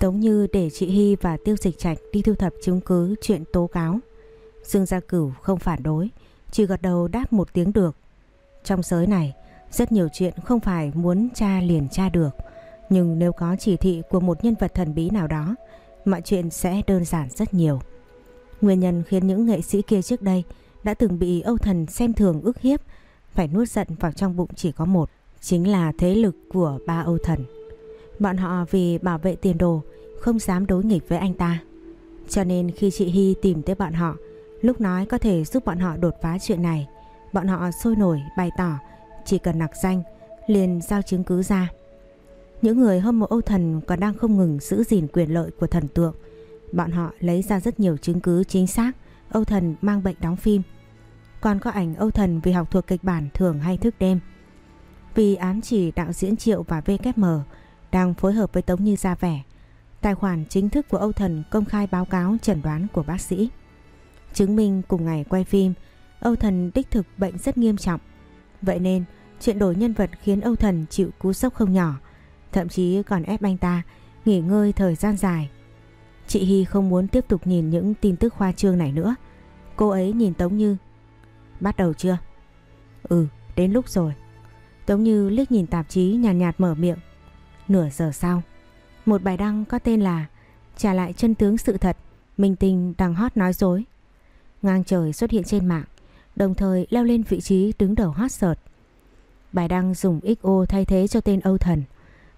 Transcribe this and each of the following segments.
Tống Như để chị Hy và Tiêu Dịch Trạch đi thu thập chứng cứ chuyện tố cáo. Dương Gia Cửu không phản đối, chỉ gật đầu đáp một tiếng được. Trong giới này, rất nhiều chuyện không phải muốn tra liền tra được. Nhưng nếu có chỉ thị của một nhân vật thần bí nào đó, mọi chuyện sẽ đơn giản rất nhiều. Nguyên nhân khiến những nghệ sĩ kia trước đây đã từng bị Âu Thần xem thường ức hiếp, phải nuốt giận vào trong bụng chỉ có một, chính là thế lực của ba Âu Thần. Bọn họ vì bảo vệ tiền đồ không dám đối nghịch với anh ta. Cho nên khi chị Hy tìm tới bọn họ, lúc nói có thể giúp bọn họ đột phá chuyện này, bọn họ sôi nổi bày tỏ chỉ cần nặc danh liền giao chứng cứ ra. Những người hâm mộ Âu Thần còn đang không ngừng giữ gìn quyền lợi của thần tượng. Bọn họ lấy ra rất nhiều chứng cứ chính xác Âu Thần mang bệnh đóng phim. Còn có ảnh Âu Thần vì học thuộc kịch bản thường hay thức đêm. Vì ám chỉ đạo diễn Triệu và VKM đang phối hợp với Tống Như ra vẻ. Tài khoản chính thức của Âu Thần công khai báo cáo chẩn đoán của bác sĩ. Chứng minh cùng ngày quay phim, Âu Thần đích thực bệnh rất nghiêm trọng. Vậy nên, chuyện đổi nhân vật khiến Âu Thần chịu cú sốc không nhỏ, thậm chí còn ép anh ta nghỉ ngơi thời gian dài. Chị Hy không muốn tiếp tục nhìn những tin tức khoa trương này nữa. Cô ấy nhìn Tống Như. Bắt đầu chưa? Ừ, đến lúc rồi. Tống Như liếc nhìn tạp chí nhàn nhạt, nhạt mở miệng. Nửa giờ sau, một bài đăng có tên là Trả lại chân tướng sự thật, minh tinh đang hot nói dối. Ngang trời xuất hiện trên mạng, đồng thời leo lên vị trí đứng đầu hot search. Bài đăng dùng XO thay thế cho tên Âu Thần,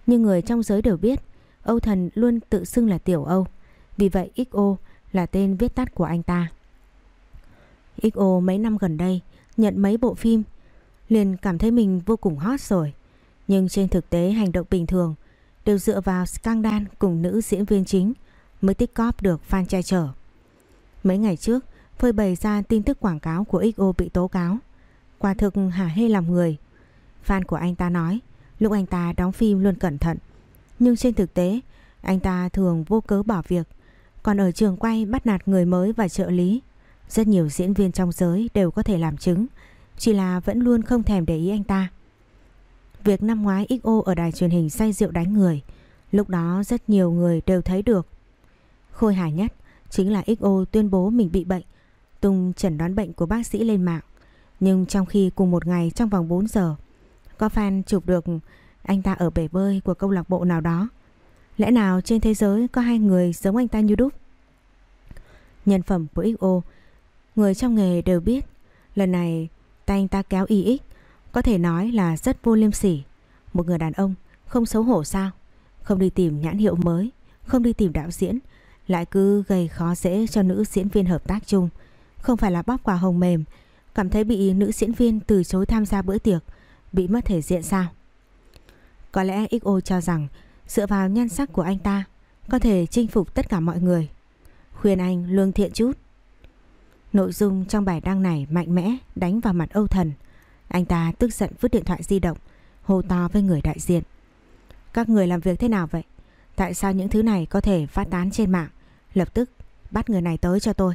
nhưng người trong giới đều biết Âu Thần luôn tự xưng là Tiểu Âu, vì vậy XO là tên viết tắt của anh ta. XO mấy năm gần đây nhận mấy bộ phim liền cảm thấy mình vô cùng hot rồi. Nhưng trên thực tế hành động bình thường đều dựa vào scandal cùng nữ diễn viên chính mới tích cóp được fan che chở. Mấy ngày trước, phơi bày ra tin tức quảng cáo của XO bị tố cáo. Quả thực hả hê làm người. Fan của anh ta nói, lúc anh ta đóng phim luôn cẩn thận. Nhưng trên thực tế, anh ta thường vô cớ bỏ việc. Còn ở trường quay bắt nạt người mới và trợ lý. Rất nhiều diễn viên trong giới đều có thể làm chứng. Chỉ là vẫn luôn không thèm để ý anh ta. Việc năm ngoái XO ở đài truyền hình say rượu đánh người, lúc đó rất nhiều người đều thấy được. Khôi hài nhất chính là XO tuyên bố mình bị bệnh, tung chẩn đoán bệnh của bác sĩ lên mạng. Nhưng trong khi cùng một ngày trong vòng 4 giờ, có fan chụp được anh ta ở bể bơi của câu lạc bộ nào đó. Lẽ nào trên thế giới có hai người giống anh ta như đúc? Nhân phẩm của XO, người trong nghề đều biết, lần này tay anh ta kéo YX có thể nói là rất vô liêm sỉ. Một người đàn ông không xấu hổ sao? Không đi tìm nhãn hiệu mới, không đi tìm đạo diễn, lại cứ gây khó dễ cho nữ diễn viên hợp tác chung. Không phải là bóp quả hồng mềm, cảm thấy bị nữ diễn viên từ chối tham gia bữa tiệc, bị mất thể diện sao? Có lẽ XO cho rằng dựa vào nhan sắc của anh ta có thể chinh phục tất cả mọi người. Khuyên anh lương thiện chút. Nội dung trong bài đăng này mạnh mẽ đánh vào mặt Âu Thần. Anh ta tức giận vứt điện thoại di động, hô to với người đại diện. Các người làm việc thế nào vậy? Tại sao những thứ này có thể phát tán trên mạng? Lập tức bắt người này tới cho tôi.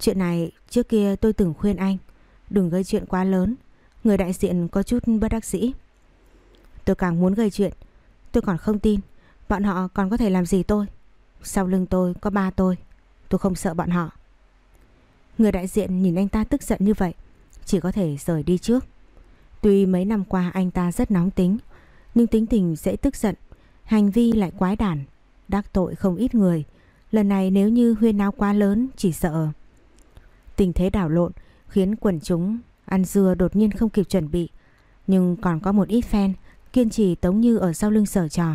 Chuyện này trước kia tôi từng khuyên anh đừng gây chuyện quá lớn. Người đại diện có chút bất đắc dĩ. Tôi càng muốn gây chuyện. Tôi còn không tin bọn họ còn có thể làm gì tôi. Sau lưng tôi có ba tôi. Tôi không sợ bọn họ. Người đại diện nhìn anh ta tức giận như vậy chỉ có thể rời đi trước. Tuy mấy năm qua anh ta rất nóng tính, nhưng tính tình dễ tức giận, hành vi lại quái đản, đắc tội không ít người. Lần này nếu như huyên náo quá lớn chỉ sợ. Tình thế đảo lộn khiến quần chúng ăn dưa đột nhiên không kịp chuẩn bị. Nhưng còn có một ít fan kiên trì Tống Như ở sau lưng sở trò.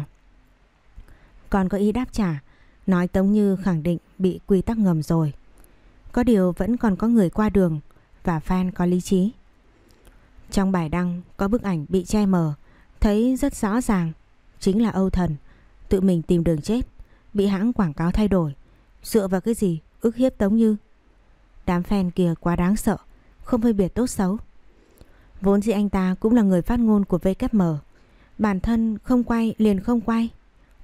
Còn có ý đáp trả, nói Tống Như khẳng định bị quy tắc ngầm rồi. Có điều vẫn còn có người qua đường và fan có lý trí. Trong bài đăng có bức ảnh bị che mờ, thấy rất rõ ràng, chính là Âu Thần, tự mình tìm đường chết, bị hãng quảng cáo thay đổi. Dựa vào cái gì ức hiếp Tống Như? Đám fan kia quá đáng sợ, không phân biệt tốt xấu. Vốn dĩ anh ta cũng là người phát ngôn của VKM, bản thân không quay liền không quay,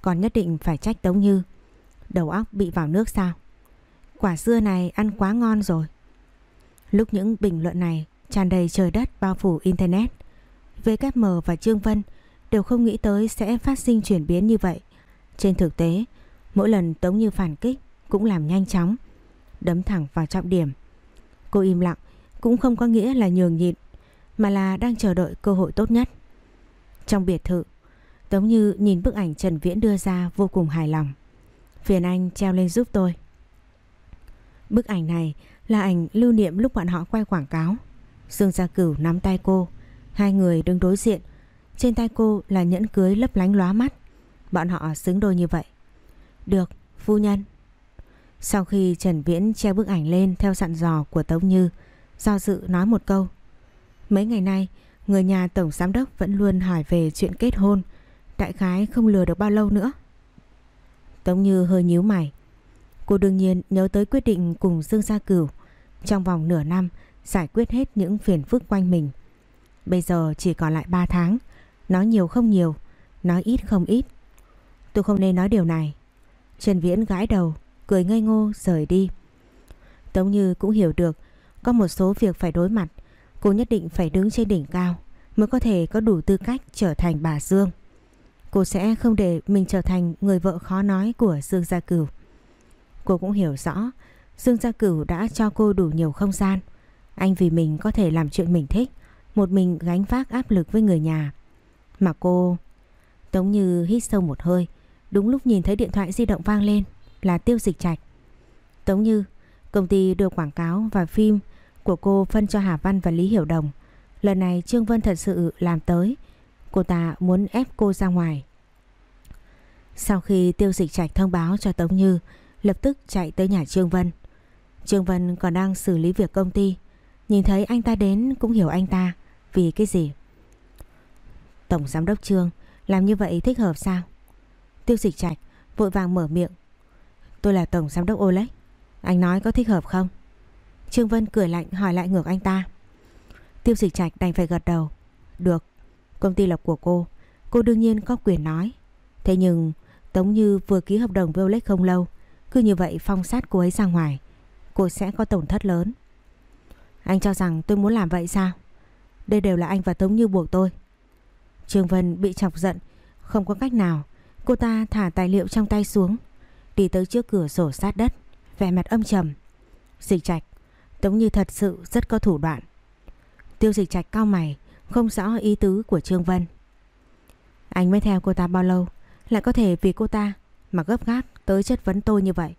còn nhất định phải trách Tống Như. Đầu óc bị vào nước sao? Quả dưa này ăn quá ngon rồi. Lúc những bình luận này tràn đầy trời đất bao phủ Internet, VKM và Trương Vân đều không nghĩ tới sẽ phát sinh chuyển biến như vậy. Trên thực tế, mỗi lần Tống Như phản kích cũng làm nhanh chóng, đấm thẳng vào trọng điểm. Cô im lặng cũng không có nghĩa là nhường nhịn, mà là đang chờ đợi cơ hội tốt nhất. Trong biệt thự, Tống Như nhìn bức ảnh Trần Viễn đưa ra vô cùng hài lòng. Phiền anh treo lên giúp tôi. Bức ảnh này là ảnh lưu niệm lúc bọn họ quay quảng cáo. Dương Gia Cửu nắm tay cô, hai người đứng đối diện. Trên tay cô là nhẫn cưới lấp lánh lóa mắt. Bọn họ xứng đôi như vậy. Được, phu nhân. Sau khi Trần Viễn treo bức ảnh lên theo dặn dò của Tống Như, do dự nói một câu. Mấy ngày nay, người nhà tổng giám đốc vẫn luôn hỏi về chuyện kết hôn. Đại khái không lừa được bao lâu nữa. Tống Như hơi nhíu mày. Cô đương nhiên nhớ tới quyết định cùng Dương Gia Cửu trong vòng nửa năm giải quyết hết những phiền phức quanh mình. Bây giờ chỉ còn lại 3 tháng, nói nhiều không nhiều, nói ít không ít. Tôi không nên nói điều này. Trần Viễn gãi đầu, cười ngây ngô rời đi. Tống Như cũng hiểu được có một số việc phải đối mặt, cô nhất định phải đứng trên đỉnh cao mới có thể có đủ tư cách trở thành bà Dương. Cô sẽ không để mình trở thành người vợ khó nói của Dương Gia Cửu. Cô cũng hiểu rõ Dương Gia Cửu đã cho cô đủ nhiều không gian. Anh vì mình có thể làm chuyện mình thích, một mình gánh vác áp lực với người nhà. Mà cô... Tống Như hít sâu một hơi, đúng lúc nhìn thấy điện thoại di động vang lên là tiêu dịch trạch. Tống Như, công ty đưa quảng cáo và phim của cô phân cho Hà Văn và Lý Hiểu Đồng. Lần này Trương Vân thật sự làm tới, cô ta muốn ép cô ra ngoài. Sau khi tiêu dịch trạch thông báo cho Tống Như, lập tức chạy tới nhà Trương Vân. Trương Vân còn đang xử lý việc công ty, nhìn thấy anh ta đến cũng hiểu anh ta vì cái gì. Tổng giám đốc Trương, làm như vậy thích hợp sao? Tiêu dịch trạch vội vàng mở miệng. Tôi là tổng giám đốc Olex, anh nói có thích hợp không? Trương Vân cười lạnh hỏi lại ngược anh ta. Tiêu dịch trạch đành phải gật đầu. Được, công ty là của cô, cô đương nhiên có quyền nói. Thế nhưng Tống Như vừa ký hợp đồng với Olex không lâu, cứ như vậy phong sát cô ấy ra ngoài Cô sẽ có tổn thất lớn. Anh cho rằng tôi muốn làm vậy sao? Đây đều là anh và Tống Như buộc tôi. Trương Vân bị chọc giận. Không có cách nào. Cô ta thả tài liệu trong tay xuống, Đi tới trước cửa sổ sát đất. Vẻ mặt âm trầm. Dịch trạch, Tống Như thật sự rất có thủ đoạn. Tiêu dịch trạch cao mày, Không rõ ý tứ của Trương Vân. Anh mới theo cô ta bao lâu, Lại có thể vì cô ta Mà gấp gáp tới chất vấn tôi như vậy?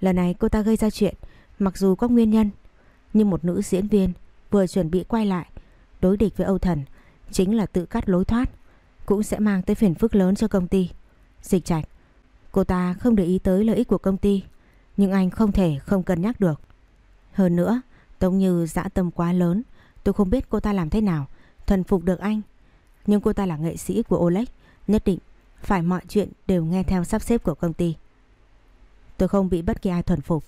Lần này cô ta gây ra chuyện Mặc dù có nguyên nhân, Nhưng một nữ diễn viên vừa chuẩn bị quay lại Đối địch với Âu Thần Chính là tự cắt lối thoát, Cũng sẽ mang tới phiền phức lớn cho công ty. Dịch trạch, Cô ta không để ý tới lợi ích của công ty, Nhưng anh không thể không cân nhắc được. Hơn nữa Tống Như dã tâm quá lớn, Tôi không biết cô ta làm thế nào, Thuần phục được anh. Nhưng cô ta là nghệ sĩ của Oleg, Nhất định phải mọi chuyện đều nghe theo sắp xếp của công ty. Tôi không bị bất kỳ ai thuần phục.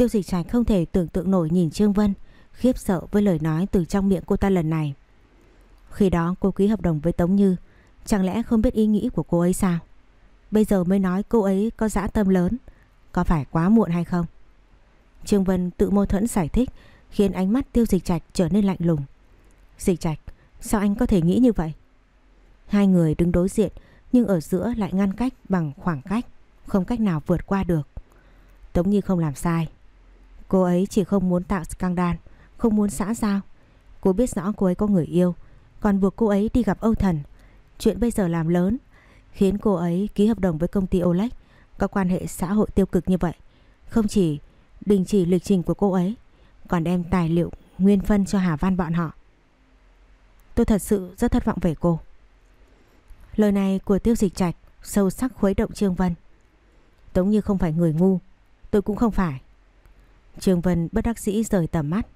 Tiêu dịch trạch không thể tưởng tượng nổi nhìn Trương Vân, Khiếp sợ với lời nói từ trong miệng cô ta lần này. Khi đó cô ký hợp đồng với Tống Như, Chẳng lẽ không biết ý nghĩ của cô ấy sao? Bây giờ mới nói cô ấy có dã tâm lớn, Có phải quá muộn hay không? Trương Vân tự mâu thuẫn giải thích, Khiến ánh mắt tiêu dịch trạch trở nên lạnh lùng. Dịch trạch, Sao anh có thể nghĩ như vậy? Hai người đứng đối diện, Nhưng ở giữa lại ngăn cách bằng khoảng cách, Không cách nào vượt qua được. Tống Như không làm sai. Cô ấy chỉ không muốn tạo scandal, Không muốn xã giao. Cô biết rõ cô ấy có người yêu, Còn buộc cô ấy đi gặp Âu Thần. Chuyện bây giờ làm lớn, Khiến cô ấy ký hợp đồng với công ty Olex, Có quan hệ xã hội tiêu cực như vậy. Không chỉ đình chỉ lịch trình của cô ấy, Còn đem tài liệu, nguyên phân cho Hà Văn bọn họ. Tôi thật sự rất thất vọng về cô. Lời này của tiêu dịch trạch Sâu sắc khuấy động Trương Vân. Tống như không phải người ngu, Tôi cũng không phải. Trương Vân bất đắc dĩ rời tầm mắt.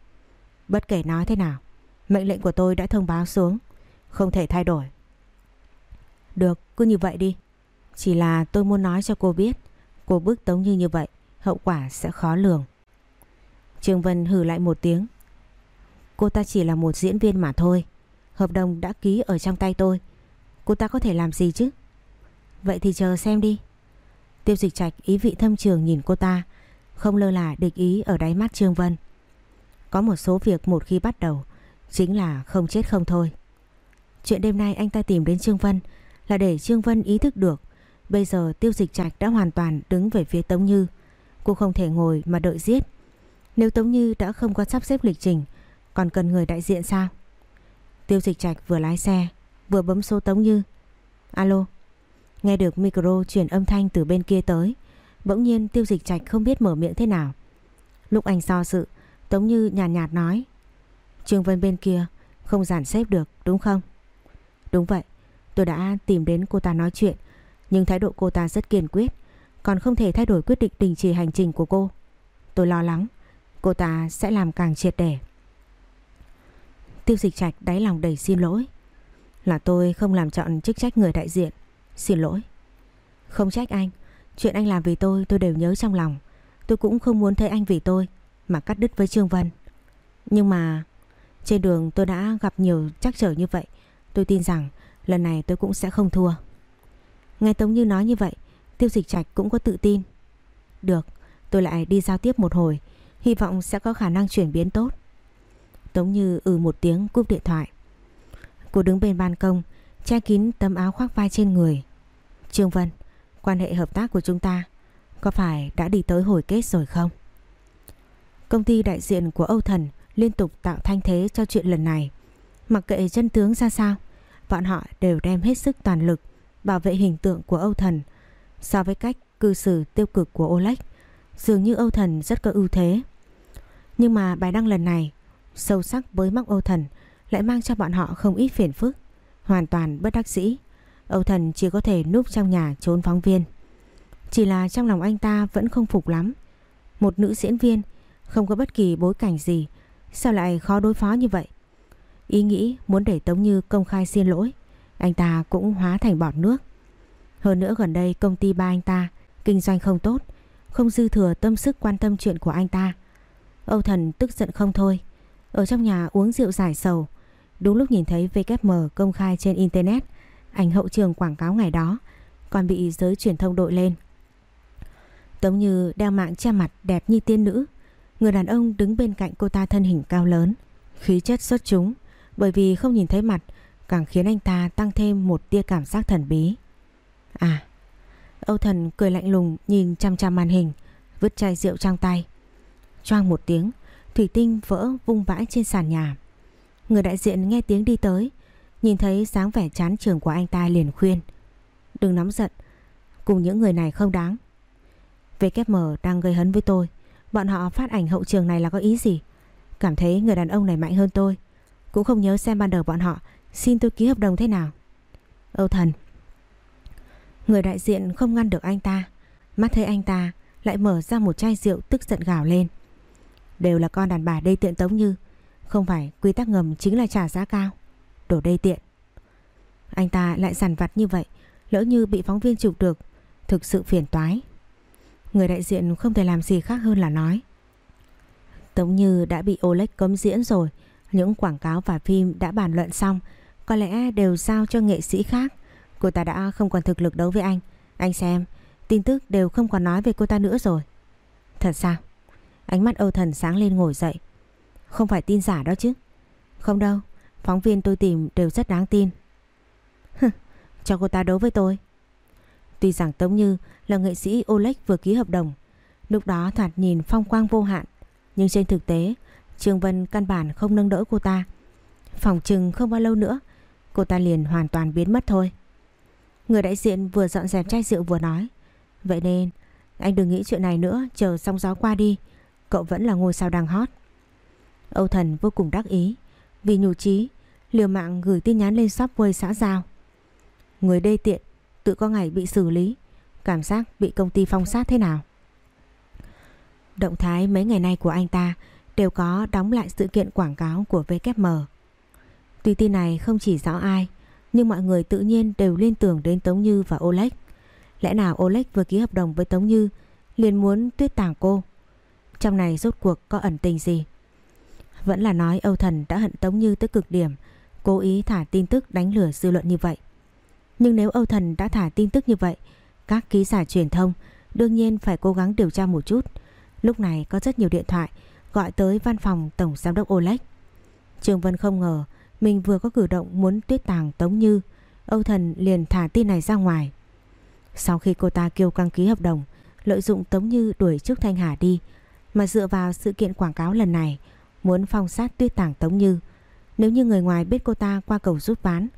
Bất kể nói thế nào, Mệnh lệnh của tôi đã thông báo xuống, Không thể thay đổi. Được, cứ như vậy đi. Chỉ là tôi muốn nói cho cô biết, Cô bức Tống Như như vậy, Hậu quả sẽ khó lường. Trương Vân hừ lại một tiếng. Cô ta chỉ là một diễn viên mà thôi, Hợp đồng đã ký ở trong tay tôi. Cô ta có thể làm gì chứ? Vậy thì chờ xem đi. Tiêu dịch trạch ý vị thâm trường nhìn cô ta không lơ là địch ý ở đáy mắt Trương Vân Có một số việc một khi bắt đầu Chính là không chết không thôi Chuyện đêm nay anh ta tìm đến Trương Vân Là để Trương Vân ý thức được Bây giờ tiêu dịch trạch đã hoàn toàn đứng về phía Tống Như. Cô không thể ngồi mà đợi giết. Nếu Tống Như đã không có sắp xếp lịch trình, còn cần người đại diện sao? Tiêu dịch trạch vừa lái xe, vừa bấm số Tống Như. Alo. Nghe được micro chuyển âm thanh từ bên kia tới. Bỗng nhiên tiêu dịch trạch không biết mở miệng thế nào. Lúc anh so sự, Tống Như nhàn nhạt, nhạt nói. Trương Vân bên kia không giản xếp được đúng không? Đúng vậy, tôi đã tìm đến cô ta nói chuyện nhưng thái độ cô ta rất kiên quyết Còn không thể thay đổi quyết định đình chỉ hành trình của cô Tôi lo lắng Cô ta sẽ làm càng triệt để Tiêu dịch trạch đáy lòng đầy xin lỗi Là tôi không làm chọn chức trách người đại diện Xin lỗi Không trách anh Chuyện anh làm vì tôi tôi đều nhớ trong lòng. Tôi cũng không muốn thấy anh vì tôi, Mà cắt đứt với Trương Vân. Nhưng mà Trên đường tôi đã gặp nhiều trắc trở như vậy. Tôi tin rằng lần này tôi cũng sẽ không thua. Nghe Tống Như nói như vậy, Tiêu dịch trạch cũng có tự tin. Được, tôi lại đi giao tiếp một hồi, Hy vọng sẽ có khả năng chuyển biến tốt. Tống Như ừ một tiếng cúp điện thoại. Cô đứng bên ban công, Che kín tấm áo khoác vai trên người. Trương Vân Quan hệ hợp tác của chúng ta, Có phải đã đi tới hồi kết rồi không Công ty đại diện của Âu Thần Liên tục tạo thanh thế cho chuyện lần này Mặc kệ chân tướng ra sao, Bọn họ đều đem hết sức toàn lực bảo vệ hình tượng của Âu Thần so với cách cư xử tiêu cực của Oleg. Dường như Âu Thần rất có ưu thế. Nhưng mà bài đăng lần này, sâu sắc với mắc Âu Thần, lại mang cho bọn họ không ít phiền phức. Hoàn toàn bất đắc dĩ. Âu Thần chỉ có thể núp trong nhà trốn phóng viên. Chỉ là trong lòng anh ta vẫn không phục lắm. Một nữ diễn viên không có bất kỳ bối cảnh gì sao lại khó đối phó như vậy. Ý nghĩ muốn để Tống Như công khai xin lỗi anh ta cũng hóa thành bọt nước. Hơn nữa gần đây công ty ba anh ta kinh doanh không tốt, không dư thừa tâm sức quan tâm chuyện của anh ta. Âu Thần tức giận không thôi, ở trong nhà uống rượu giải sầu. Đúng lúc nhìn thấy VKM công khai trên Internet ảnh hậu trường quảng cáo ngày đó, còn bị giới truyền thông đội lên. Tống Như đeo mạng che mặt đẹp như tiên nữ, người đàn ông đứng bên cạnh cô ta thân hình cao lớn, khí chất xuất chúng, bởi vì không nhìn thấy mặt càng khiến anh ta tăng thêm một tia cảm giác thần bí. À, Âu Thần cười lạnh lùng nhìn chăm chăm màn hình, vứt chai rượu trong tay. Choang một tiếng, thủy tinh vỡ vung vãi trên sàn nhà. Người đại diện nghe tiếng đi tới, nhìn thấy dáng vẻ chán trường của anh ta liền khuyên. Đừng nóng giận, cùng những người này không đáng. VKM đang gây hấn với tôi, bọn họ phát ảnh hậu trường này là có ý gì? Cảm thấy người đàn ông này mạnh hơn tôi, cũng không nhớ xem ban đầu bọn họ Xin tôi ký hợp đồng thế nào Âu thần Người đại diện không ngăn được anh ta Mắt thấy anh ta lại mở ra một chai rượu tức giận gào lên Đều là con đàn bà đây tiện tống như Không phải quy tắc ngầm chính là trả giá cao Đổ đê tiện. Anh ta lại dằn vặt như vậy, Lỡ như bị phóng viên chụp được, Thực sự phiền toái. Người đại diện không thể làm gì khác hơn là nói Tống Như đã bị Oleg cấm diễn rồi, Những quảng cáo và phim đã bàn luận xong, có lẽ đều giao cho nghệ sĩ khác. Cô ta đã không còn thực lực đấu với anh. Anh xem, Tin tức đều không còn nói về cô ta nữa rồi. Thật sao? Ánh mắt Âu Thần sáng lên ngồi dậy. Không phải tin giả đó chứ. Không đâu Phóng viên tôi tìm đều rất đáng tin. Cho cô ta đấu với tôi. Tuy rằng Tống Như là nghệ sĩ Oleg vừa ký hợp đồng, Lúc đó thoạt nhìn phong quang vô hạn, Nhưng trên thực tế, Trương Vân căn bản không nâng đỡ cô ta. Phòng trừng không bao lâu nữa, Cô ta liền hoàn toàn biến mất thôi. Người đại diện vừa dọn dẹp chai rượu vừa nói, Vậy nên, Anh đừng nghĩ chuyện này nữa, Chờ sóng gió qua đi, Cậu vẫn là ngôi sao đang hot. Âu Thần vô cùng đắc ý, Vì nhủ trí Liều mạng gửi tin nhắn lên Subway xã giao. Người đê tiện, Tự có ngày bị xử lý. Cảm giác bị công ty phong sát thế nào? Động thái mấy ngày nay của anh ta Đều có đóng lại sự kiện quảng cáo của VKM Tuy tin này không chỉ rõ ai, Nhưng mọi người tự nhiên đều liên tưởng đến Tống Như và Oleg. Lẽ nào Oleg vừa ký hợp đồng với Tống Như, liền muốn tuyết tàng cô? Trong này rốt cuộc có ẩn tình gì? Vẫn là nói Âu Thần đã hận Tống Như tới cực điểm Cố ý thả tin tức đánh lửa dư luận như vậy. Nhưng nếu Âu Thần đã thả tin tức như vậy Các ký giả truyền thông Đương nhiên phải cố gắng điều tra một chút. Lúc này có rất nhiều điện thoại Gọi tới văn phòng Tổng Giám đốc Oleg. Trường Vân không ngờ mình vừa có cử động muốn tuyết tàng Tống Như Âu Thần liền thả tin này ra ngoài. Sau khi cô ta kêu căng ký hợp đồng, lợi dụng Tống Như đuổi trước Thanh Hà đi, mà dựa vào sự kiện quảng cáo lần này, muốn phong sát tuyết tàng Tống Như. Nếu như người ngoài biết cô ta qua cầu rút ván,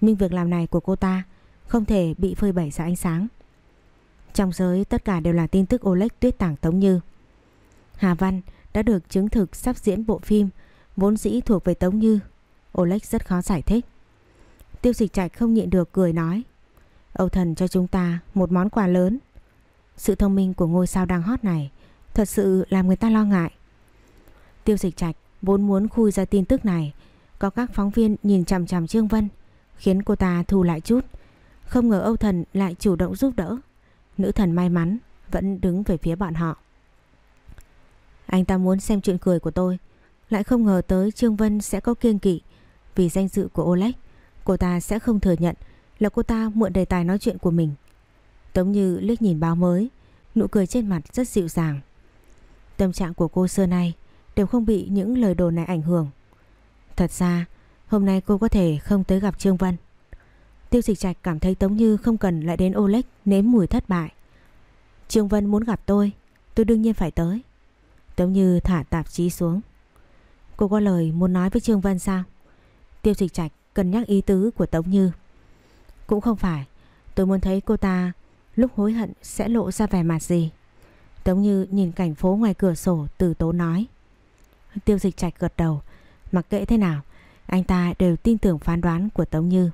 nhưng việc làm này của cô ta không thể bị phơi bày ra ánh sáng. Trong giới tất cả đều là tin tức Oleg tuyết tảng Tống Như. Hà Văn đã được chứng thực sắp diễn bộ phim vốn dĩ thuộc về Tống Như. Oleg rất khó giải thích. Tiêu dịch trạch không nhịn được cười nói Âu thần cho chúng ta một món quà lớn Sự thông minh của ngôi sao đang hot này Thật sự làm người ta lo ngại Tiêu dịch trạch vốn muốn khui ra tin tức này có các phóng viên nhìn chằm chằm Trương Vân Khiến cô ta thu lại chút Không ngờ Âu thần lại chủ động giúp đỡ Nữ thần may mắn Vẫn đứng về phía bọn họ Anh ta muốn xem chuyện cười của tôi Lại không ngờ tới Trương Vân sẽ có kiêng kỵ Vì danh dự của Oleg Cô ta sẽ không thừa nhận là cô ta mượn đề tài nói chuyện của mình. Tống Như liếc nhìn báo mới, nụ cười trên mặt rất dịu dàng. Tâm trạng của cô xưa nay đều không bị những lời đồn này ảnh hưởng. Thật ra, hôm nay cô có thể không tới gặp Trương Vân. Tiêu dịch trạch cảm thấy Tống Như không cần lại đến olex nếm mùi thất bại. Trương Vân muốn gặp tôi, tôi đương nhiên phải tới. Tống Như thả tạp chí xuống. Cô có lời muốn nói với Trương Vân sao? Tiêu dịch trạch cân nhắc ý tứ của Tống Như. Cũng không phải, tôi muốn thấy cô ta lúc hối hận sẽ lộ ra vẻ mặt gì. Tống Như nhìn cảnh phố ngoài cửa sổ từ tố nói. Tiêu dịch trạch gật đầu, mặc kệ thế nào, anh ta đều tin tưởng phán đoán của Tống Như.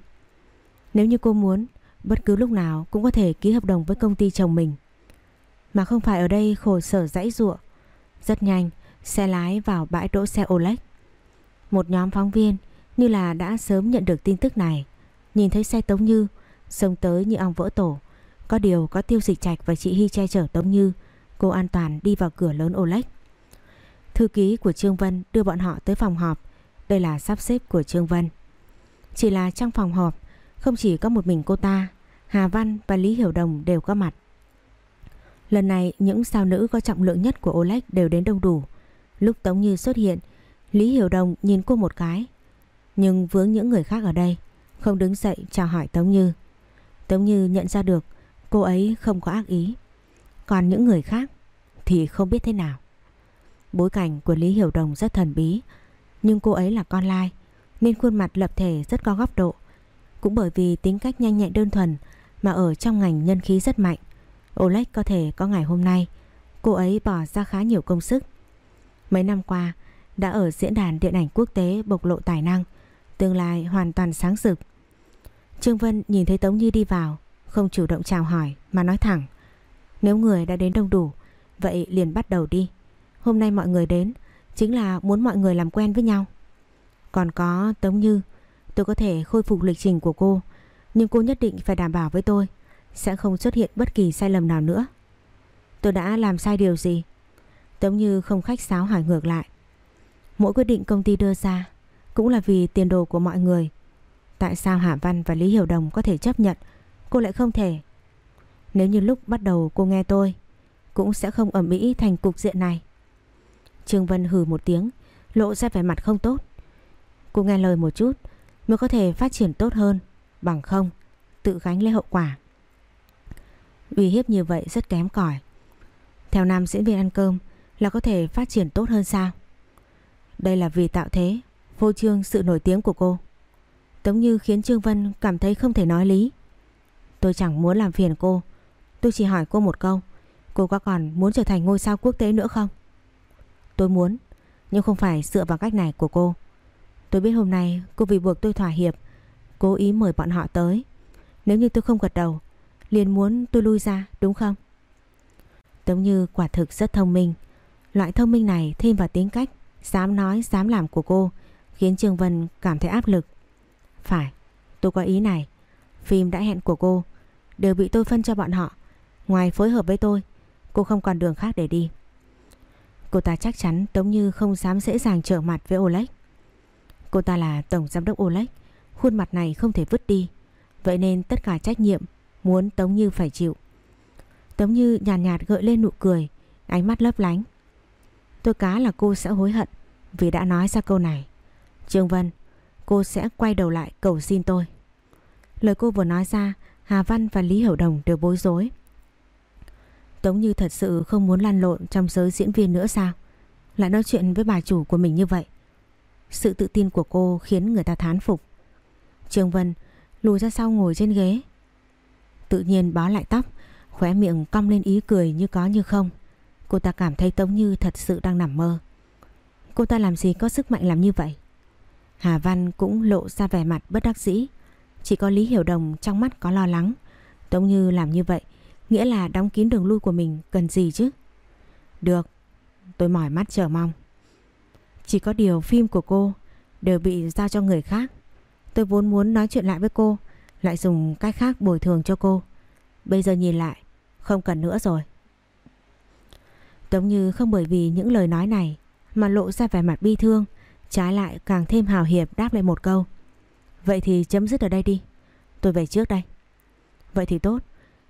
Nếu như cô muốn, bất cứ lúc nào cũng có thể ký hợp đồng với công ty chồng mình. Mà không phải ở đây khổ sở dãy ruộng. Rất nhanh, xe lái vào bãi đỗ xe Olex Một nhóm phóng viên như là đã sớm nhận được tin tức này Nhìn thấy xe Tống Như Xông tới như ong vỡ tổ Có điều có tiêu dịch trạch và chị Hy che chở Tống Như Cô an toàn đi vào cửa lớn Olex Thư ký của Trương Vân đưa bọn họ tới phòng họp đây là sắp xếp của Trương Vân. Chỉ là trong phòng họp, Không chỉ có một mình cô ta, Hà Văn và Lý Hiểu Đồng đều có mặt. Lần này, những sao nữ có trọng lượng nhất của Oleg đều đến đông đủ. Lúc Tống Như xuất hiện, Lý Hiểu Đồng nhìn cô một cái. Nhưng vướng những người khác ở đây, Không đứng dậy chào hỏi Tống Như. Tống Như nhận ra được, Cô ấy không có ác ý. Còn những người khác Thì không biết thế nào. Bối cảnh của Lý Hiểu Đồng rất thần bí nhưng cô ấy là con lai, Nên khuôn mặt lập thể rất có góc độ. Cũng bởi vì tính cách nhanh nhẹn đơn thuần Mà ở trong ngành nhân khí rất mạnh, Oleg có thể có ngày hôm nay, Cô ấy bỏ ra khá nhiều công sức. Mấy năm qua, Đã ở diễn đàn điện ảnh quốc tế bộc lộ tài năng, Tương lai hoàn toàn sáng rực. Trương Vân nhìn thấy Tống Như đi vào, Không chủ động chào hỏi mà nói thẳng, Nếu người đã đến đông đủ, Vậy liền bắt đầu đi. Hôm nay mọi người đến Chính là muốn mọi người làm quen với nhau. Còn có Tống Như, Tôi có thể khôi phục lịch trình của cô, Nhưng cô nhất định phải đảm bảo với tôi, Sẽ không xuất hiện bất kỳ sai lầm nào nữa. Tôi đã làm sai điều gì? Tống Như không khách sáo hỏi ngược lại. Mỗi quyết định công ty đưa ra cũng là vì tiền đồ của mọi người. Tại sao Hạ Văn và Lý Hiểu Đồng có thể chấp nhận, Cô lại không thể? Nếu như lúc bắt đầu cô nghe tôi, Cũng sẽ không ẩm ý thành cục diện này. Trương Vân hừ một tiếng, Lộ ra vẻ mặt không tốt. Cô nghe lời một chút, Mới có thể phát triển tốt hơn, Bằng không, tự gánh lấy hậu quả. Uy hiếp như vậy rất kém cỏi. Theo nam diễn viên ăn cơm Là có thể phát triển tốt hơn sao? Đây là vì tạo thế Vô trương sự nổi tiếng của cô. Tống Như khiến Trương Vân cảm thấy không thể nói lý. Tôi chẳng muốn làm phiền cô. Tôi chỉ hỏi cô một câu, Cô có còn muốn trở thành ngôi sao quốc tế nữa không? Tôi muốn Nhưng không phải dựa vào cách này của cô Tôi biết hôm nay cô vì buộc tôi thỏa hiệp Cố ý mời bọn họ tới Nếu như tôi không gật đầu liền muốn tôi lui ra đúng không? Tống Như quả thực rất thông minh Loại thông minh này thêm vào tính cách Dám nói dám làm của cô khiến Trương Vân cảm thấy áp lực. Phải, tôi có ý này. Phim đã hẹn của cô đều bị tôi phân cho bọn họ. Ngoài phối hợp với tôi, cô không còn đường khác để đi. Cô ta chắc chắn Tống Như không dám dễ dàng trở mặt với Oleg. Cô ta là tổng giám đốc Oleg, khuôn mặt này không thể vứt đi. Vậy nên tất cả trách nhiệm muốn Tống Như phải chịu. Tống Như nhàn nhạt, nhạt gợi lên nụ cười, ánh mắt lấp lánh. Tôi cá là cô sẽ hối hận vì đã nói ra câu này. Trương Vân, cô sẽ quay đầu lại cầu xin tôi. Lời cô vừa nói ra, Hà Văn và Lý Hiểu Đồng đều bối rối. Tống Như thật sự không muốn lăn lộn trong giới diễn viên nữa sao? Lại nói chuyện với bà chủ của mình như vậy. Sự tự tin của cô khiến người ta thán phục. Trương Vân lùi ra sau ngồi trên ghế. Tự nhiên bó lại tóc, khóe miệng cong lên ý cười như có như không. Cô ta cảm thấy Tống Như thật sự đang nằm mơ. Cô ta làm gì có sức mạnh làm như vậy? Hà Văn cũng lộ ra vẻ mặt bất đắc dĩ. Chỉ có Lý Hiểu Đồng trong mắt có lo lắng. Tống Như làm như vậy nghĩa là đóng kín đường lui của mình cần gì chứ? Được, tôi mỏi mắt chờ mong. Chỉ có điều phim của cô đều bị giao cho người khác. Tôi vốn muốn nói chuyện lại với cô, lại dùng cách khác bồi thường cho cô. Bây giờ nhìn lại, không cần nữa rồi. Tống Như không bởi vì những lời nói này mà lộ ra vẻ mặt bi thương, trái lại càng thêm hào hiệp đáp lại một câu. Vậy thì chấm dứt ở đây đi, tôi về trước đây. Vậy thì tốt,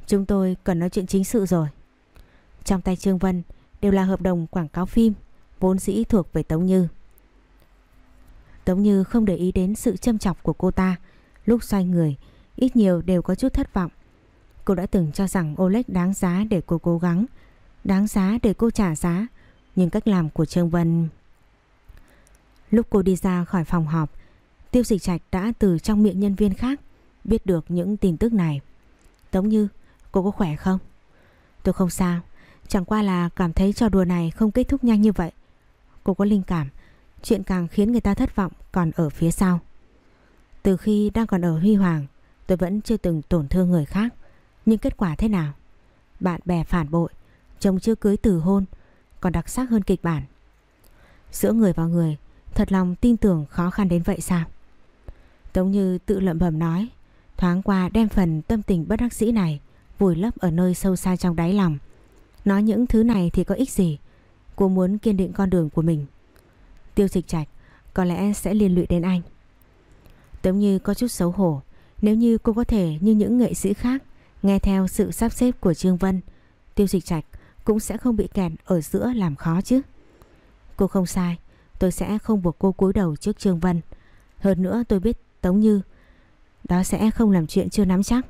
chúng tôi cần nói chuyện chính sự rồi. Trong tay Trương Vân đều là hợp đồng quảng cáo phim, vốn dĩ thuộc về Tống Như. Tống Như không để ý đến sự châm chọc của cô ta, lúc xoay người, ít nhiều đều có chút thất vọng. Cô đã từng cho rằng Oleg đáng giá để cô cố gắng, đáng giá để cô trả giá, nhưng cách làm của Trương Vân... Lúc cô đi ra khỏi phòng họp, Tiêu Dịch Trạch đã từ trong miệng nhân viên khác biết được những tin tức này. Tống Như, cô có khỏe không? Tôi không sao, chẳng qua là cảm thấy trò đùa này không kết thúc nhanh như vậy. Cô có linh cảm, chuyện càng khiến người ta thất vọng còn ở phía sau. Từ khi đang còn ở Huy Hoàng, tôi vẫn chưa từng tổn thương người khác. Nhưng kết quả thế nào? Bạn bè phản bội, chồng chưa cưới từ hôn, còn đặc sắc hơn kịch bản. Giữa người và người, thật lòng tin tưởng khó khăn đến vậy sao? Tống Như tự lẩm bẩm nói, thoáng qua đem phần tâm tình bất đắc sĩ này vùi lấp ở nơi sâu xa trong đáy lòng. Nói những thứ này thì có ích gì? Cô muốn kiên định con đường của mình. Tiêu dịch trạch có lẽ sẽ liên lụy đến anh. Tống Như có chút xấu hổ. Nếu như cô có thể như những nghệ sĩ khác nghe theo sự sắp xếp của Trương Vân, Tiêu dịch trạch cũng sẽ không bị kẹt ở giữa làm khó chứ. Cô không sai, tôi sẽ không buộc cô cúi đầu trước Trương Vân. Hơn nữa tôi biết Tống Như đó sẽ không làm chuyện chưa nắm chắc.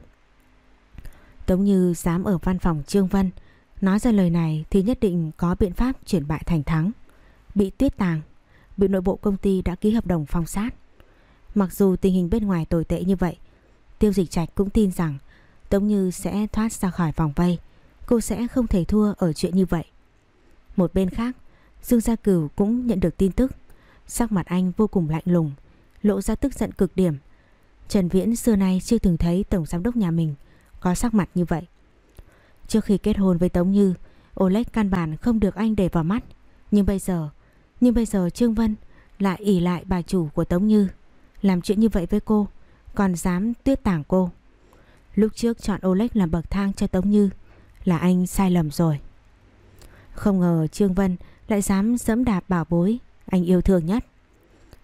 Tống Như dám ở văn phòng Trương Vân nói ra lời này thì nhất định có biện pháp chuyển bại thành thắng. Bị tuyết tàng, bị nội bộ công ty đã ký hợp đồng phong sát. Mặc dù tình hình bên ngoài tồi tệ như vậy, Tiêu Dịch Trạch cũng tin rằng Tống Như sẽ thoát ra khỏi vòng vây. Cô sẽ không thể thua ở chuyện như vậy. Một bên khác, Dương Gia Cửu cũng nhận được tin tức. Sắc mặt anh vô cùng lạnh lùng, lộ ra tức giận cực điểm. Trần Viễn xưa nay chưa từng thấy tổng giám đốc nhà mình có sắc mặt như vậy. Trước khi kết hôn với Tống Như, Oleg căn bản không được anh để vào mắt. Nhưng bây giờ, nhưng bây giờ Trương Vân lại ỉ lại bà chủ của Tống Như. Làm chuyện như vậy với cô, còn dám tuyết tảng cô. Lúc trước chọn Oleg làm bậc thang cho Tống Như là anh sai lầm rồi. Không ngờ Trương Vân lại dám dẫm đạp bảo bối anh yêu thương nhất.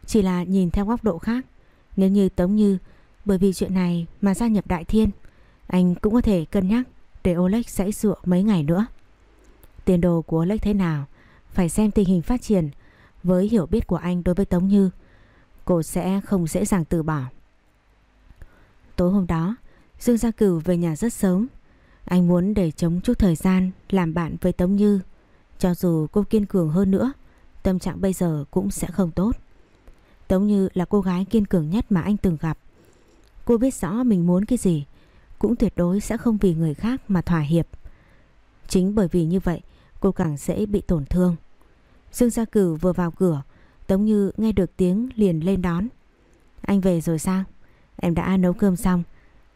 Chỉ là nhìn theo góc độ khác, nếu như Tống Như bởi vì chuyện này mà gia nhập Đại Thiên, anh cũng có thể cân nhắc để Oleg sẽ dựa mấy ngày nữa. Tiền đồ của Oleg thế nào, phải xem tình hình phát triển với hiểu biết của anh đối với Tống Như. Cô sẽ không dễ dàng từ bỏ. Tối hôm đó, Dương Gia Cửu về nhà rất sớm. Anh muốn để chống chút thời gian làm bạn với Tống Như. Cho dù cô kiên cường hơn nữa, tâm trạng bây giờ cũng sẽ không tốt. Tống Như là cô gái kiên cường nhất mà anh từng gặp. Cô biết rõ mình muốn cái gì, cũng tuyệt đối sẽ không vì người khác mà thỏa hiệp. Chính bởi vì như vậy, cô càng dễ bị tổn thương. Dương Gia Cử vừa vào cửa, Tống Như nghe được tiếng liền lên đón. Anh về rồi sao? Em đã nấu cơm xong.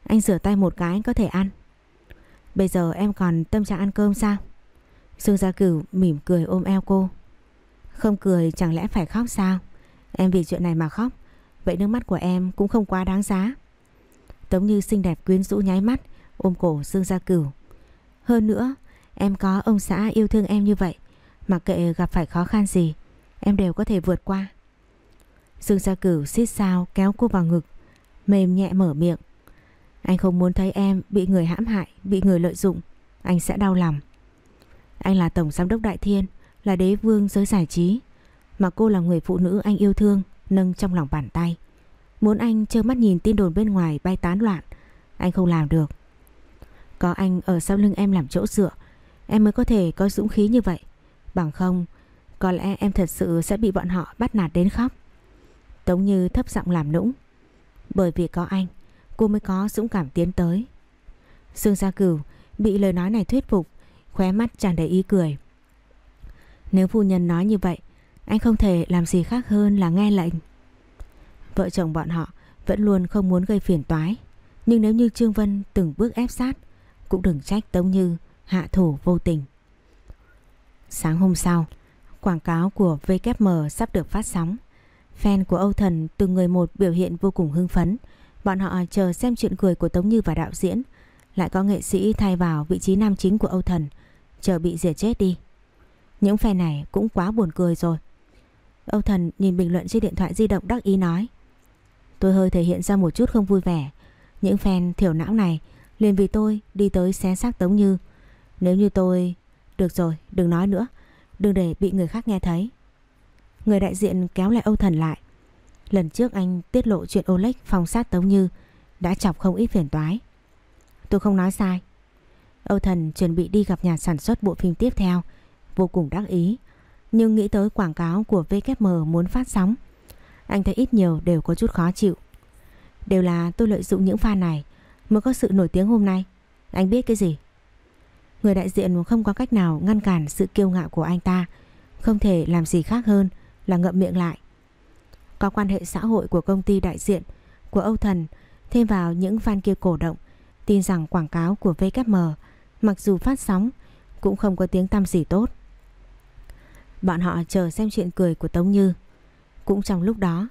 Anh rửa tay một cái có thể ăn. Bây giờ em còn tâm trạng ăn cơm sao? Dương Gia Cửu mỉm cười ôm eo cô. Không cười chẳng lẽ phải khóc sao? Em vì chuyện này mà khóc. Vậy nước mắt của em cũng không quá đáng giá. Tống Như xinh đẹp quyến rũ nháy mắt, ôm cổ Dương Gia Cửu. Hơn nữa, em có ông xã yêu thương em như vậy. Mặc kệ gặp phải khó khăn gì, em đều có thể vượt qua. Dương Gia Cửu xít sao kéo cô vào ngực, mềm nhẹ mở miệng. Anh không muốn thấy em bị người hãm hại, bị người lợi dụng. Anh sẽ đau lòng. Anh là Tổng Giám đốc Đại Thiên, là đế vương giới giải trí. Mà cô là người phụ nữ anh yêu thương, nâng trong lòng bàn tay. Muốn anh trơ mắt nhìn tin đồn bên ngoài bay tán loạn, anh không làm được. Có anh ở sau lưng em làm chỗ dựa. Em mới có thể có dũng khí như vậy. Bằng không Có lẽ em thật sự sẽ bị bọn họ bắt nạt đến khóc. Tống Như thấp giọng làm nũng. Bởi vì có anh Cô mới có dũng cảm tiến tới. Dương Gia Cửu bị lời nói này thuyết phục Khóe mắt tràn đầy ý cười. Nếu phu nhân nói như vậy Anh không thể làm gì khác hơn là nghe lệnh. Vợ chồng bọn họ Vẫn luôn không muốn gây phiền toái. Nhưng nếu như Trương Vân từng bước ép sát, Cũng đừng trách Tống Như Hạ thủ vô tình. Sáng hôm sau, Quảng cáo của VKM sắp được phát sóng. Fan của Âu Thần từng người một biểu hiện vô cùng hưng phấn. Bọn họ chờ xem chuyện cười của Tống Như và đạo diễn. Lại có nghệ sĩ thay vào vị trí nam chính của Âu Thần, Chờ bị diệt chết đi. Những fan này cũng quá buồn cười rồi. Âu Thần nhìn bình luận trên điện thoại di động đắc ý nói Tôi hơi thể hiện ra một chút không vui vẻ. Những fan thiểu não này liền vì tôi đi tới xé xác Tống Như. Nếu như tôi... Được rồi, đừng nói nữa Đừng để bị người khác nghe thấy. Người đại diện kéo lại Âu Thần lại. Lần trước anh tiết lộ chuyện Oleg phòng sát Tống Như Đã chọc không ít phiền toái. Tôi không nói sai. Âu Thần chuẩn bị đi gặp nhà sản xuất bộ phim tiếp theo Vô cùng đắc ý. Nhưng nghĩ tới quảng cáo của VKM muốn phát sóng anh thấy ít nhiều đều có chút khó chịu. Đều là tôi lợi dụng những fan này Mới có sự nổi tiếng hôm nay. Anh biết cái gì? Người đại diện không có cách nào ngăn cản sự kiêu ngạo của anh ta. Không thể làm gì khác hơn là ngậm miệng lại. Có quan hệ xã hội của công ty đại diện Của Âu Thần, Thêm vào những fan kia cổ động, Tin rằng quảng cáo của VKM Mặc dù phát sóng, Cũng không có tiếng tăm gì tốt. Bọn họ chờ xem chuyện cười của Tống Như. Cũng trong lúc đó.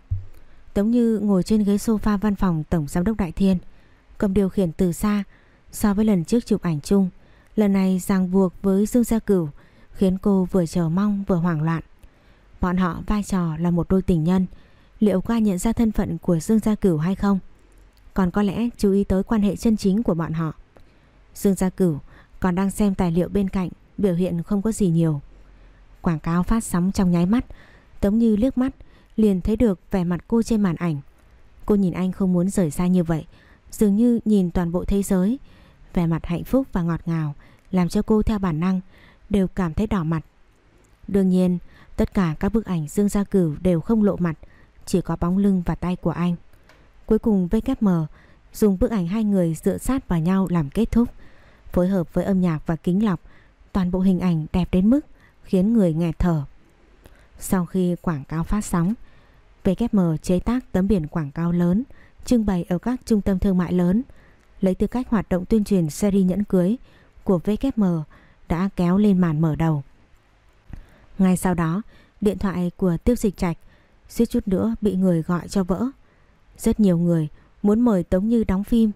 Tống Như ngồi trên ghế sofa văn phòng Tổng Giám đốc Đại Thiên, Cầm điều khiển từ xa So với lần trước chụp ảnh chung. Lần này ràng buộc với Dương Gia Cửu, Khiến cô vừa chờ mong vừa hoảng loạn. Bọn họ vai trò là một đôi tình nhân, Liệu qua nhận ra thân phận của Dương Gia Cửu hay không? Còn có lẽ chú ý tới quan hệ chân chính của bọn họ. Dương Gia Cửu còn đang xem tài liệu bên cạnh, Biểu hiện không có gì nhiều. Quảng cáo phát sóng trong nháy mắt, Tống như liếc mắt Liền thấy được vẻ mặt cô trên màn ảnh. Cô nhìn anh không muốn rời xa như vậy, Dường như nhìn toàn bộ thế giới. Vẻ mặt hạnh phúc và ngọt ngào Làm cho cô theo bản năng Đều cảm thấy đỏ mặt. Đương nhiên, tất cả các bức ảnh Dương Gia Cửu đều không lộ mặt, Chỉ có bóng lưng và tay của anh. Cuối cùng VKM dùng bức ảnh hai người dựa sát vào nhau làm kết thúc, Phối hợp với âm nhạc và kính lọc, Toàn bộ hình ảnh đẹp đến mức khiến người nghẹt thở. Sau khi quảng cáo phát sóng VKM chế tác tấm biển quảng cáo lớn Trưng bày ở các trung tâm thương mại lớn Lấy tư cách hoạt động tuyên truyền series nhẫn cưới Của VKM đã kéo lên màn mở đầu ngay sau đó, điện thoại của Tiêu Dịch Trạch suýt chút nữa bị người gọi cho vỡ. Rất nhiều người muốn mời Tống Như đóng phim,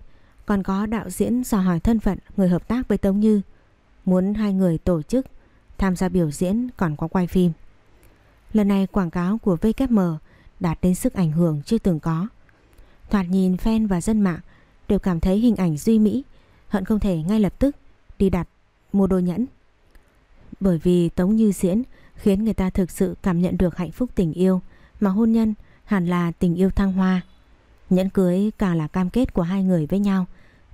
còn có đạo diễn dò hỏi thân phận người hợp tác với Tống Như, muốn hai người tổ chức tham gia biểu diễn còn có quay phim. Lần này quảng cáo của VKM đạt đến sức ảnh hưởng chưa từng có. Thoạt nhìn fan và dân mạng đều cảm thấy hình ảnh duy mỹ, hận không thể ngay lập tức đi đặt mua đôi nhẫn. Bởi vì Tống Như diễn khiến người ta thực sự cảm nhận được hạnh phúc tình yêu mà hôn nhân hẳn là tình yêu thăng hoa. Nhẫn cưới càng là cam kết của hai người với nhau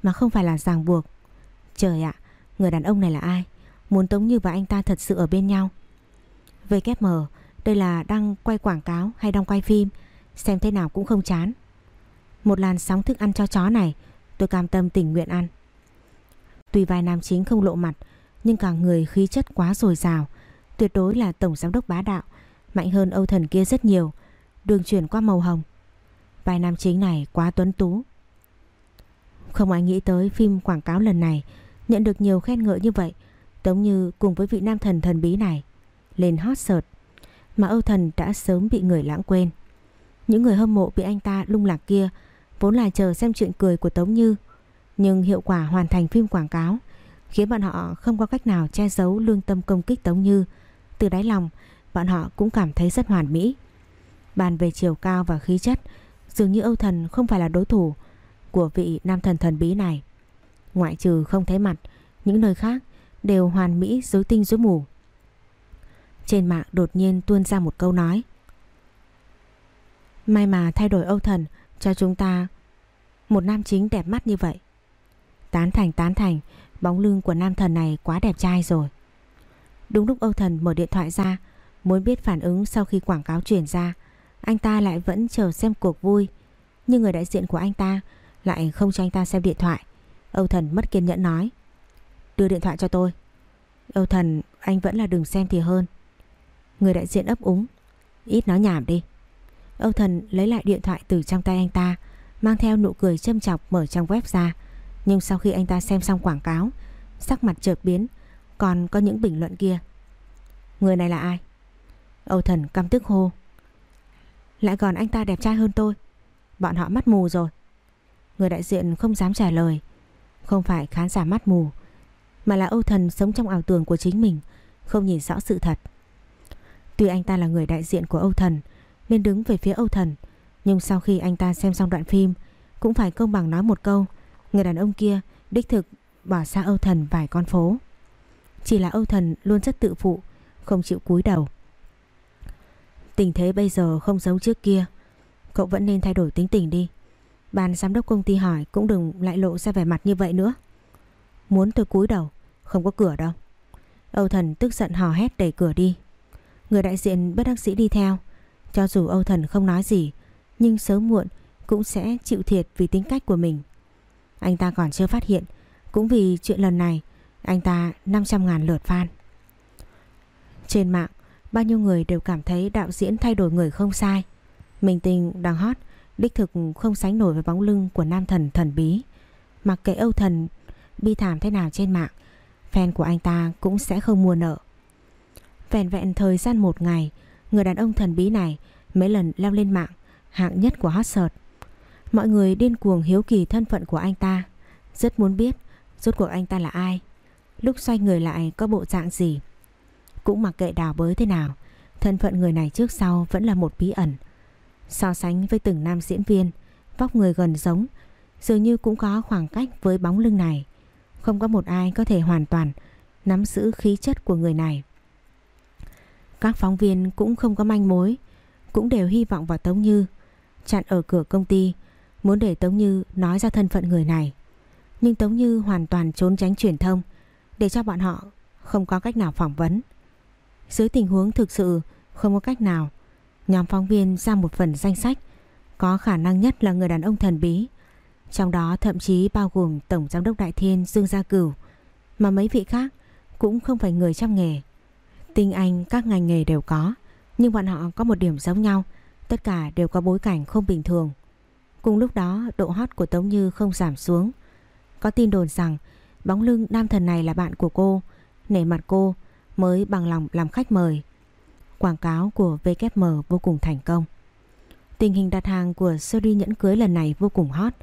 mà không phải là ràng buộc. Trời ạ, người đàn ông này là ai? Muốn Tống Như và anh ta thật sự ở bên nhau. VKM, đây là đang quay quảng cáo hay đang quay phim, xem thế nào cũng không chán. Một làn sóng thức ăn cho chó này, tôi cam tâm tình nguyện ăn. Tuy vai nam chính không lộ mặt, nhưng cả người khí chất quá dồi dào, Tuyệt đối là tổng giám đốc bá đạo Mạnh hơn Âu Thần kia rất nhiều Đường chuyển qua màu hồng Vai nam chính này quá tuấn tú Không ai nghĩ tới phim quảng cáo lần này Nhận được nhiều khen ngợi như vậy giống như cùng với vị nam thần thần bí này Lên hot search mà Âu Thần đã sớm bị người lãng quên. Những người hâm mộ bị anh ta lung lạc kia Vốn là chờ xem chuyện cười của Tống Như, Nhưng hiệu quả hoàn thành phim quảng cáo Khiến bọn họ không có cách nào che giấu lương tâm công kích Tống Như. Từ đáy lòng, Bọn họ cũng cảm thấy rất hoàn mỹ. Bàn về chiều cao và khí chất, Dường như Âu Thần không phải là đối thủ Của vị nam thần thần bí này. Ngoại trừ không thấy mặt, Những nơi khác đều hoàn mỹ dối tinh dối mù. Trên mạng đột nhiên tuôn ra một câu nói May mà thay đổi Âu Thần Cho chúng ta Một nam chính đẹp mắt như vậy Tán thành tán thành Bóng lưng của nam thần này quá đẹp trai rồi. Đúng lúc Âu Thần mở điện thoại ra, muốn biết phản ứng sau khi quảng cáo truyền ra, anh ta lại vẫn chờ xem cuộc vui. Nhưng người đại diện của anh ta lại không cho anh ta xem điện thoại. Âu Thần mất kiên nhẫn nói. Đưa điện thoại cho tôi. Âu Thần, anh vẫn là đừng xem thì hơn. Người đại diện ấp úng. Ít nói nhảm đi. Âu Thần lấy lại điện thoại từ trong tay anh ta, mang theo nụ cười châm chọc mở trang web ra. Nhưng sau khi anh ta xem xong quảng cáo, sắc mặt chợt biến, còn có những bình luận kia. Người này là ai? Âu Thần căm tức hô. Lại còn anh ta đẹp trai hơn tôi. Bọn họ mắt mù rồi. Người đại diện không dám trả lời. Không phải khán giả mắt mù, mà là Âu Thần sống trong ảo tưởng của chính mình, không nhìn rõ sự thật. Tuy anh ta là người đại diện của Âu Thần, nên đứng về phía Âu Thần, nhưng sau khi anh ta xem xong đoạn phim, cũng phải công bằng nói một câu, người đàn ông kia đích thực bỏ xa Âu Thần vài con phố. Chỉ là Âu Thần luôn rất tự phụ, không chịu cúi đầu. Tình thế bây giờ không giống trước kia, cậu vẫn nên thay đổi tính tình đi. Ban giám đốc công ty hỏi cũng đừng lại lộ ra vẻ mặt như vậy nữa. Muốn tôi cúi đầu, không có cửa đâu. Âu Thần tức giận hò hét đẩy cửa đi. Người đại diện bất đắc sĩ đi theo. Cho dù Âu Thần không nói gì, nhưng sớm muộn cũng sẽ chịu thiệt vì tính cách của mình. Anh ta còn chưa phát hiện, cũng vì chuyện lần này, anh ta 500.000 lượt fan. Trên mạng, bao nhiêu người đều cảm thấy đạo diễn thay đổi người không sai. Mình tình đang hot, đích thực không sánh nổi với bóng lưng của nam thần thần bí. Mặc kệ Âu Thần bi thảm thế nào trên mạng, fan của anh ta cũng sẽ không mua nợ. Vẹn vẹn thời gian một ngày, người đàn ông thần bí này mấy lần leo lên mạng, hạng nhất của hot search. Mọi người điên cuồng hiếu kỳ thân phận của anh ta, rất muốn biết rốt cuộc anh ta là ai, lúc xoay người lại có bộ dạng gì. Cũng mặc kệ đào bới thế nào, thân phận người này trước sau vẫn là một bí ẩn. So sánh với từng nam diễn viên, vóc người gần giống, dường như cũng có khoảng cách với bóng lưng này. Không có một ai có thể hoàn toàn nắm giữ khí chất của người này. Các phóng viên cũng không có manh mối, cũng đều hy vọng vào Tống Như, chặn ở cửa công ty, muốn để Tống Như nói ra thân phận người này. Nhưng Tống Như hoàn toàn trốn tránh truyền thông, để cho bọn họ không có cách nào phỏng vấn. Dưới tình huống thực sự không có cách nào, nhóm phóng viên ra một phần danh sách có khả năng nhất là người đàn ông thần bí. Trong đó thậm chí bao gồm Tổng Giám đốc Đại Thiên Dương Gia Cửu, mà mấy vị khác cũng không phải người trong nghề. Tinh Anh các ngành nghề đều có, nhưng bọn họ có một điểm giống nhau, tất cả đều có bối cảnh không bình thường. Cùng lúc đó độ hot của Tống Như không giảm xuống. Có tin đồn rằng bóng lưng nam thần này là bạn của cô, nể mặt cô mới bằng lòng làm khách mời. Quảng cáo của VKM vô cùng thành công. Tình hình đặt hàng của series nhẫn cưới lần này vô cùng hot.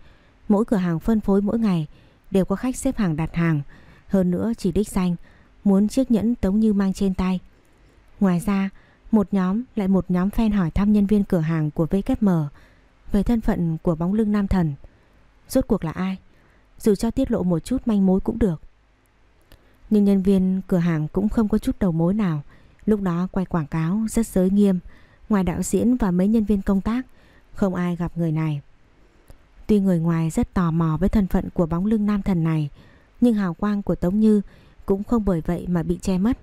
Mỗi cửa hàng phân phối mỗi ngày đều có khách xếp hàng đặt hàng. Hơn nữa chỉ đích danh muốn chiếc nhẫn Tống Như mang trên tay. Ngoài ra, một nhóm lại một nhóm fan hỏi thăm nhân viên cửa hàng của VKM về thân phận của bóng lưng nam thần. Rốt cuộc là ai? Dù cho tiết lộ một chút manh mối cũng được. Nhưng nhân viên cửa hàng cũng không có chút đầu mối nào. Lúc đó quay quảng cáo rất giới nghiêm. Ngoài đạo diễn và mấy nhân viên công tác, không ai gặp người này. Tuy người ngoài rất tò mò với thân phận của bóng lưng nam thần này, nhưng hào quang của Tống Như cũng không bởi vậy mà bị che mất.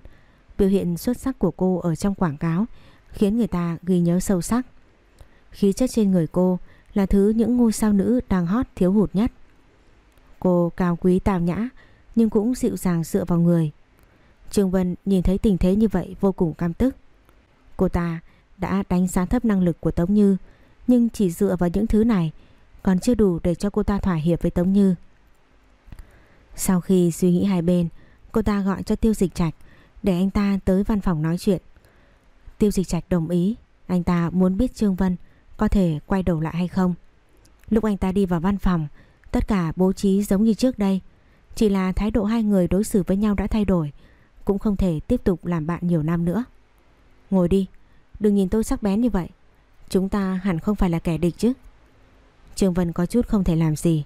Biểu hiện xuất sắc của cô ở trong quảng cáo khiến người ta ghi nhớ sâu sắc. Khí chất trên người cô là thứ những ngôi sao nữ đang hot thiếu hụt nhất. Cô cao quý tào nhã nhưng cũng dịu dàng dựa vào người. Trương Vân nhìn thấy tình thế như vậy vô cùng cam tức. Cô ta đã đánh giá thấp năng lực của Tống Như nhưng chỉ dựa vào những thứ này còn chưa đủ để cho cô ta thỏa hiệp với Tống Như. Sau khi suy nghĩ hai bên, cô ta gọi cho Tiêu Dịch Trạch để anh ta tới văn phòng nói chuyện. Tiêu Dịch Trạch đồng ý, anh ta muốn biết Trương Vân có thể quay đầu lại hay không. Lúc anh ta đi vào văn phòng, tất cả bố trí giống như trước đây, chỉ là thái độ hai người đối xử với nhau đã thay đổi, cũng không thể tiếp tục làm bạn nhiều năm nữa. Ngồi đi, đừng nhìn tôi sắc bén như vậy. Chúng ta hẳn không phải là kẻ địch chứ. Trương Vân có chút không thể làm gì.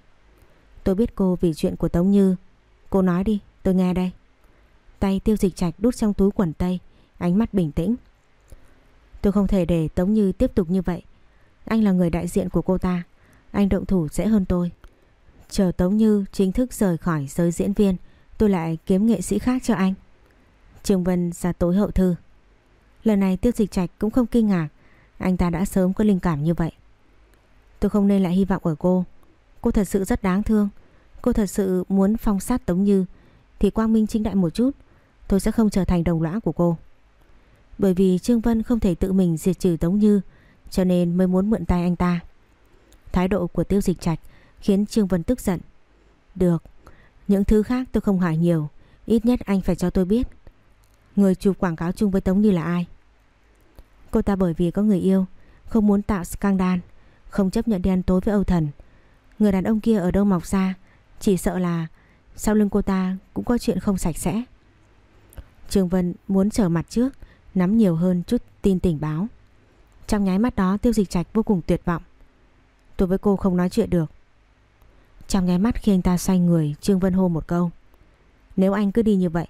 Tôi biết cô vì chuyện của Tống Như. Cô nói đi, tôi nghe đây. Tay tiêu dịch trạch đút trong túi quần tây, ánh mắt bình tĩnh. Tôi không thể để Tống Như tiếp tục như vậy. Anh là người đại diện của cô ta. Anh động thủ dễ hơn tôi. Chờ Tống Như chính thức rời khỏi giới diễn viên, Tôi lại kiếm nghệ sĩ khác cho anh Trương Vân ra tối hậu thư Lần này tiêu dịch trạch cũng không kinh ngạc Anh ta đã sớm có linh cảm như vậy Tôi không nên lại hy vọng ở cô Cô thật sự rất đáng thương Cô thật sự muốn phong sát Tống Như thì quang minh chính đại một chút. Tôi sẽ không trở thành đồng lõa của cô. Bởi vì Trương Vân không thể tự mình diệt trừ Tống Như, Cho nên mới muốn mượn tay anh ta. Thái độ của tiêu dịch trạch Khiến Trương Vân tức giận. Được, Những thứ khác tôi không hỏi nhiều, Ít nhất anh phải cho tôi biết. Người chụp quảng cáo chung với Tống Như là ai? Cô ta bởi vì có người yêu, Không muốn tạo scandal, Không chấp nhận đi ăn tối với Âu Thần. Người đàn ông kia ở đâu mọc ra, Chỉ sợ là sau lưng cô ta cũng có chuyện không sạch sẽ. Trường Vân muốn trở mặt trước, Nắm nhiều hơn chút tin tình báo. Trong nháy mắt đó, tiêu dịch trạch vô cùng tuyệt vọng. Tôi với cô không nói chuyện được. Trong nháy mắt khi anh ta xoay người, Trương Vân hô một câu. Nếu anh cứ đi như vậy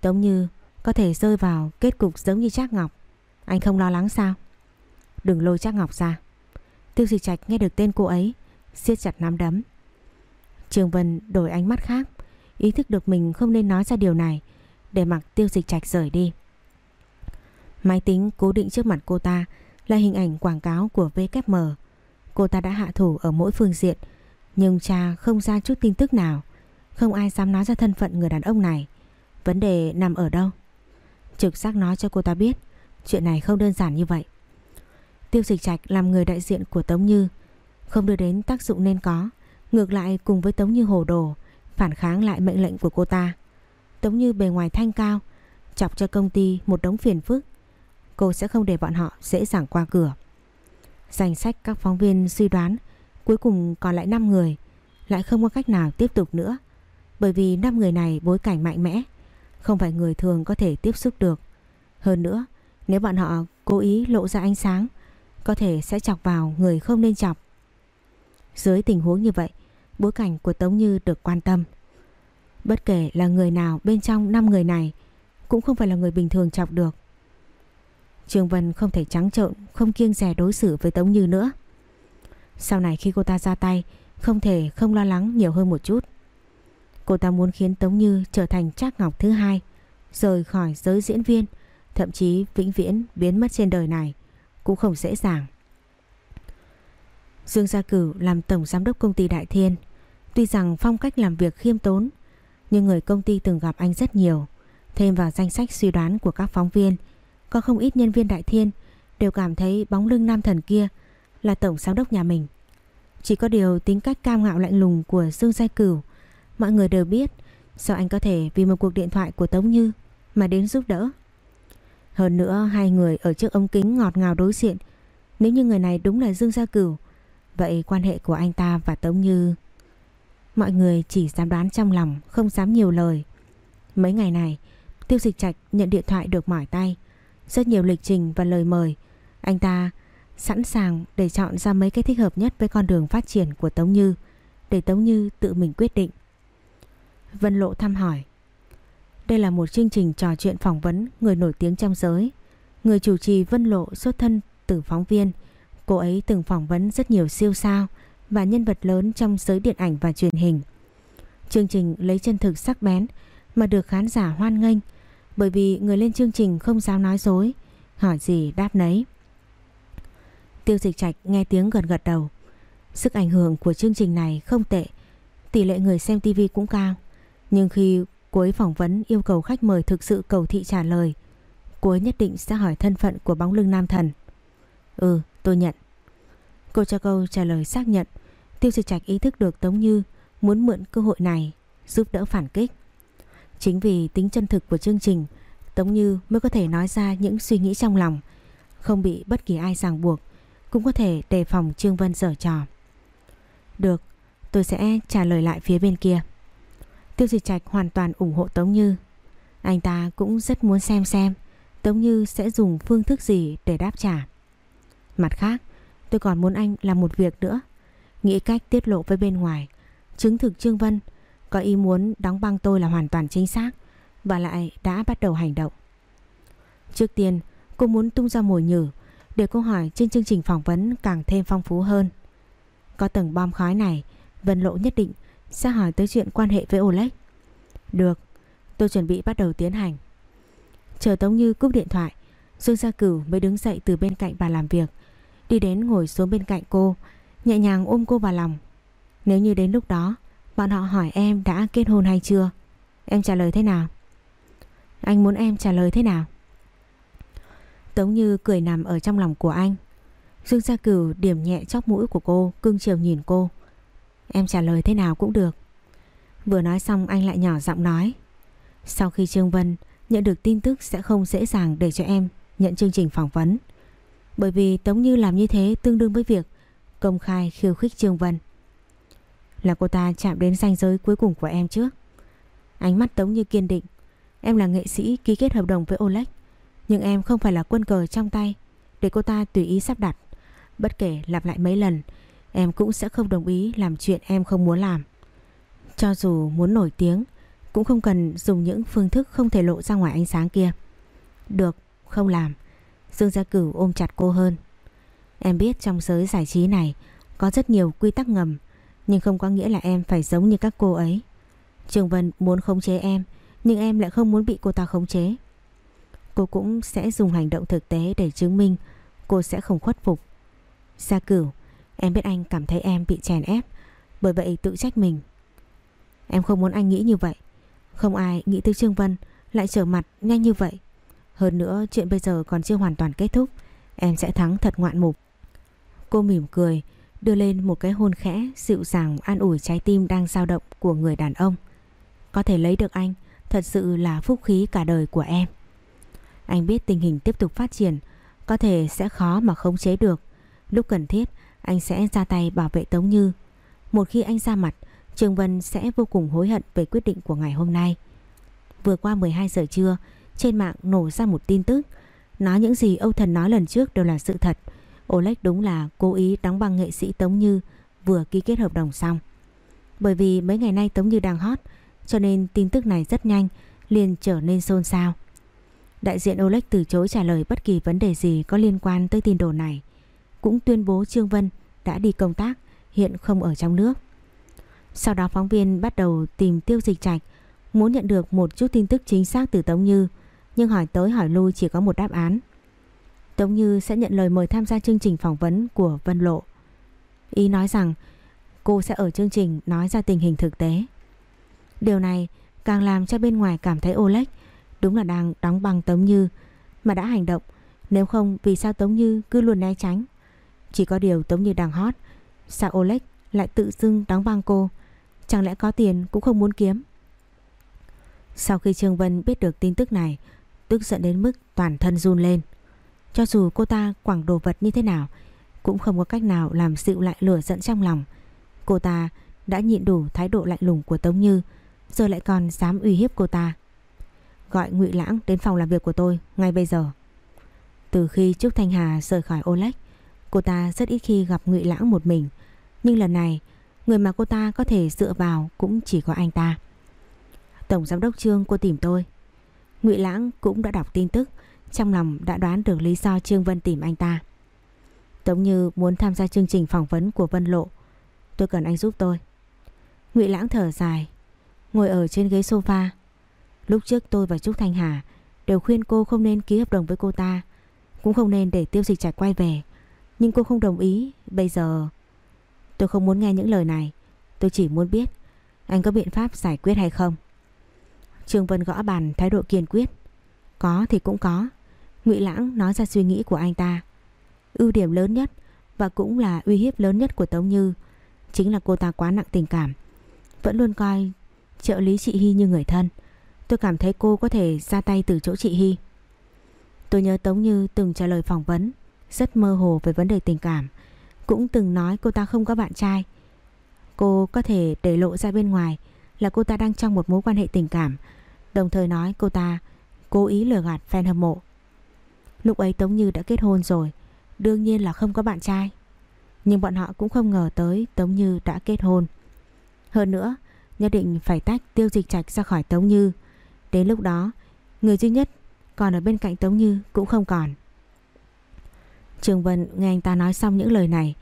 Tống như có thể rơi vào kết cục giống như Trác Ngọc. Anh không lo lắng sao? Đừng lôi Trác Ngọc ra. Tiêu dịch trạch nghe được tên cô ấy, siết chặt nắm đấm. Trương Vân đổi ánh mắt khác. Ý thức được mình không nên nói ra điều này, Để mặc tiêu dịch trạch rời đi. Máy tính cố định trước mặt cô ta Là hình ảnh quảng cáo của VKM Cô ta đã hạ thủ ở mỗi phương diện, Nhưng cha không ra chút tin tức nào, Không ai dám nói ra thân phận người đàn ông này. Vấn đề nằm ở đâu? Trực giác nói cho cô ta biết, Chuyện này không đơn giản như vậy. Tiêu dịch trạch làm người đại diện của Tống Như, Không đưa đến tác dụng nên có, Ngược lại cùng với Tống Như hồ đồ Phản kháng lại mệnh lệnh của cô ta. Tống Như bề ngoài thanh cao, Chọc cho công ty một đống phiền phức, Cô sẽ không để bọn họ dễ dàng qua cửa. Danh sách các phóng viên suy đoán, Cuối cùng còn lại 5 người, Lại không có cách nào tiếp tục nữa. Bởi vì 5 người này bối cảnh mạnh mẽ, Không phải người thường có thể tiếp xúc được. Hơn nữa, Nếu bọn họ cố ý lộ ra ánh sáng, Có thể sẽ chọc vào người không nên chọc. Dưới tình huống như vậy Bối cảnh của Tống Như được quan tâm. Bất kể là người nào bên trong 5 người này, Cũng không phải là người bình thường chọc được. Trương Vân không thể trắng trợn, Không kiêng dè đối xử với Tống Như nữa. Sau này khi cô ta ra tay, Không thể không lo lắng nhiều hơn một chút. Cô ta muốn khiến Tống Như trở thành Trác Ngọc thứ hai, Rời khỏi giới diễn viên, Thậm chí vĩnh viễn biến mất trên đời này, Cũng không dễ dàng. Dương Gia Cửu làm tổng giám đốc công ty Đại Thiên Tuy rằng phong cách làm việc khiêm tốn, Nhưng người công ty từng gặp anh rất nhiều. Thêm vào danh sách suy đoán của các phóng viên, Có không ít nhân viên Đại Thiên Đều cảm thấy bóng lưng nam thần kia Là tổng giám đốc nhà mình. Chỉ có điều tính cách cam ngạo lạnh lùng của Dương Gia Cửu, Mọi người đều biết Sao anh có thể vì một cuộc điện thoại của Tống Như Mà đến giúp đỡ. Hơn nữa, hai người ở trước ống kính ngọt ngào đối diện, Nếu như người này đúng là Dương Gia Cửu, Vậy quan hệ của anh ta và Tống Như Mọi người chỉ dám đoán trong lòng, Không dám nhiều lời. Mấy ngày này, Tiêu dịch trạch nhận điện thoại được mỏi tay. Rất nhiều lịch trình và lời mời. Anh ta sẵn sàng để chọn ra mấy cái thích hợp nhất Với con đường phát triển của Tống Như, Để Tống Như tự mình quyết định. Vân Lộ thăm hỏi, Đây là một chương trình trò chuyện phỏng vấn Người nổi tiếng trong giới. Người chủ trì Vân Lộ xuất thân từ phóng viên. Cô ấy từng phỏng vấn rất nhiều siêu sao và nhân vật lớn trong giới điện ảnh và truyền hình. Chương trình lấy chân thực sắc bén mà được khán giả hoan nghênh bởi vì người lên chương trình không dám nói dối, hỏi gì đáp nấy. Tiêu dịch trạch nghe tiếng gần gật đầu. Sức ảnh hưởng của chương trình này không tệ, tỷ lệ người xem TV cũng cao. Nhưng khi cuối phỏng vấn yêu cầu khách mời thực sự cầu thị trả lời, cuối nhất định sẽ hỏi thân phận của bóng lưng nam thần. Ừ, tôi nhận. Cô cho câu trả lời xác nhận Tiêu Diệt Trạch ý thức được Tống Như muốn mượn cơ hội này giúp đỡ phản kích. Chính vì tính chân thực của chương trình, Tống Như mới có thể nói ra những suy nghĩ trong lòng, không bị bất kỳ ai ràng buộc, cũng có thể đề phòng Trương Vân dở trò. Được, tôi sẽ trả lời lại phía bên kia. Tiêu Diệt Trạch hoàn toàn ủng hộ Tống Như. Anh ta cũng rất muốn xem xem Tống Như sẽ dùng phương thức gì để đáp trả. Mặt khác, tôi còn muốn anh làm một việc nữa. Nghĩ cách tiết lộ với bên ngoài. Chứng thực Trương Vân. Có ý muốn đóng băng tôi là hoàn toàn chính xác Và lại đã bắt đầu hành động. Trước tiên cô muốn tung ra mồi nhử. Để câu hỏi trên chương trình phỏng vấn càng thêm phong phú hơn. Có tầng bom khói này Vân Lộ nhất định sẽ hỏi tới chuyện quan hệ với Oleg. Được, tôi chuẩn bị bắt đầu tiến hành. Chờ Tống Như cúp điện thoại, Dương Gia Cửu mới đứng dậy từ bên cạnh bà làm việc, đi đến ngồi xuống bên cạnh cô, nhẹ nhàng ôm cô vào lòng. Nếu như đến lúc đó, bọn họ hỏi em đã kết hôn hay chưa, em trả lời thế nào? Anh muốn em trả lời thế nào? Tống Như cười nằm ở trong lòng của anh. Dương Gia Cửu điểm nhẹ chóc mũi của cô, cưng chiều nhìn cô. Em trả lời thế nào cũng được. Vừa nói xong anh lại nhỏ giọng nói. Sau khi Trương Vân nhận được tin tức sẽ không dễ dàng để cho em nhận chương trình phỏng vấn. Bởi vì Tống Như làm như thế tương đương với việc công khai khiêu khích Trương Vân. Là cô ta chạm đến ranh giới cuối cùng của em trước. Ánh mắt Tống Như kiên định. Em là nghệ sĩ ký kết hợp đồng với Oleg. Nhưng em không phải là quân cờ trong tay để cô ta tùy ý sắp đặt. Bất kể lặp lại mấy lần, em cũng sẽ không đồng ý làm chuyện em không muốn làm. Cho dù muốn nổi tiếng, cũng không cần dùng những phương thức không thể lộ ra ngoài ánh sáng kia. Được, không làm. Dương Gia Cửu ôm chặt cô hơn. Em biết trong giới giải trí này có rất nhiều quy tắc ngầm, nhưng không có nghĩa là em phải giống như các cô ấy. Trường Vân muốn khống chế em, nhưng em lại không muốn bị cô ta khống chế. Cô cũng sẽ dùng hành động thực tế để chứng minh cô sẽ không khuất phục. Gia Cửu, em biết anh cảm thấy em bị chèn ép, bởi vậy tự trách mình. Em không muốn anh nghĩ như vậy. Không ai nghĩ tới Trương Vân lại trở mặt nhanh như vậy. Hơn nữa chuyện bây giờ còn chưa hoàn toàn kết thúc Em sẽ thắng thật ngoạn mục Cô mỉm cười, Đưa lên một cái hôn khẽ, Dịu dàng an ủi trái tim đang dao động Của người đàn ông. Có thể lấy được anh, Thật sự là phúc khí cả đời của em. Anh biết tình hình tiếp tục phát triển, Có thể sẽ khó mà khống chế được. Lúc cần thiết, Anh sẽ ra tay bảo vệ Tống Như. Một khi anh ra mặt, Trường Vân sẽ vô cùng hối hận về quyết định của ngày hôm nay. Vừa qua 12 giờ trưa, trên mạng nổ ra một tin tức. Nói những gì Âu Thần nói lần trước đều là sự thật. Oleg đúng là cố ý đóng băng nghệ sĩ Tống Như, Vừa ký kết hợp đồng xong. Bởi vì mấy ngày nay Tống Như đang hot, Cho nên tin tức này rất nhanh, liền trở nên xôn xao. Đại diện Oleg từ chối trả lời bất kỳ vấn đề gì có liên quan tới tin đồn này. Cũng tuyên bố Trương Vân đã đi công tác, Hiện không ở trong nước. Sau đó phóng viên bắt đầu tìm tiêu dịch trạch, Muốn nhận được một chút tin tức chính xác từ Tống Như, nhưng hỏi tới hỏi lui chỉ có một đáp án. Tống Như sẽ nhận lời mời tham gia chương trình phỏng vấn của Vân Lộ. Ý nói rằng, cô sẽ ở chương trình nói ra tình hình thực tế. Điều này càng làm cho bên ngoài cảm thấy Oleg đúng là đang đóng băng Tống Như, mà đã hành động. Nếu không vì sao Tống Như cứ luôn né tránh. Chỉ có điều Tống Như đang hot. Sao Oleg lại tự dưng đóng băng cô? Chẳng lẽ có tiền cũng không muốn kiếm? Sau khi Trương Vân biết được tin tức này, tức giận đến mức toàn thân run lên. Cho dù cô ta quẳng đồ vật như thế nào, cũng không có cách nào làm dịu lại lửa giận trong lòng. Cô ta đã nhịn đủ thái độ lạnh lùng của Tống Như, giờ lại còn dám uy hiếp cô ta. Gọi Ngụy Lãng đến phòng làm việc của tôi ngay bây giờ. Từ khi Trúc Thanh Hà rời khỏi olex cô ta rất ít khi gặp Ngụy Lãng một mình, nhưng lần này, người mà cô ta có thể dựa vào cũng chỉ có anh ta. Tổng giám đốc Trương cô tìm tôi. Ngụy Lãng cũng đã đọc tin tức, trong lòng đã đoán được lý do Trương Vân tìm anh ta. Tống Như muốn tham gia chương trình phỏng vấn của Vân Lộ, tôi cần anh giúp tôi. Ngụy Lãng thở dài, ngồi ở trên ghế sofa. Lúc trước tôi và Trúc Thanh Hà đều khuyên cô không nên ký hợp đồng với cô ta, cũng không nên để tiêu dịch trạch quay về. Nhưng cô không đồng ý, bây giờ... Tôi không muốn nghe những lời này, tôi chỉ muốn biết anh có biện pháp giải quyết hay không. Trương Vân gõ bàn thái độ kiên quyết. Có thì cũng có. Ngụy Lãng nói ra suy nghĩ của anh ta. Ưu điểm lớn nhất và cũng là uy hiếp lớn nhất của Tống Như chính là cô ta quá nặng tình cảm. Vẫn luôn coi trợ lý chị Hy như người thân. Tôi cảm thấy cô có thể ra tay từ chỗ chị Hy. Tôi nhớ Tống Như từng trả lời phỏng vấn, rất mơ hồ về vấn đề tình cảm. Cũng từng nói cô ta không có bạn trai. Cô có thể để lộ ra bên ngoài là cô ta đang trong một mối quan hệ tình cảm Đồng thời nói cô ta cố ý lừa gạt fan hâm mộ Lúc ấy Tống Như đã kết hôn rồi, Đương nhiên là không có bạn trai. Nhưng bọn họ cũng không ngờ tới Tống Như đã kết hôn. Hơn nữa, nhất định phải tách tiêu dịch trạch ra khỏi Tống Như. Đến lúc đó, Người duy nhất còn ở bên cạnh Tống Như cũng không còn. Trường Vân nghe anh ta nói xong những lời này,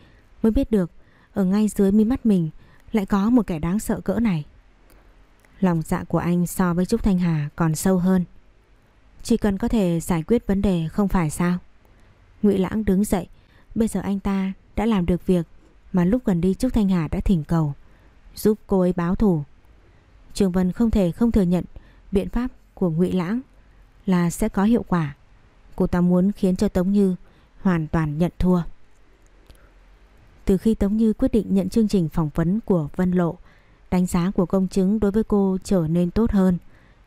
Mới biết được Ở ngay dưới mi mắt mình Lại có một kẻ đáng sợ cỡ này. Lòng dạ của anh so với Trúc Thanh Hà còn sâu hơn. Chỉ cần có thể giải quyết vấn đề không phải sao? Ngụy Lãng đứng dậy, bây giờ anh ta đã làm được việc mà lúc gần đi Trúc Thanh Hà đã thỉnh cầu, giúp cô ấy báo thù. Trường Vân không thể không thừa nhận biện pháp của Ngụy Lãng là sẽ có hiệu quả. Cô ta muốn khiến cho Tống Như hoàn toàn nhận thua. Từ khi Tống Như quyết định nhận chương trình phỏng vấn của Vân Lộ, đánh giá của công chứng đối với cô trở nên tốt hơn.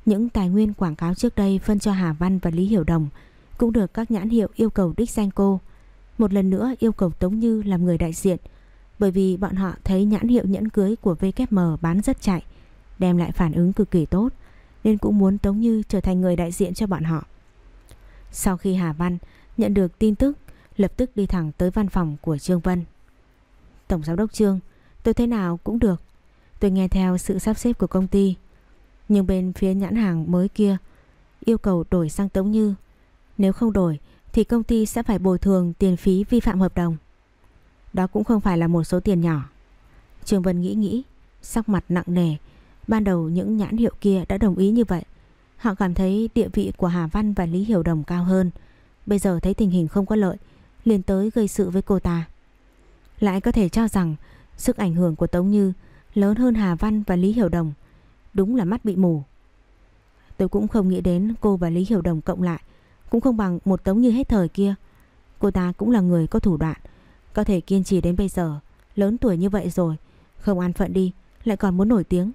Những tài nguyên quảng cáo trước đây phân cho Hà Văn và Lý Hiểu Đồng cũng được các nhãn hiệu yêu cầu đích danh cô. Một lần nữa yêu cầu Tống Như làm người đại diện bởi vì bọn họ thấy nhãn hiệu nhẫn cưới của VKM bán rất chạy, đem lại phản ứng cực kỳ tốt nên cũng muốn Tống Như trở thành người đại diện cho bọn họ. Sau khi Hà Văn nhận được tin tức, lập tức đi thẳng tới văn phòng của Trương Vân. Tổng giám đốc Trương, tôi thế nào cũng được. Tôi nghe theo sự sắp xếp của công ty. Nhưng bên phía nhãn hàng mới kia yêu cầu đổi sang Tống Như. Nếu không đổi thì công ty sẽ phải bồi thường tiền phí vi phạm hợp đồng. Đó cũng không phải là một số tiền nhỏ. trường Vân nghĩ nghĩ, sắc mặt nặng nề. Ban đầu những nhãn hiệu kia đã đồng ý như vậy. Họ cảm thấy địa vị của Hà Văn và Lý Hiểu Đồng cao hơn. Bây giờ thấy tình hình không có lợi, liền tới gây sự với cô ta. Lại có thể cho rằng sức ảnh hưởng của Tống Như lớn hơn Hà Văn và Lý Hiểu Đồng. Đúng là mắt bị mù. Tôi cũng không nghĩ đến cô và Lý Hiểu Đồng cộng lại cũng không bằng một Tống Như hết thời kia. Cô ta cũng là người có thủ đoạn, có thể kiên trì đến bây giờ, lớn tuổi như vậy rồi, không an phận đi, lại còn muốn nổi tiếng.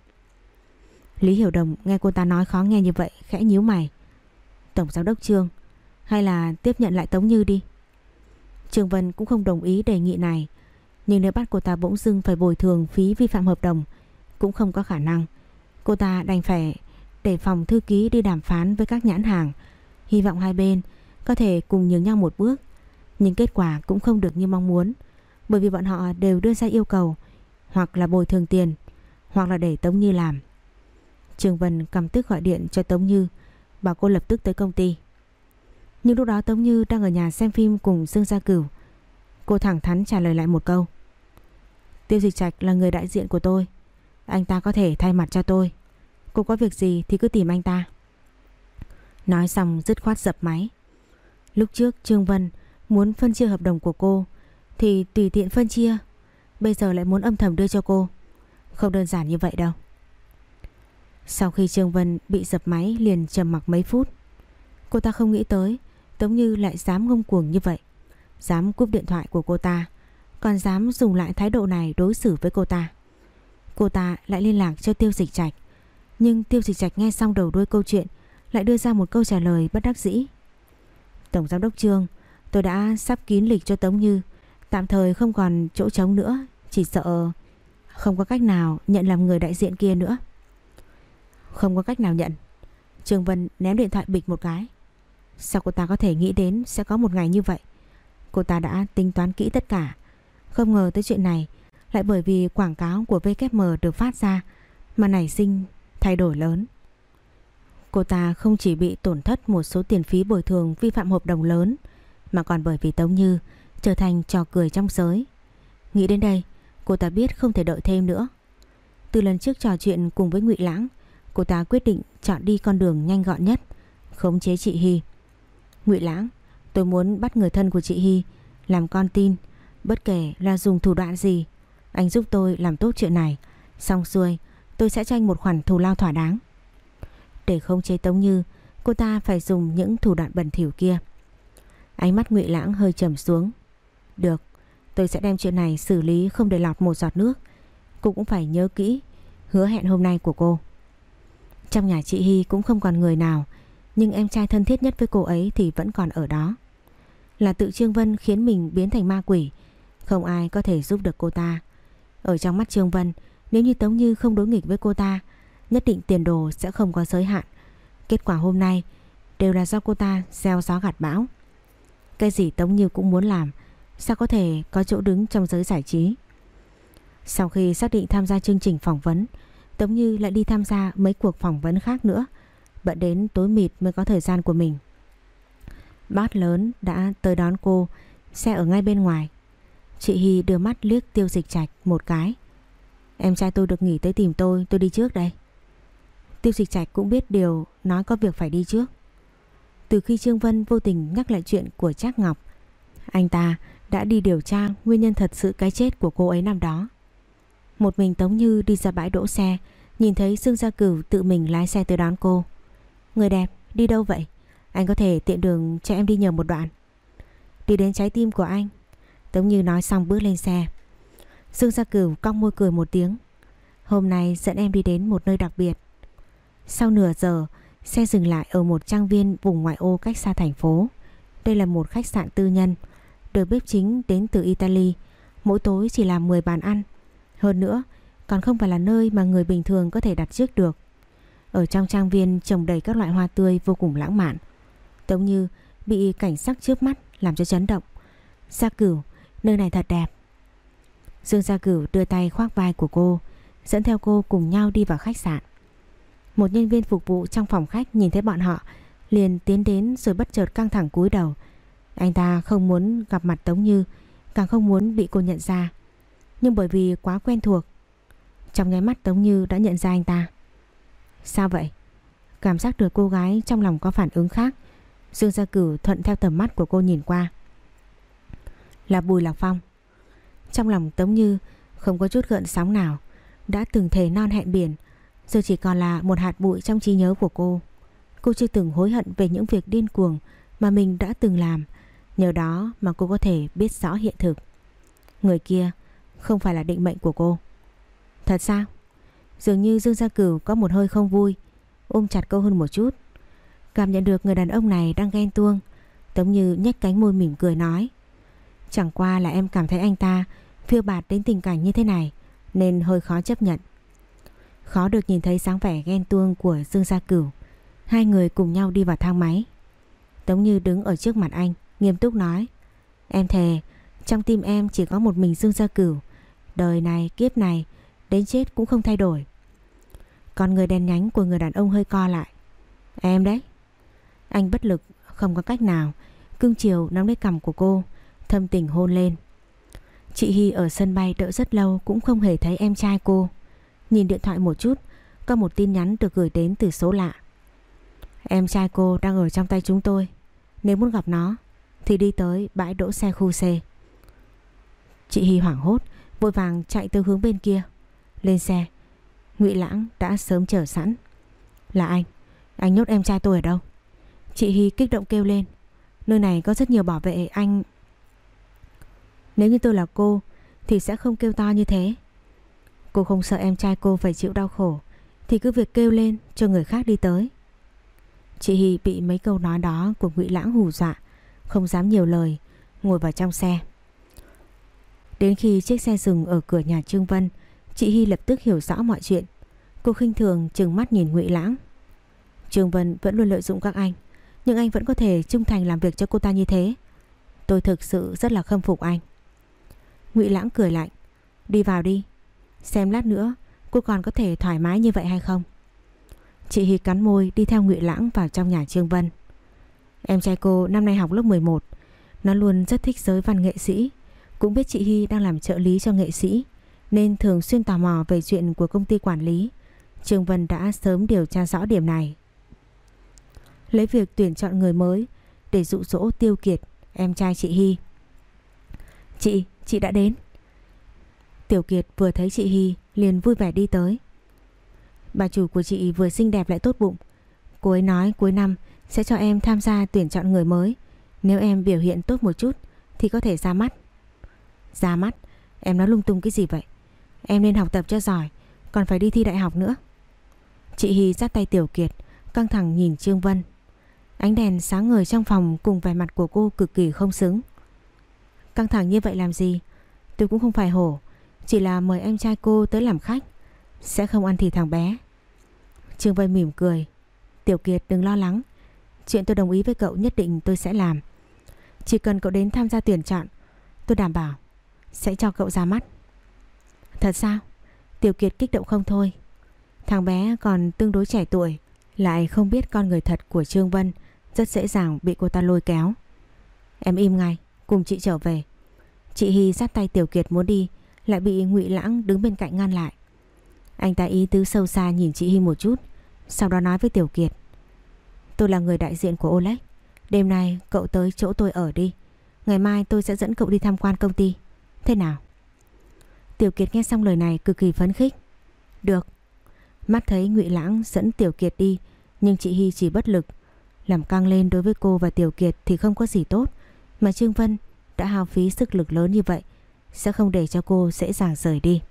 Lý Hiểu Đồng nghe cô ta nói khó nghe như vậy, khẽ nhíu mày. Tổng giám đốc Trương, hay là tiếp nhận lại Tống Như đi. Trương Vân cũng không đồng ý đề nghị này, nhưng nếu bắt cô ta bỗng dưng phải bồi thường phí vi phạm hợp đồng cũng không có khả năng. Cô ta đành phải để phòng thư ký đi đàm phán với các nhãn hàng, hy vọng hai bên có thể cùng nhường nhau một bước. Nhưng kết quả cũng không được như mong muốn, bởi vì bọn họ đều đưa ra yêu cầu hoặc là bồi thường tiền, hoặc là để Tống Như làm. Trường Vân cầm tức gọi điện cho Tống Như, bảo cô lập tức tới công ty. Nhưng lúc đó Tống Như đang ở nhà xem phim cùng Dương Gia Cửu. Cô thẳng thắn trả lời lại một câu. Tiêu Dịch Trạch là người đại diện của tôi. Anh ta có thể thay mặt cho tôi. Cô có việc gì thì cứ tìm anh ta. Nói xong, dứt khoát dập máy. Lúc trước Trương Vân muốn phân chia hợp đồng của cô, thì tùy tiện phân chia. Bây giờ lại muốn âm thầm đưa cho cô. Không đơn giản như vậy đâu. Sau khi Trương Vân bị dập máy liền trầm mặc mấy phút. Cô ta không nghĩ tới Tống Như lại dám ngông cuồng như vậy. Dám cúp điện thoại của cô ta. Còn dám dùng lại thái độ này đối xử với cô ta. Cô ta lại liên lạc cho Tiêu Dịch Trạch. Nhưng Tiêu Dịch Trạch nghe xong đầu đuôi câu chuyện lại đưa ra một câu trả lời bất đắc dĩ. Tổng giám đốc Trương, tôi đã sắp kín lịch cho Tống Như, tạm thời không còn chỗ trống nữa, chỉ sợ không có cách nào nhận làm người đại diện kia nữa. Không có cách nào nhận. Trương Vân ném điện thoại bịch một cái. Sao cô ta có thể nghĩ đến sẽ có một ngày như vậy? Cô ta đã tính toán kỹ tất cả. Không ngờ tới chuyện này lại bởi vì quảng cáo của VKM được phát ra mà nảy sinh thay đổi lớn. Cô ta không chỉ bị tổn thất một số tiền phí bồi thường vi phạm hợp đồng lớn mà còn bởi vì Tống Như trở thành trò cười trong giới. Nghĩ đến đây, cô ta biết không thể đợi thêm nữa. Từ lần trước trò chuyện cùng với Ngụy Lãng, cô ta quyết định chọn đi con đường nhanh gọn nhất, khống chế chị Hy. Ngụy Lãng, tôi muốn bắt người thân của chị Hy làm con tin, bất kể là dùng thủ đoạn gì, anh giúp tôi làm tốt chuyện này, xong xuôi tôi sẽ cho anh một khoản thù lao thỏa đáng. Để không chế Tống Như Cô ta phải dùng những thủ đoạn bẩn thỉu kia. Ánh mắt ngụy Lãng hơi trầm xuống. Được Tôi sẽ đem chuyện này xử lý không để lọt một giọt nước. Cô cũng phải nhớ kỹ Hứa hẹn hôm nay của cô. Trong nhà chị Hy cũng không còn người nào Nhưng em trai thân thiết nhất với cô ấy Thì vẫn còn ở đó. Là tự Trương Vân khiến mình biến thành ma quỷ Không ai có thể giúp được cô ta. Ở trong mắt Trương Vân, Nếu như Tống Như không đối nghịch với cô ta, Nhất định tiền đồ sẽ không có giới hạn. Kết quả hôm nay Đều là do cô ta gieo gió gặt bão. Cái gì Tống Như cũng muốn làm, Sao có thể có chỗ đứng trong giới giải trí? Sau khi xác định tham gia chương trình phỏng vấn, Tống Như lại đi tham gia mấy cuộc phỏng vấn khác nữa. Bận đến tối mịt mới có thời gian của mình. Bát lớn đã tới đón cô, Xe ở ngay bên ngoài. Chị Hy đưa mắt liếc tiêu dịch trạch một cái Em trai tôi được nghỉ tới tìm tôi Tôi đi trước đây Tiêu dịch trạch cũng biết điều nói có việc phải đi trước. Từ khi Trương Vân vô tình nhắc lại chuyện của Trác Ngọc, anh ta đã đi điều tra nguyên nhân thật sự cái chết của cô ấy năm đó. Một mình Tống Như đi ra bãi đỗ xe, nhìn thấy Dương Gia Cửu tự mình lái xe tới đón cô. Người đẹp, đi đâu vậy? Anh có thể tiện đường cho em đi nhờ một đoạn. Đi đến trái tim của anh. Tống Như nói xong bước lên xe. Dương Gia Cửu cong môi cười một tiếng. Hôm nay dẫn em đi đến một nơi đặc biệt. Sau nửa giờ, xe dừng lại ở một trang viên vùng ngoại ô cách xa thành phố. Đây là một khách sạn tư nhân, được bếp chính đến từ Italy. Mỗi tối chỉ làm 10 bàn ăn. Hơn nữa, còn không phải là nơi mà người bình thường có thể đặt trước được. Ở trong trang viên trồng đầy các loại hoa tươi vô cùng lãng mạn. Tống như bị cảnh sắc trước mắt làm cho chấn động. Gia Cửu, nơi này thật đẹp. Dương Gia Cửu đưa tay khoác vai của cô, dẫn theo cô cùng nhau đi vào khách sạn. Một nhân viên phục vụ trong phòng khách nhìn thấy bọn họ, liền tiến đến rồi bất chợt căng thẳng cúi đầu. Anh ta không muốn gặp mặt Tống Như, càng không muốn bị cô nhận ra. Nhưng bởi vì quá quen thuộc, trong nháy mắt Tống Như đã nhận ra anh ta. Sao vậy? Cảm giác được cô gái trong lòng có phản ứng khác. Dương Gia Cửu thuận theo tầm mắt của cô nhìn qua. Là Bùi Lạc Phong. Trong lòng Tống Như không có chút gợn sóng nào. Đã từng thề non hẹn biển. Giờ chỉ còn là một hạt bụi trong trí nhớ của cô. Cô chưa từng hối hận về những việc điên cuồng mà mình đã từng làm. Nhờ đó mà cô có thể biết rõ hiện thực. Người kia không phải là định mệnh của cô. Thật sao? Dường như Dương Gia Cửu có một hơi không vui, Ôm chặt cô hơn một chút Cảm nhận được người đàn ông này đang ghen tuông, Tống như nhếch cánh môi mỉm cười nói Chẳng qua là em cảm thấy anh ta Phiêu bạt đến tình cảnh như thế này, Nên hơi khó chấp nhận. Khó được nhìn thấy sáng vẻ ghen tuông của Dương Gia Cửu. Hai người cùng nhau đi vào thang máy. Tống như đứng ở trước mặt anh, Nghiêm túc nói, Em thề, Trong tim em chỉ có một mình Dương Gia Cửu. Đời này, kiếp này, Đến chết cũng không thay đổi. Còn người đèn nhánh của người đàn ông hơi co lại, Em đấy. Anh bất lực, không có cách nào, Cưng chiều nắm lấy cằm của cô Thâm tình hôn lên. Chị Hy ở sân bay đợi rất lâu Cũng không hề thấy em trai cô. Nhìn điện thoại một chút, Có một tin nhắn được gửi đến từ số lạ. Em trai cô đang ở trong tay chúng tôi. Nếu muốn gặp nó, Thì đi tới bãi đỗ xe khu C. Chị Hy hoảng hốt, Vội vàng chạy từ hướng bên kia. Lên xe, Ngụy Lãng đã sớm chờ sẵn. Là anh Anh nhốt em trai tôi ở đâu? Chị Hy kích động kêu lên. Nơi này có rất nhiều bảo vệ, anh nếu như tôi là cô, Thì sẽ không kêu to như thế. Cô không sợ em trai cô phải chịu đau khổ, Thì cứ việc kêu lên cho người khác đi tới. Chị Hy bị mấy câu nói đó của Ngụy Lãng hù dọa, Không dám nhiều lời, Ngồi vào trong xe. Đến khi chiếc xe dừng ở cửa nhà Trương Vân, Chị Hy lập tức hiểu rõ mọi chuyện. Cô khinh thường trừng mắt nhìn Ngụy Lãng. Trương Vân vẫn luôn lợi dụng các anh, Nhưng anh vẫn có thể trung thành làm việc cho cô ta như thế. Tôi thực sự rất là khâm phục anh. Ngụy Lãng cười lạnh Đi vào đi Xem lát nữa cô còn có thể thoải mái như vậy hay không Chị Hi cắn môi đi theo Ngụy Lãng vào trong nhà Trương Vân Em trai cô năm nay học lớp 11 Nó luôn rất thích giới văn nghệ sĩ Cũng biết chị Hi đang làm trợ lý cho nghệ sĩ nên thường xuyên tò mò về chuyện của công ty quản lý. Trương Vân đã sớm điều tra rõ điểm này. Lấy việc tuyển chọn người mới để dụ dỗ Tiêu Kiệt, em trai chị Hi. Chị, chị đã đến. Tiểu Kiệt vừa thấy chị Hy, liền vui vẻ đi tới. Bà chủ của chị vừa xinh đẹp lại tốt bụng. Cô ấy nói cuối năm sẽ cho em tham gia tuyển chọn người mới. Nếu em biểu hiện tốt một chút thì có thể ra mắt. Ra mắt? Em nói lung tung cái gì vậy? Em nên học tập cho giỏi, Còn phải đi thi đại học nữa Chị Hy dắt tay Tiểu Kiệt, Căng thẳng nhìn Trương Vân Ánh đèn sáng ngời trong phòng cùng vẻ mặt của cô cực kỳ không xứng Căng thẳng như vậy làm gì? Tôi cũng không phải hổ Chỉ là mời em trai cô tới làm khách. Sẽ không ăn thịt thằng bé. Trương Vân mỉm cười. Tiểu Kiệt đừng lo lắng. Chuyện tôi đồng ý với cậu nhất định tôi sẽ làm. Chỉ cần cậu đến tham gia tuyển chọn Tôi đảm bảo Sẽ cho cậu ra mắt. Thật sao? Tiểu Kiệt kích động không thôi. Thằng bé còn tương đối trẻ tuổi, lại không biết con người thật của Trương Vân, rất dễ dàng bị cô ta lôi kéo. Em im ngay, cùng chị trở về. Chị Hy sát tay Tiểu Kiệt muốn đi, lại bị Ngụy Lãng đứng bên cạnh ngăn lại. Anh ta ý tứ sâu xa nhìn chị Hy một chút, Sau đó nói với Tiểu Kiệt. Tôi là người đại diện của Oleg Đêm nay cậu tới chỗ tôi ở đi. Ngày mai tôi sẽ dẫn cậu đi tham quan công ty. Thế nào? Tiểu Kiệt nghe xong lời này cực kỳ phấn khích. Được. Mắt thấy Ngụy Lãng dẫn Tiểu Kiệt đi Nhưng chị Hy chỉ bất lực. Làm căng lên đối với cô và Tiểu Kiệt thì không có gì tốt. Mà Trương Vân đã hao phí sức lực lớn như vậy, Sẽ không để cho cô dễ dàng rời đi.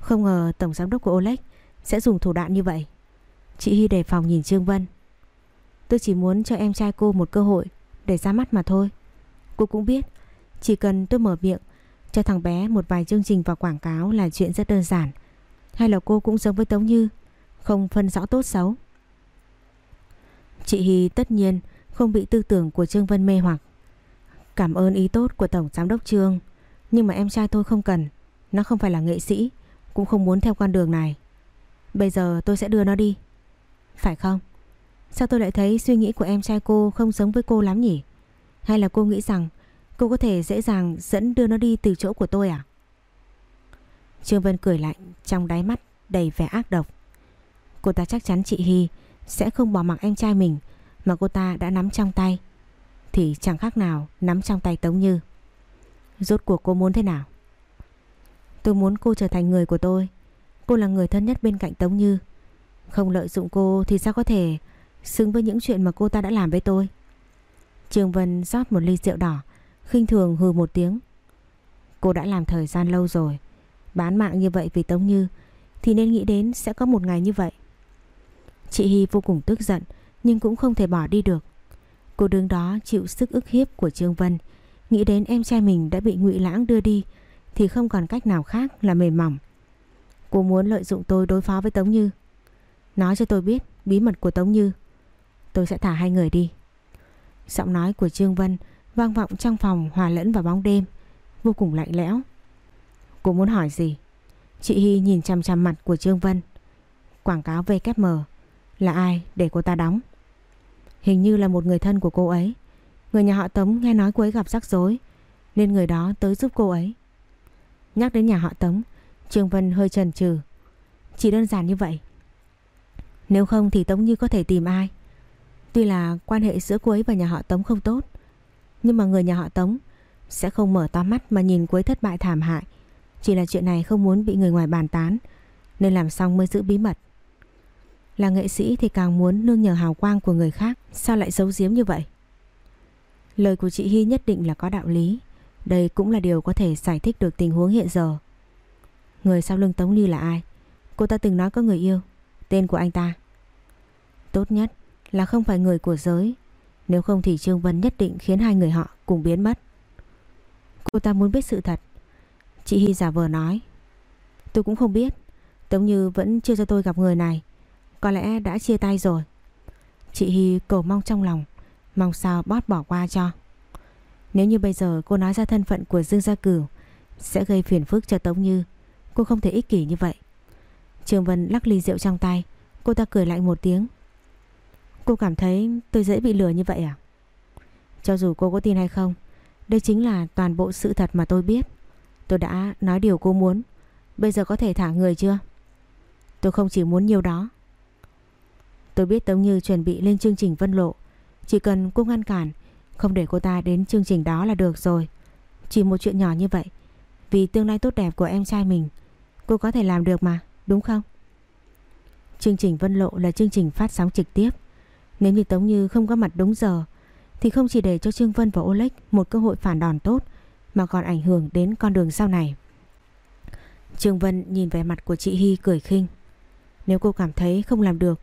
Không ngờ Tổng Giám đốc của Oleg Sẽ dùng thủ đoạn như vậy. Chị Hy đề phòng nhìn Trương Vân. Tôi chỉ muốn cho em trai cô một cơ hội Để ra mắt mà thôi. Cô cũng biết, Chỉ cần tôi mở miệng Cho thằng bé một vài chương trình và quảng cáo là chuyện rất đơn giản. Hay là cô cũng giống với Tống Như, Không phân rõ tốt xấu. Chị Hy tất nhiên không bị tư tưởng của Trương Vân mê hoặc. Cảm ơn ý tốt của Tổng Giám đốc Trương Nhưng mà em trai tôi không cần Nó không phải là nghệ sĩ, Cũng không muốn theo con đường này Bây giờ tôi sẽ đưa nó đi Phải không? Sao tôi lại thấy suy nghĩ của em trai cô không giống với cô lắm nhỉ? Hay là cô nghĩ rằng cô có thể dễ dàng dẫn đưa nó đi từ chỗ của tôi à? Trương Vân cười lạnh, trong đáy mắt đầy vẻ ác độc. Cô ta chắc chắn chị Hy sẽ không bỏ mặc em trai mình mà cô ta đã nắm trong tay. Thì chẳng khác nào nắm trong tay Tống Như. Rốt cuộc cô muốn thế nào? Tôi muốn cô trở thành người của tôi. Cô là người thân nhất bên cạnh Tống Như. Không lợi dụng cô thì sao có thể xứng với những chuyện mà cô ta đã làm với tôi. Trương Vân rót một ly rượu đỏ, khinh thường hừ một tiếng. Cô đã làm thời gian lâu rồi, bán mạng như vậy vì Tống Như thì nên nghĩ đến sẽ có một ngày như vậy. Chị Hy vô cùng tức giận nhưng cũng không thể bỏ đi được. Cô đứng đó chịu sức ức hiếp của Trương Vân, nghĩ đến em trai mình đã bị Ngụy Lãng đưa đi thì không còn cách nào khác là mềm mỏng. Cô muốn lợi dụng tôi đối phó với Tống Như. Nói cho tôi biết bí mật của Tống Như tôi sẽ thả hai người đi. Giọng nói của Trương Vân vang vọng trong phòng hòa lẫn vào bóng đêm, vô cùng lạnh lẽo. Cô muốn hỏi gì? Chị Hy nhìn chằm chằm mặt của Trương Vân. Quảng cáo VKM là ai để cô ta đóng? Hình như là một người thân của cô ấy. Người nhà họ Tống nghe nói cô ấy gặp rắc rối nên người đó tới giúp cô ấy. Nhắc đến nhà họ Tống, Trương Vân hơi chần chừ. Chỉ đơn giản như vậy. Nếu không thì Tống Như có thể tìm ai? Tuy là quan hệ giữa cô ấy và nhà họ Tống không tốt Nhưng mà người nhà họ Tống Sẽ không mở to mắt mà nhìn cô ấy thất bại thảm hại Chỉ là chuyện này không muốn bị người ngoài bàn tán Nên làm xong mới giữ bí mật là nghệ sĩ thì càng muốn nương nhờ hào quang của người khác. Sao lại giấu giếm như vậy? Lời của chị Hy nhất định là có đạo lý. Đây cũng là điều có thể giải thích được tình huống hiện giờ. Người sau lưng Tống Như là ai? Cô ta từng nói có người yêu. Tên của anh ta. Tốt nhất là không phải người của giới. Nếu không thì Trương Vân nhất định khiến hai người họ cùng biến mất. Cô ta muốn biết sự thật. Chị Hy giả vờ nói. Tôi cũng không biết. Tống Như vẫn chưa cho tôi gặp người này. Có lẽ đã chia tay rồi. Chị Hy cầu mong trong lòng, Mong sao bót bỏ qua cho. Nếu như bây giờ cô nói ra thân phận của Dương Gia Cửu, Sẽ gây phiền phức cho Tống Như. Cô không thể ích kỷ như vậy. Trường Vân lắc ly rượu trong tay, Cô ta cười lạnh một tiếng. Cô cảm thấy tôi dễ bị lừa như vậy à? Cho dù cô có tin hay không, Đây chính là toàn bộ sự thật mà tôi biết. Tôi đã nói điều cô muốn. Bây giờ có thể thả người chưa? Tôi không chỉ muốn nhiều đó Tôi biết Tống Như chuẩn bị lên chương trình Vân Lộ Chỉ cần cô ngăn cản Không để cô ta đến chương trình đó là được rồi Chỉ một chuyện nhỏ như vậy Vì tương lai tốt đẹp của em trai mình Cô có thể làm được mà, đúng không? Chương trình Vân Lộ là chương trình phát sóng trực tiếp nếu như Tống Như không có mặt đúng giờ thì không chỉ để cho Trương Vân và Oleg một cơ hội phản đòn tốt mà còn ảnh hưởng đến con đường sau này. Trương Vân nhìn về mặt của chị Hy cười khinh. Nếu cô cảm thấy không làm được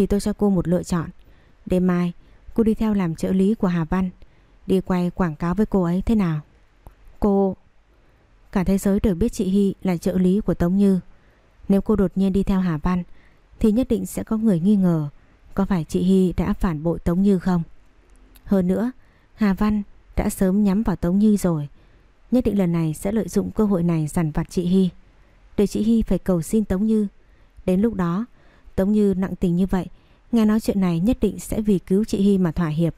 thì tôi cho cô một lựa chọn. Đêm mai cô đi theo làm trợ lý của Hà Văn đi quay quảng cáo với cô ấy thế nào? Cô... Cả thế giới đều biết chị Hy là trợ lý của Tống Như. Nếu cô đột nhiên đi theo Hà Văn thì nhất định sẽ có người nghi ngờ có phải chị Hy đã phản bội Tống Như không? Hơn nữa, Hà Văn đã sớm nhắm vào Tống Như rồi. Nhất định lần này sẽ lợi dụng cơ hội này dằn vặt chị Hy. Để chị Hy phải cầu xin Tống Như. Đến lúc đó, Tống Như nặng tình như vậy, nghe nói chuyện này nhất định sẽ vì cứu chị Hy mà thỏa hiệp.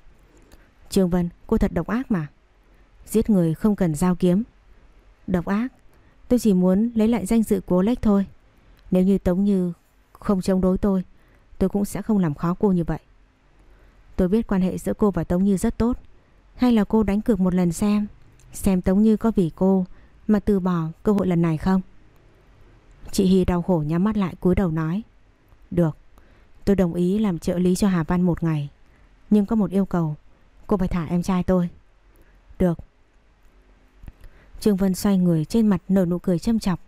Trương Vân, cô thật độc ác mà. Giết người không cần giao kiếm. Độc ác? Tôi chỉ muốn lấy lại danh dự của lách thôi. Nếu như Tống Như không chống đối tôi, tôi cũng sẽ không làm khó cô như vậy. Tôi biết quan hệ giữa cô và Tống Như rất tốt. Hay là cô đánh cược một lần xem, xem Tống Như có vì cô mà từ bỏ cơ hội lần này không? Chị Hy đau khổ nhắm mắt lại cúi đầu nói. Được, tôi đồng ý làm trợ lý cho Hà Văn một ngày. Nhưng có một yêu cầu, cô phải thả em trai tôi. Được. Trương Vân xoay người trên mặt nở nụ cười châm chọc.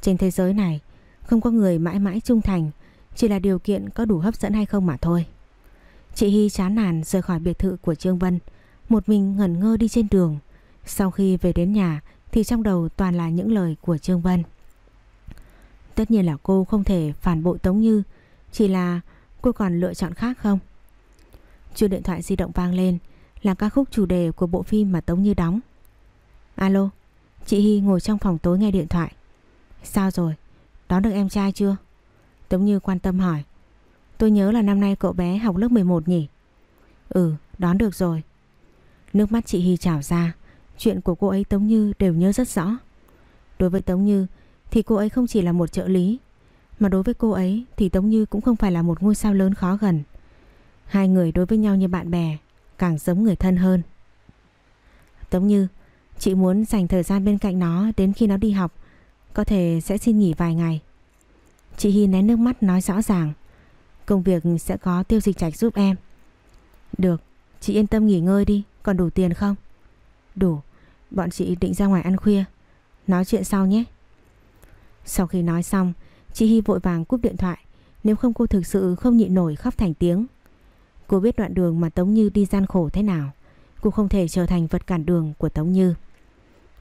Trên thế giới này, không có người mãi mãi trung thành, chỉ là điều kiện có đủ hấp dẫn hay không mà thôi. Chị Hy chán nản rời khỏi biệt thự của Trương Vân, một mình ngẩn ngơ đi trên đường. Sau khi về đến nhà thì trong đầu toàn là những lời của Trương Vân. Tất nhiên là cô không thể phản bội Tống Như, chỉ là cô còn lựa chọn khác không? Chuông điện thoại di động vang lên là ca khúc chủ đề của bộ phim mà Tống Như đóng. Alo, chị Hy ngồi trong phòng tối nghe điện thoại. Sao rồi? Đón được em trai chưa? Tống Như quan tâm hỏi. Tôi nhớ là năm nay cậu bé học lớp 11 nhỉ? Ừ, đón được rồi. Nước mắt chị Hy trào ra. Chuyện của cô ấy Tống Như đều nhớ rất rõ. Đối với Tống Như thì cô ấy không chỉ là một trợ lý. Mà đối với cô ấy thì Tống Như cũng không phải là một ngôi sao lớn khó gần. Hai người đối với nhau như bạn bè, càng giống người thân hơn. Tống Như, chị muốn dành thời gian bên cạnh nó đến khi nó đi học. Có thể sẽ xin nghỉ vài ngày. Chị Hy nén nước mắt nói rõ ràng. Công việc sẽ có tiêu dịch trạch giúp em. Được, chị yên tâm nghỉ ngơi đi, còn đủ tiền không? Đủ, bọn chị định ra ngoài ăn khuya. Nói chuyện sau nhé. Sau khi nói xong, chị Hy vội vàng cúp điện thoại. Nếu không cô thực sự không nhịn nổi khóc thành tiếng. Cô biết đoạn đường mà Tống Như đi gian khổ thế nào. Cô không thể trở thành vật cản đường của Tống Như.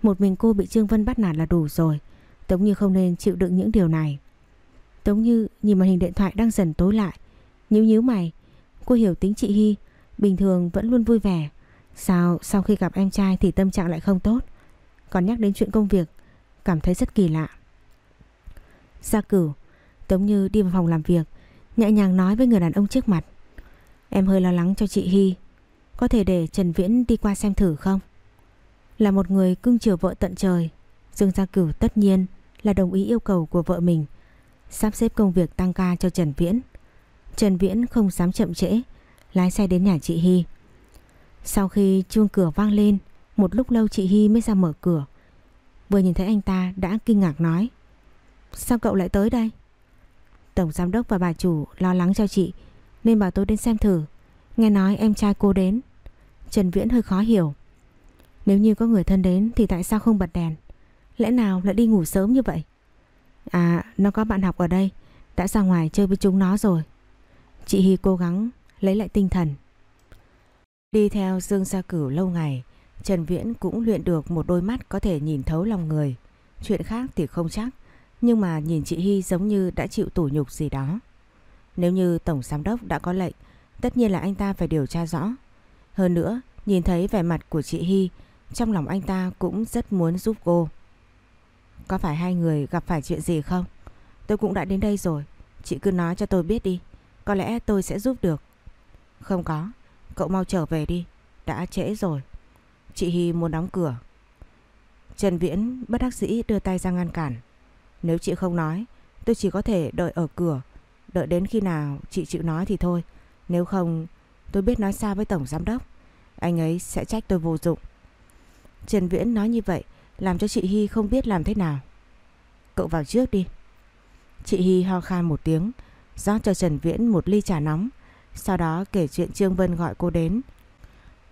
Một mình cô bị Trương Vân bắt nạt là đủ rồi. Tống Như không nên chịu đựng những điều này. Tống Như nhìn màn hình điện thoại đang dần tối lại. Nhíu nhíu mày. Cô hiểu tính chị Hy. Bình thường vẫn luôn vui vẻ. Sao sau khi gặp em trai thì tâm trạng lại không tốt. Còn nhắc đến chuyện công việc. Cảm thấy rất kỳ lạ. Gia cửu. Tống Như đi vào phòng làm việc. Nhẹ nhàng nói với người đàn ông trước mặt. Em hơi lo lắng cho chị Hy. Có thể để Trần Viễn đi qua xem thử không? Là một người cưng chiều vợ tận trời. Dương Gia Cửu tất nhiên là đồng ý yêu cầu của vợ mình. Sắp xếp công việc tăng ca cho Trần Viễn. Trần Viễn không dám chậm trễ. Lái xe đến nhà chị Hy. Sau khi chuông cửa vang lên, một lúc lâu chị Hy mới ra mở cửa. Vừa nhìn thấy anh ta đã kinh ngạc nói. Sao cậu lại tới đây? Tổng giám đốc và bà chủ lo lắng cho chị nên bảo tôi đến xem thử. Nghe nói em trai cô đến. Trần Viễn hơi khó hiểu. Nếu như có người thân đến thì tại sao không bật đèn? Lẽ nào lại đi ngủ sớm như vậy? À, nó có bạn học ở đây. Đã ra ngoài chơi với chúng nó rồi. Chị Hy cố gắng lấy lại tinh thần. Đi theo Dương Gia Cửu lâu ngày, Trần Viễn cũng luyện được một đôi mắt có thể nhìn thấu lòng người. Chuyện khác thì không chắc, nhưng mà nhìn chị Hy giống như đã chịu tủ nhục gì đó. Nếu như Tổng Giám Đốc đã có lệnh, tất nhiên là anh ta phải điều tra rõ. Hơn nữa, nhìn thấy vẻ mặt của chị Hy, trong lòng anh ta cũng rất muốn giúp cô. Có phải hai người gặp phải chuyện gì không? Tôi cũng đã đến đây rồi, chị cứ nói cho tôi biết đi, có lẽ tôi sẽ giúp được. Không có, cậu mau trở về đi, đã trễ rồi. Chị Hy muốn đóng cửa. Trần Viễn bất đắc dĩ đưa tay ra ngăn cản. Nếu chị không nói, tôi chỉ có thể đợi ở cửa. Đợi đến khi nào chị chịu nói thì thôi. Nếu không tôi biết nói sao với Tổng Giám Đốc. Anh ấy sẽ trách tôi vô dụng. Trần Viễn nói như vậy Làm cho chị Hy không biết làm thế nào. Cậu vào trước đi. Chị Hy ho khan một tiếng rót cho Trần Viễn một ly trà nóng Sau đó kể chuyện Trương Vân gọi cô đến.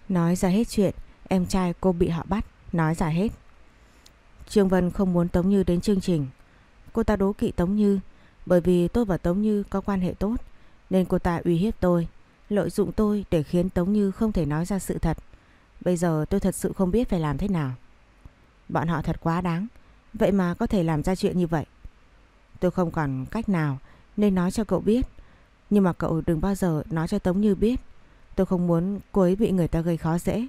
Nói ra hết chuyện Em trai cô bị họ bắt Nói ra hết. Trương Vân không muốn Tống Như đến chương trình. Cô ta đố kỵ Tống Như. Bởi vì tôi và Tống Như có quan hệ tốt, Nên cô ta uy hiếp tôi, Lợi dụng tôi để khiến Tống Như không thể nói ra sự thật. Bây giờ tôi thật sự không biết phải làm thế nào. Bọn họ thật quá đáng, Vậy mà có thể làm ra chuyện như vậy. Tôi không còn cách nào Nên nói cho cậu biết, Nhưng mà cậu đừng bao giờ nói cho Tống Như biết. Tôi không muốn cô ấy bị người ta gây khó dễ.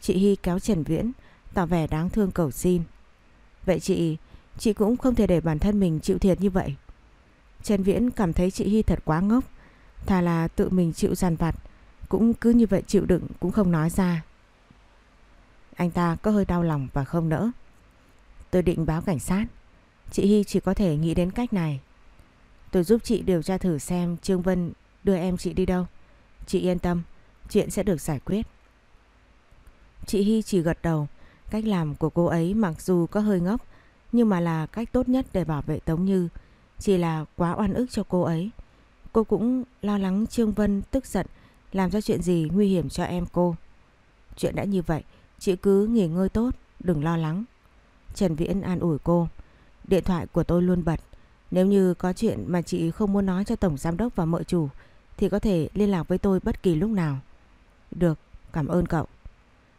Chị Hy kéo Trần Viễn, Tỏ vẻ đáng thương cầu xin. Vậy chị Chị cũng không thể để bản thân mình chịu thiệt như vậy. Trần Viễn cảm thấy chị Hy thật quá ngốc. Thà là tự mình chịu giàn vặt Cũng cứ như vậy chịu đựng cũng không nói ra. Anh ta có hơi đau lòng và không nỡ. Tôi định báo cảnh sát. Chị Hy chỉ có thể nghĩ đến cách này. Tôi giúp chị điều tra thử xem Trương Vân đưa em chị đi đâu. Chị yên tâm, chuyện sẽ được giải quyết. Chị Hy chỉ gật đầu, cách làm của cô ấy mặc dù có hơi ngốc, nhưng mà là cách tốt nhất để bảo vệ Tống Như. Chỉ là quá oan ức cho cô ấy. Cô cũng lo lắng Trương Vân tức giận làm ra chuyện gì nguy hiểm cho em cô. Chuyện đã như vậy, chị cứ nghỉ ngơi tốt, đừng lo lắng. Trần Viễn an ủi cô. Điện thoại của tôi luôn bật. Nếu như có chuyện mà chị không muốn nói cho Tổng Giám Đốc và mợ chủ thì có thể liên lạc với tôi bất kỳ lúc nào. Được, cảm ơn cậu.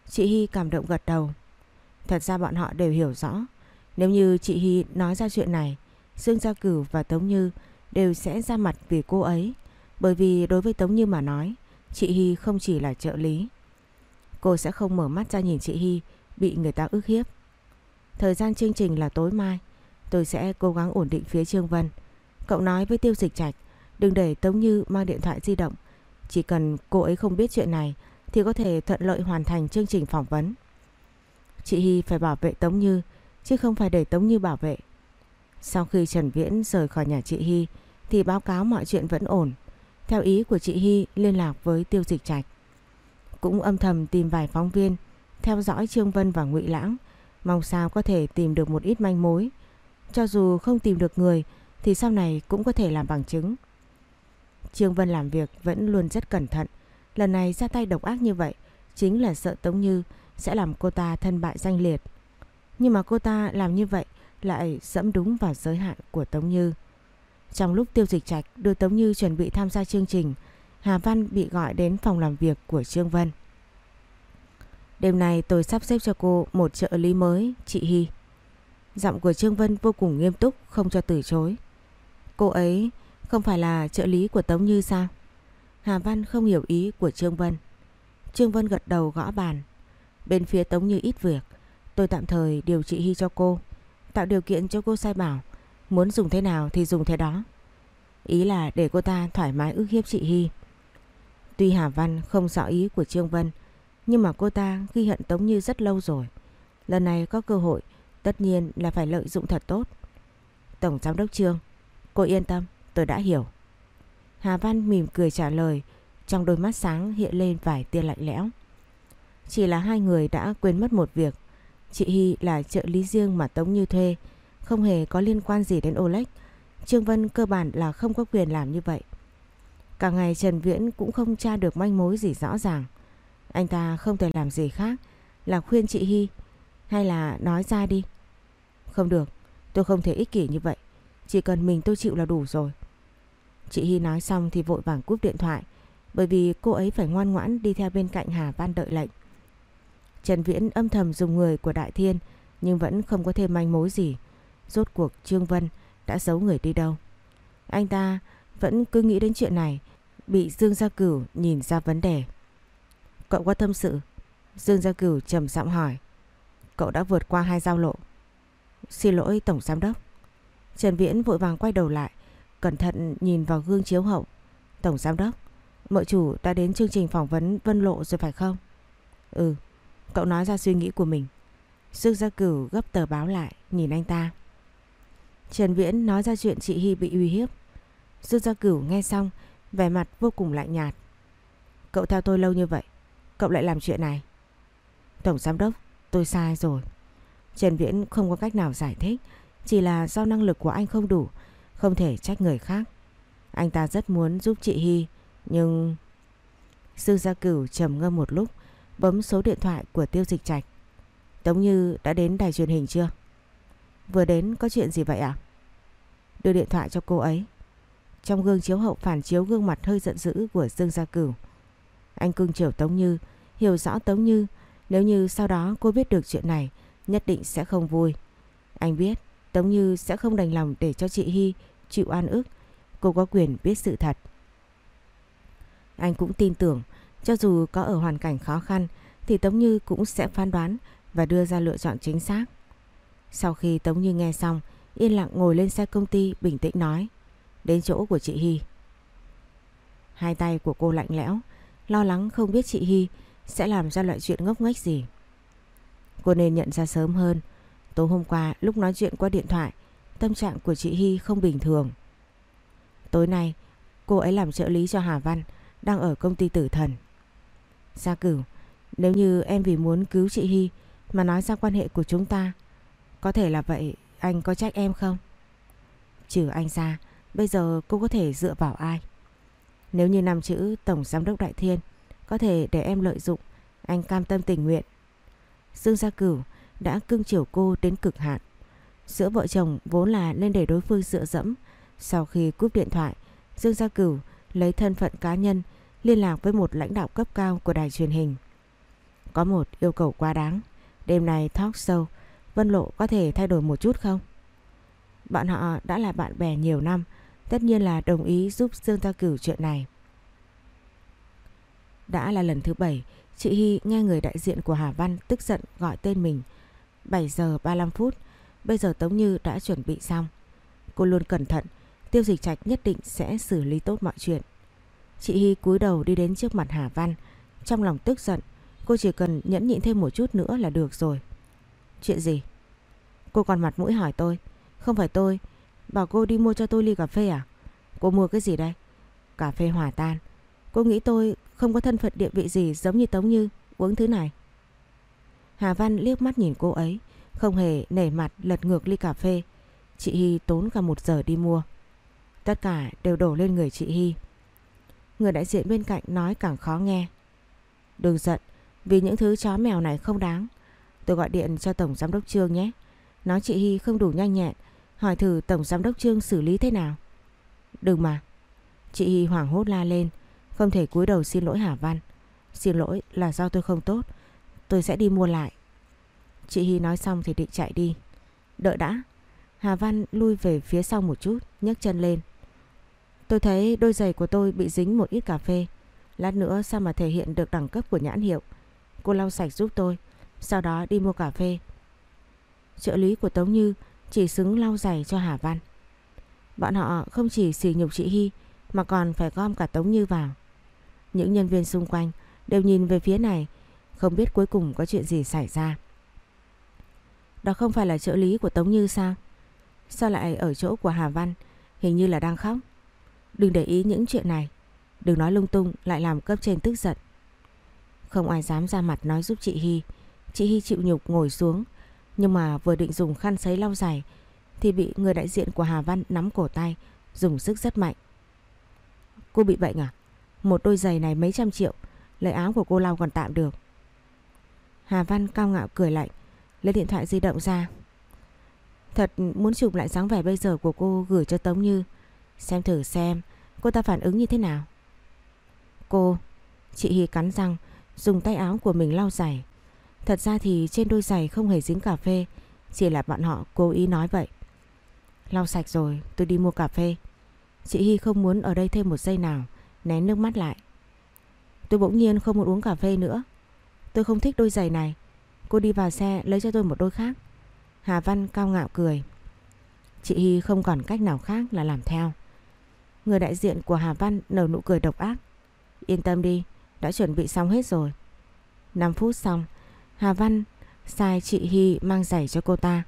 Chị Hy cảm động gật đầu. Thật ra bọn họ đều hiểu rõ. Nếu như chị Hy nói ra chuyện này, Dương Gia Cửu và Tống Như đều sẽ ra mặt vì cô ấy. Bởi vì đối với Tống Như mà nói, chị Hy không chỉ là trợ lý. Cô sẽ không mở mắt ra nhìn chị Hy bị người ta ức hiếp. Thời gian chương trình là tối mai. Tôi sẽ cố gắng ổn định phía Trương Vân. Cậu nói với Tiêu Dịch Trạch, đừng để Tống Như mang điện thoại di động. Chỉ cần cô ấy không biết chuyện này thì có thể thuận lợi hoàn thành chương trình phỏng vấn. Chị Hy phải bảo vệ Tống Như, chứ không phải để Tống Như bảo vệ. Sau khi Trần Viễn rời khỏi nhà chị Hy thì báo cáo mọi chuyện vẫn ổn. Theo ý của chị Hy liên lạc với Tiêu Dịch Trạch. Cũng âm thầm tìm vài phóng viên theo dõi Trương Vân và Ngụy Lãng, mong sao có thể tìm được một ít manh mối. Cho dù không tìm được người thì sau này cũng có thể làm bằng chứng. Trương Vân làm việc vẫn luôn rất cẩn thận. Lần này ra tay độc ác như vậy chính là sợ Tống Như sẽ làm cô ta thân bại danh liệt. Nhưng mà cô ta làm như vậy lại dẫm đúng vào giới hạn của Tống Như. Trong lúc Tiêu Dịch Trạch đưa Tống Như chuẩn bị tham gia chương trình, Hà Văn bị gọi đến phòng làm việc của Trương Vân. Đêm nay tôi sắp xếp cho cô một trợ lý mới, chị Hy. Giọng của Trương Vân vô cùng nghiêm túc, không cho từ chối. Cô ấy không phải là trợ lý của Tống Như sao? Hà Văn không hiểu ý của Trương Vân. Trương Vân gật đầu gõ bàn. Bên phía Tống Như ít việc, tôi tạm thời điều trị Hy cho cô, tạo điều kiện cho cô sai bảo, muốn dùng thế nào thì dùng thế đó. Ý là để cô ta thoải mái ức hiếp chị Hy. Tuy Hà Văn không rõ ý của Trương Vân, nhưng mà cô ta ghi hận Tống Như rất lâu rồi. Lần này có cơ hội, tất nhiên là phải lợi dụng thật tốt. Tổng Giám đốc Trương, cô yên tâm, tôi đã hiểu. Hà Văn mỉm cười trả lời, trong đôi mắt sáng hiện lên vài tia lạnh lẽo. Chỉ là hai người đã quên mất một việc. Chị Hy là trợ lý riêng mà Tống Như thuê, không hề có liên quan gì đến Oleg. Trương Vân cơ bản là không có quyền làm như vậy. Cả ngày Trần Viễn cũng không tra được manh mối gì rõ ràng. Anh ta không thể làm gì khác là khuyên chị Hy hay là nói ra đi. Không được, tôi không thể ích kỷ như vậy. Chỉ cần mình tôi chịu là đủ rồi. Chị Hy nói xong thì vội vàng cúp điện thoại bởi vì cô ấy phải ngoan ngoãn đi theo bên cạnh Hà Văn đợi lệnh. Trần Viễn âm thầm dùng người của Đại Thiên nhưng vẫn không có thêm manh mối gì. Rốt cuộc Trương Vân đã giấu người đi đâu. Anh ta vẫn cứ nghĩ đến chuyện này, bị Dương Gia Cửu nhìn ra vấn đề. Cậu có tâm sự? Dương Gia Cửu trầm giọng hỏi. Cậu đã vượt qua hai giao lộ. Xin lỗi Tổng Giám Đốc. Trần Viễn vội vàng quay đầu lại, cẩn thận nhìn vào gương chiếu hậu. Tổng Giám Đốc, mợ chủ đã đến chương trình phỏng vấn Vân Lộ rồi phải không? Ừ, cậu nói ra suy nghĩ của mình. Dương Gia Cửu gấp tờ báo lại, nhìn anh ta. Trần Viễn nói ra chuyện chị Hy bị uy hiếp. Dương Gia Cửu nghe xong, vẻ mặt vô cùng lạnh nhạt. Cậu theo tôi lâu như vậy, cậu lại làm chuyện này. Tổng Giám Đốc, tôi sai rồi. Trần Viễn không có cách nào giải thích, chỉ là do năng lực của anh không đủ, không thể trách người khác. Anh ta rất muốn giúp chị Hy, nhưng... Dương Gia Cửu trầm ngâm một lúc, bấm số điện thoại của Tiêu Dịch Trạch. Tống Như đã đến đài truyền hình chưa? Vừa đến có chuyện gì vậy ạ? Đưa điện thoại cho cô ấy. Trong gương chiếu hậu phản chiếu gương mặt hơi giận dữ của Dương Gia Cửu. Anh cưng chiều Tống Như, hiểu rõ Tống Như. Nếu như sau đó cô biết được chuyện này, nhất định sẽ không vui. Anh biết Tống Như sẽ không đành lòng để cho chị Hy chịu an ức. Cô có quyền biết sự thật. Anh cũng tin tưởng, cho dù có ở hoàn cảnh khó khăn, thì Tống Như cũng sẽ phán đoán và đưa ra lựa chọn chính xác. Sau khi Tống Như nghe xong, yên lặng ngồi lên xe công ty bình tĩnh nói, đến chỗ của chị Hy. Hai tay của cô lạnh lẽo, lo lắng không biết chị Hy sẽ làm ra loại chuyện ngốc nghếch gì. Cô nên nhận ra sớm hơn, tối hôm qua lúc nói chuyện qua điện thoại, tâm trạng của chị Hy không bình thường. Tối nay cô ấy làm trợ lý cho Hà Văn Đang ở công ty tử thần Gia cửu, Nếu như em vì muốn cứu chị Hy Mà nói ra quan hệ của chúng ta, Có thể là vậy, Anh có trách em không? Trừ anh ra, Bây giờ cô có thể dựa vào ai? Nếu như năm chữ Tổng Giám đốc Đại Thiên Có thể để em lợi dụng, Anh cam tâm tình nguyện. Dương Gia Cửu đã cưng chiều cô đến cực hạn. Giữa vợ chồng vốn là nên để đối phương dựa dẫm, Sau khi cúp điện thoại, Dương Gia Cửu lấy thân phận cá nhân liên lạc với một lãnh đạo cấp cao của đài truyền hình. Có một yêu cầu quá đáng. Đêm nay talk show, Vân Lộ có thể thay đổi một chút không? Bọn họ đã là bạn bè nhiều năm, Tất nhiên là đồng ý giúp Dương Gia Cửu chuyện này Đã là lần thứ bảy, Chị Hy nghe người đại diện của Hà Văn tức giận gọi tên mình 7 giờ 35 phút, Bây giờ Tống Như đã chuẩn bị xong Cô luôn cẩn thận, Tiêu dịch trạch nhất định sẽ xử lý tốt mọi chuyện Chị Hy cúi đầu đi đến trước mặt Hà Văn. Trong lòng tức giận, Cô chỉ cần nhẫn nhịn thêm một chút nữa là được rồi. Chuyện gì? Cô còn mặt mũi hỏi tôi. Không phải tôi, Bảo cô đi mua cho tôi ly cà phê à? Cô mua cái gì đây? Cà phê hòa tan. Cô nghĩ tôi không có thân phận địa vị gì giống như Tống Như, uống thứ này. Hà Văn liếc mắt nhìn cô ấy, Không hề nể mặt lật ngược ly cà phê. Chị Hy tốn cả một giờ đi mua. Tất cả đều đổ lên người chị Hy. Người đại diện bên cạnh nói càng khó nghe. Đừng giận, Vì những thứ chó mèo này không đáng. Tôi gọi điện cho Tổng Giám đốc Trương nhé. Nói chị Hy không đủ nhanh nhẹn, Hỏi thử Tổng Giám đốc Trương xử lý thế nào. Đừng mà. Chị Hy hoảng hốt la lên, Không thể cúi đầu xin lỗi Hà Văn. Xin lỗi là do tôi không tốt, Tôi sẽ đi mua lại. Chị Hy nói xong thì định chạy đi. Đợi đã. Hà Văn lui về phía sau một chút, nhấc chân lên. Tôi thấy đôi giày của tôi bị dính một ít cà phê. Lát nữa sao mà thể hiện được đẳng cấp của nhãn hiệu. Cô lau sạch giúp tôi. Sau đó đi mua cà phê. Trợ lý của Tống Như chỉ xứng lau giày cho Hà Văn. Bọn họ không chỉ xỉ nhục chị Hy, mà còn phải gom cả Tống Như vào. Những nhân viên xung quanh đều nhìn về phía này, không biết cuối cùng có chuyện gì xảy ra. Đó không phải là trợ lý của Tống Như sao? Sao lại ở chỗ của Hà Văn hình như là đang khóc? Đừng để ý những chuyện này. Đừng nói lung tung, lại làm cấp trên tức giận. Không ai dám ra mặt nói giúp chị Hy. Chị Hy chịu nhục ngồi xuống. Nhưng mà vừa định dùng khăn sấy lau giày, Thì bị người đại diện của Hà Văn nắm cổ tay, Dùng sức rất mạnh. Cô bị bệnh à? Một đôi giày này mấy trăm triệu, Lấy áo của cô lau còn tạm được. Hà Văn cao ngạo cười lạnh, Lấy điện thoại di động ra. Thật muốn chụp lại dáng vẻ bây giờ của cô gửi cho Tống Như. Xem thử xem cô ta phản ứng như thế nào. Cô, chị Hy cắn răng, dùng tay áo của mình lau giày. Thật ra thì trên đôi giày không hề dính cà phê, chỉ là bọn họ cố ý nói vậy. Lau sạch rồi, tôi đi mua cà phê. Chị Hy không muốn ở đây thêm một giây nào, nén nước mắt lại. Tôi bỗng nhiên không muốn uống cà phê nữa. Tôi không thích đôi giày này. Cô đi vào xe lấy cho tôi một đôi khác. Hà Văn cao ngạo cười. Chị Hy không còn cách nào khác là làm theo. Người đại diện của Hà Văn nở nụ cười độc ác. Yên tâm đi, đã chuẩn bị xong hết rồi. 5 phút xong, Hà Văn sai chị Hy mang giày cho cô ta.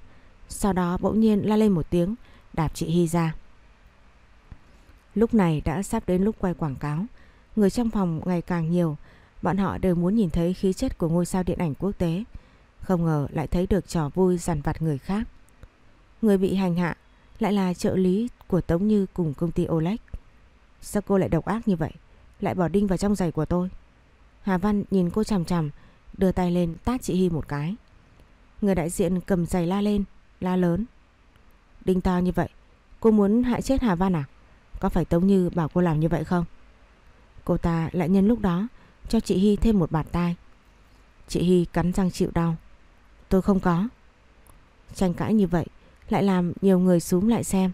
Sau đó bỗng nhiên la lên một tiếng, đạp chị Hy ra. Lúc này đã sắp đến lúc quay quảng cáo. Người trong phòng ngày càng nhiều, bọn họ đều muốn nhìn thấy khí chất của ngôi sao điện ảnh quốc tế. Không ngờ lại thấy được trò vui dằn vặt người khác. Người bị hành hạ lại là trợ lý của Tống Như cùng công ty Olex. Sao cô lại độc ác như vậy? Lại bỏ đinh vào trong giày của tôi. Hà Văn nhìn cô chằm chằm, đưa tay lên tát chị Hy một cái. Người đại diện cầm giày la lên, la lớn. Đinh to như vậy, cô muốn hại chết Hà Văn à? Có phải Tống Như bảo cô làm như vậy không? Cô ta lại nhân lúc đó cho chị Hy thêm một bạt tai. Chị Hy cắn răng chịu đau. Tôi không có. Tranh cãi như vậy lại làm nhiều người súm lại xem.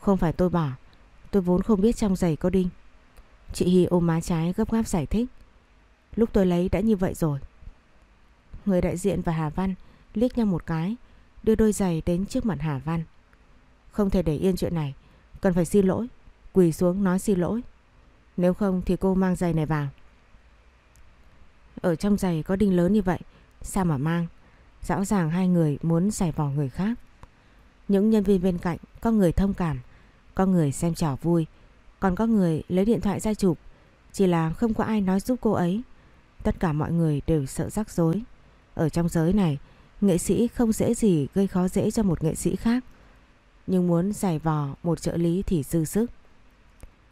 Không phải tôi bỏ, tôi vốn không biết trong giày có đinh. Chị Hy ôm má trái gấp gáp giải thích. Lúc tôi lấy đã như vậy rồi. Người đại diện và Hà Văn liếc nhau một cái, đưa đôi giày đến trước mặt Hà Văn. Không thể để yên chuyện này, cần phải xin lỗi, quỳ xuống nói xin lỗi. Nếu không thì cô mang giày này vào. Ở trong giày có đinh lớn như vậy, sao mà mang? Rõ ràng hai người muốn giải vò người khác. Những nhân viên bên cạnh có người thông cảm, Có người xem trò vui, còn có người lấy điện thoại ra chụp. Chỉ là không có ai nói giúp cô ấy. Tất cả mọi người đều sợ rắc rối. Ở trong giới này, nghệ sĩ không dễ gì gây khó dễ cho một nghệ sĩ khác. Nhưng muốn giải vò một trợ lý thì dư sức.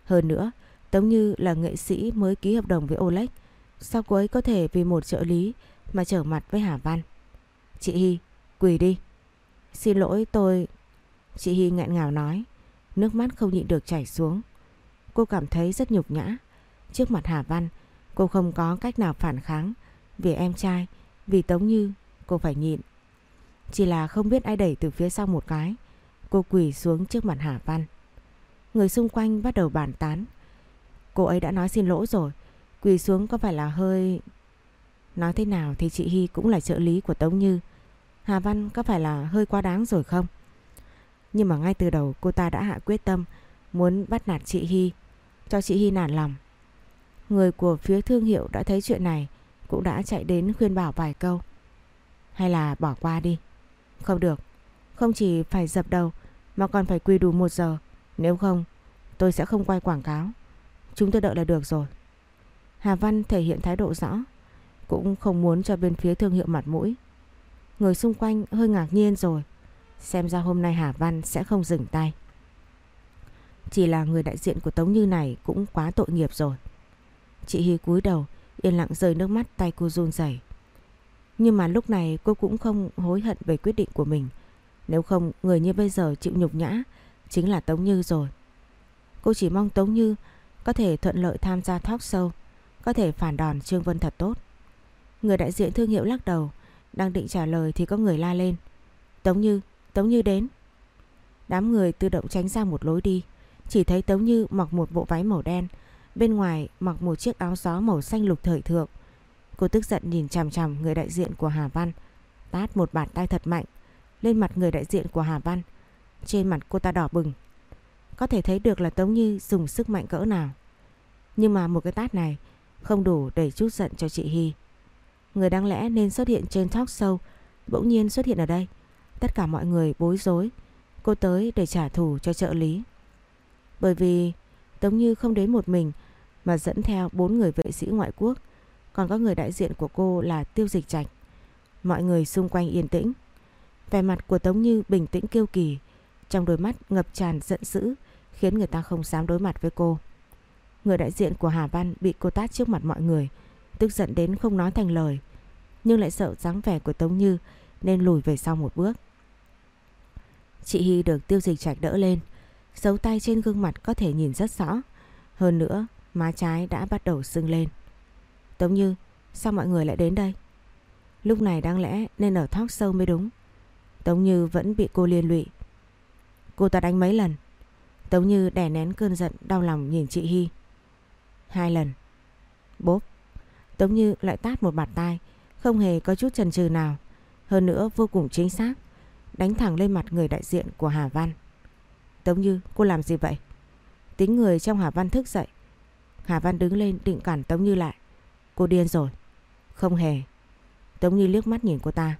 Hơn nữa, Tống Như là nghệ sĩ mới ký hợp đồng với Oleg. Sao cô ấy có thể vì một trợ lý mà trở mặt với Hà Văn? Chị Hy, quỳ đi. Xin lỗi tôi... Chị Hy nghẹn ngào nói. Nước mắt không nhịn được chảy xuống. Cô cảm thấy rất nhục nhã. Trước mặt Hà Văn, cô không có cách nào phản kháng. Vì em trai, vì Tống Như, cô phải nhịn. Chỉ là không biết ai đẩy từ phía sau một cái. Cô quỳ xuống trước mặt Hà Văn. Người xung quanh bắt đầu bàn tán. Cô ấy đã nói xin lỗi rồi. Quỳ xuống có phải là hơi... Nói thế nào thì chị Hy cũng là trợ lý của Tống Như. Hà Văn có phải là hơi quá đáng rồi không? Nhưng mà ngay từ đầu cô ta đã hạ quyết tâm muốn bắt nạt chị Hy, cho chị Hy nản lòng. Người của phía thương hiệu đã thấy chuyện này cũng đã chạy đến khuyên bảo vài câu. Hay là bỏ qua đi. Không được, không chỉ phải dập đầu mà còn phải quỳ đủ một giờ. Nếu không, tôi sẽ không quay quảng cáo. Chúng tôi đợi là được rồi. Hà Văn thể hiện thái độ rõ, cũng không muốn cho bên phía thương hiệu mặt mũi. Người xung quanh hơi ngạc nhiên rồi. Xem ra hôm nay Hà Văn sẽ không dừng tay. Chỉ là người đại diện của Tống Như này cũng quá tội nghiệp rồi. Chị Hy cúi đầu, yên lặng rơi nước mắt tay cô run rẩy. Nhưng mà lúc này cô cũng không hối hận về quyết định của mình. Nếu không, người như bây giờ chịu nhục nhã chính là Tống Như rồi. Cô chỉ mong Tống Như có thể thuận lợi tham gia talk show, có thể phản đòn Trương Vân thật tốt. Người đại diện thương hiệu lắc đầu, đang định trả lời thì có người la lên. Tống Như, Tống Như đến. Đám người tự động tránh ra một lối đi. Chỉ thấy Tống Như mặc một bộ váy màu đen, bên ngoài mặc một chiếc áo gió màu xanh lục thời thượng. Cô tức giận nhìn chằm chằm người đại diện của Hà Văn, tát một bàn tay thật mạnh lên mặt người đại diện của Hà Văn. Trên mặt cô ta đỏ bừng. Có thể thấy được là Tống Như dùng sức mạnh cỡ nào. Nhưng mà một cái tát này không đủ để chút giận cho chị Hy. Người đáng lẽ nên xuất hiện trên talk show, bỗng nhiên xuất hiện ở đây. Tất cả mọi người bối rối. Cô tới để trả thù cho trợ lý. Bởi vì Tống Như không đến một mình, mà dẫn theo bốn người vệ sĩ ngoại quốc. Còn có người đại diện của cô là Tiêu Dịch Trạch. Mọi người xung quanh yên tĩnh. Vẻ mặt của Tống Như bình tĩnh kiêu kỳ. Trong đôi mắt ngập tràn giận dữ, khiến người ta không dám đối mặt với cô. Người đại diện của Hà Văn bị cô tát trước mặt mọi người. Tức giận đến không nói thành lời. Nhưng lại sợ dáng vẻ của Tống Như nên lùi về sau một bước. Chị Hy được tiêu dịch trạch đỡ lên. Dấu tay trên gương mặt có thể nhìn rất rõ. Hơn nữa, má trái đã bắt đầu sưng lên. Tống Như, sao mọi người lại đến đây? Lúc này đáng lẽ nên ở thoát sâu mới đúng. Tống Như vẫn bị cô liên lụy. Cô ta đánh mấy lần? Tống Như đè nén cơn giận đau lòng nhìn chị Hy. Hai lần. Bốp. Tống Như lại tát một bạt tai, không hề có chút chần chừ nào. Hơn nữa vô cùng chính xác, đánh thẳng lên mặt người đại diện của Hà Văn. Tống Như, cô làm gì vậy? Tính người trong Hà Văn thức dậy. Hà Văn đứng lên định cản Tống Như lại. Cô điên rồi. Không hề. Tống Như liếc mắt nhìn cô ta.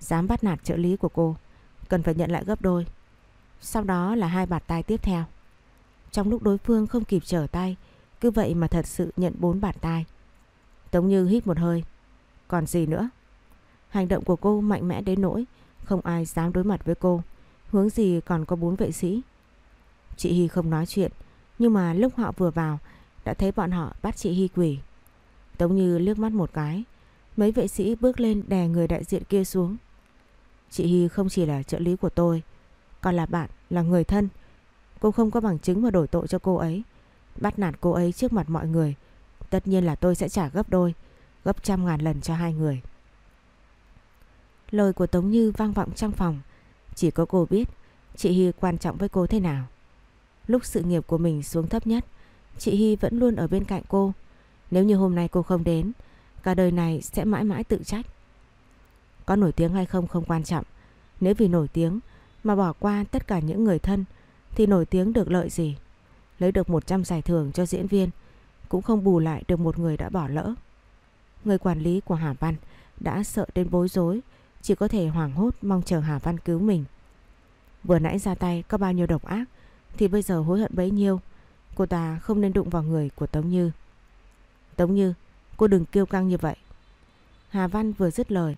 Dám bắt nạt trợ lý của cô, cần phải nhận lại gấp đôi. Sau đó là hai bạt tay tiếp theo. Trong lúc đối phương không kịp trở tay, cứ vậy mà thật sự nhận bốn bạt tay. Tống Như hít một hơi. Còn gì nữa? Hành động của cô mạnh mẽ đến nỗi không ai dám đối mặt với cô. Hướng gì còn có bốn vệ sĩ. Chị Hy không nói chuyện, nhưng mà lúc họ vừa vào đã thấy bọn họ bắt chị Hy quỷ. Tống Như liếc mắt một cái, mấy vệ sĩ bước lên đè người đại diện kia xuống. Chị Hy không chỉ là trợ lý của tôi, còn là bạn, là người thân. Cô không có bằng chứng mà đổi tội cho cô ấy. Bắt nạt cô ấy trước mặt mọi người. Tất nhiên là tôi sẽ trả gấp đôi, gấp trăm ngàn lần cho hai người. Lời của Tống Như vang vọng trong phòng. Chỉ có cô biết chị Hy quan trọng với cô thế nào. Lúc sự nghiệp của mình xuống thấp nhất, chị Hy vẫn luôn ở bên cạnh cô. Nếu như hôm nay cô không đến, cả đời này sẽ mãi mãi tự trách. Có nổi tiếng hay không không quan trọng. Nếu vì nổi tiếng mà bỏ qua tất cả những người thân thì nổi tiếng được lợi gì? Lấy được 100 giải thưởng cho diễn viên cũng không bù lại được một người đã bỏ lỡ. Người quản lý của Hà Văn đã sợ đến bối rối, chỉ có thể hoảng hốt mong chờ Hà Văn cứu mình. Vừa nãy ra tay có bao nhiêu độc ác thì bây giờ hối hận bấy nhiêu. Cô ta không nên đụng vào người của Tống Như. Tống Như, cô đừng kêu căng như vậy. Hà Văn vừa dứt lời,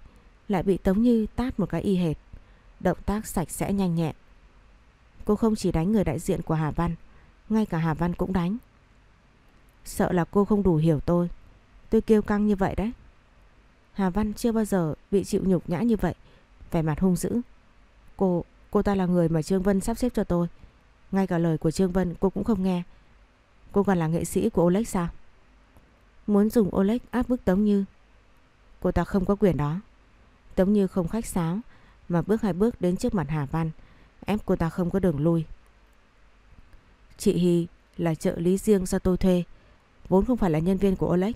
lại bị Tống Như tát một cái y hệt. Động tác sạch sẽ nhanh nhẹn. Cô không chỉ đánh người đại diện của Hà Văn, ngay cả Hà Văn cũng đánh. Sợ là cô không đủ hiểu tôi. Tôi kêu căng như vậy đấy. Hà Văn chưa bao giờ bị chịu nhục nhã như vậy. Vẻ mặt hung dữ. Cô, cô ta là người mà Trương Vân sắp xếp cho tôi. Ngay cả lời của Trương Vân cô cũng không nghe. Cô còn là nghệ sĩ của Oleg sao? Muốn dùng Oleg áp bức Tống Như. Cô ta không có quyền đó. Tống Như không khách sáo mà bước hai bước đến trước mặt Hà Văn ép cô ta không có đường lui. Chị Hy là trợ lý riêng do tôi thuê, vốn không phải là nhân viên của Oleg.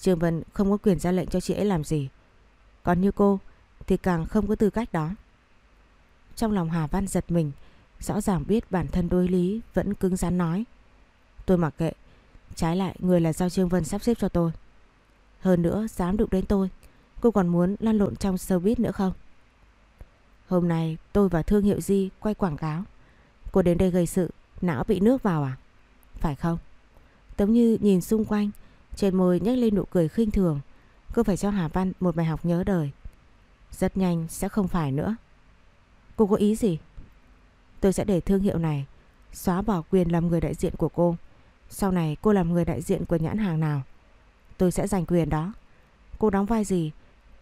Trương Vân không có quyền ra lệnh cho chị ấy làm gì. Còn như cô thì càng không có tư cách đó. Trong lòng Hà Văn giật mình, rõ ràng biết bản thân đối lý vẫn cứng rắn nói. Tôi mặc kệ, trái lại người là do Trương Vân sắp xếp cho tôi. Hơn nữa dám đụng đến tôi, cô còn muốn lăn lộn trong showbiz nữa không? Hôm nay tôi và thương hiệu Di quay quảng cáo. Cô đến đây gây sự, não bị nước vào à? Phải không? Tống Như nhìn xung quanh, trên môi nhếch lên nụ cười khinh thường. Cô phải cho Hà Văn một bài học nhớ đời. Rất nhanh sẽ không phải nữa. Cô có ý gì? Tôi sẽ để thương hiệu này xóa bỏ quyền làm người đại diện của cô. Sau này cô làm người đại diện của nhãn hàng nào, tôi sẽ giành quyền đó. Cô đóng vai gì,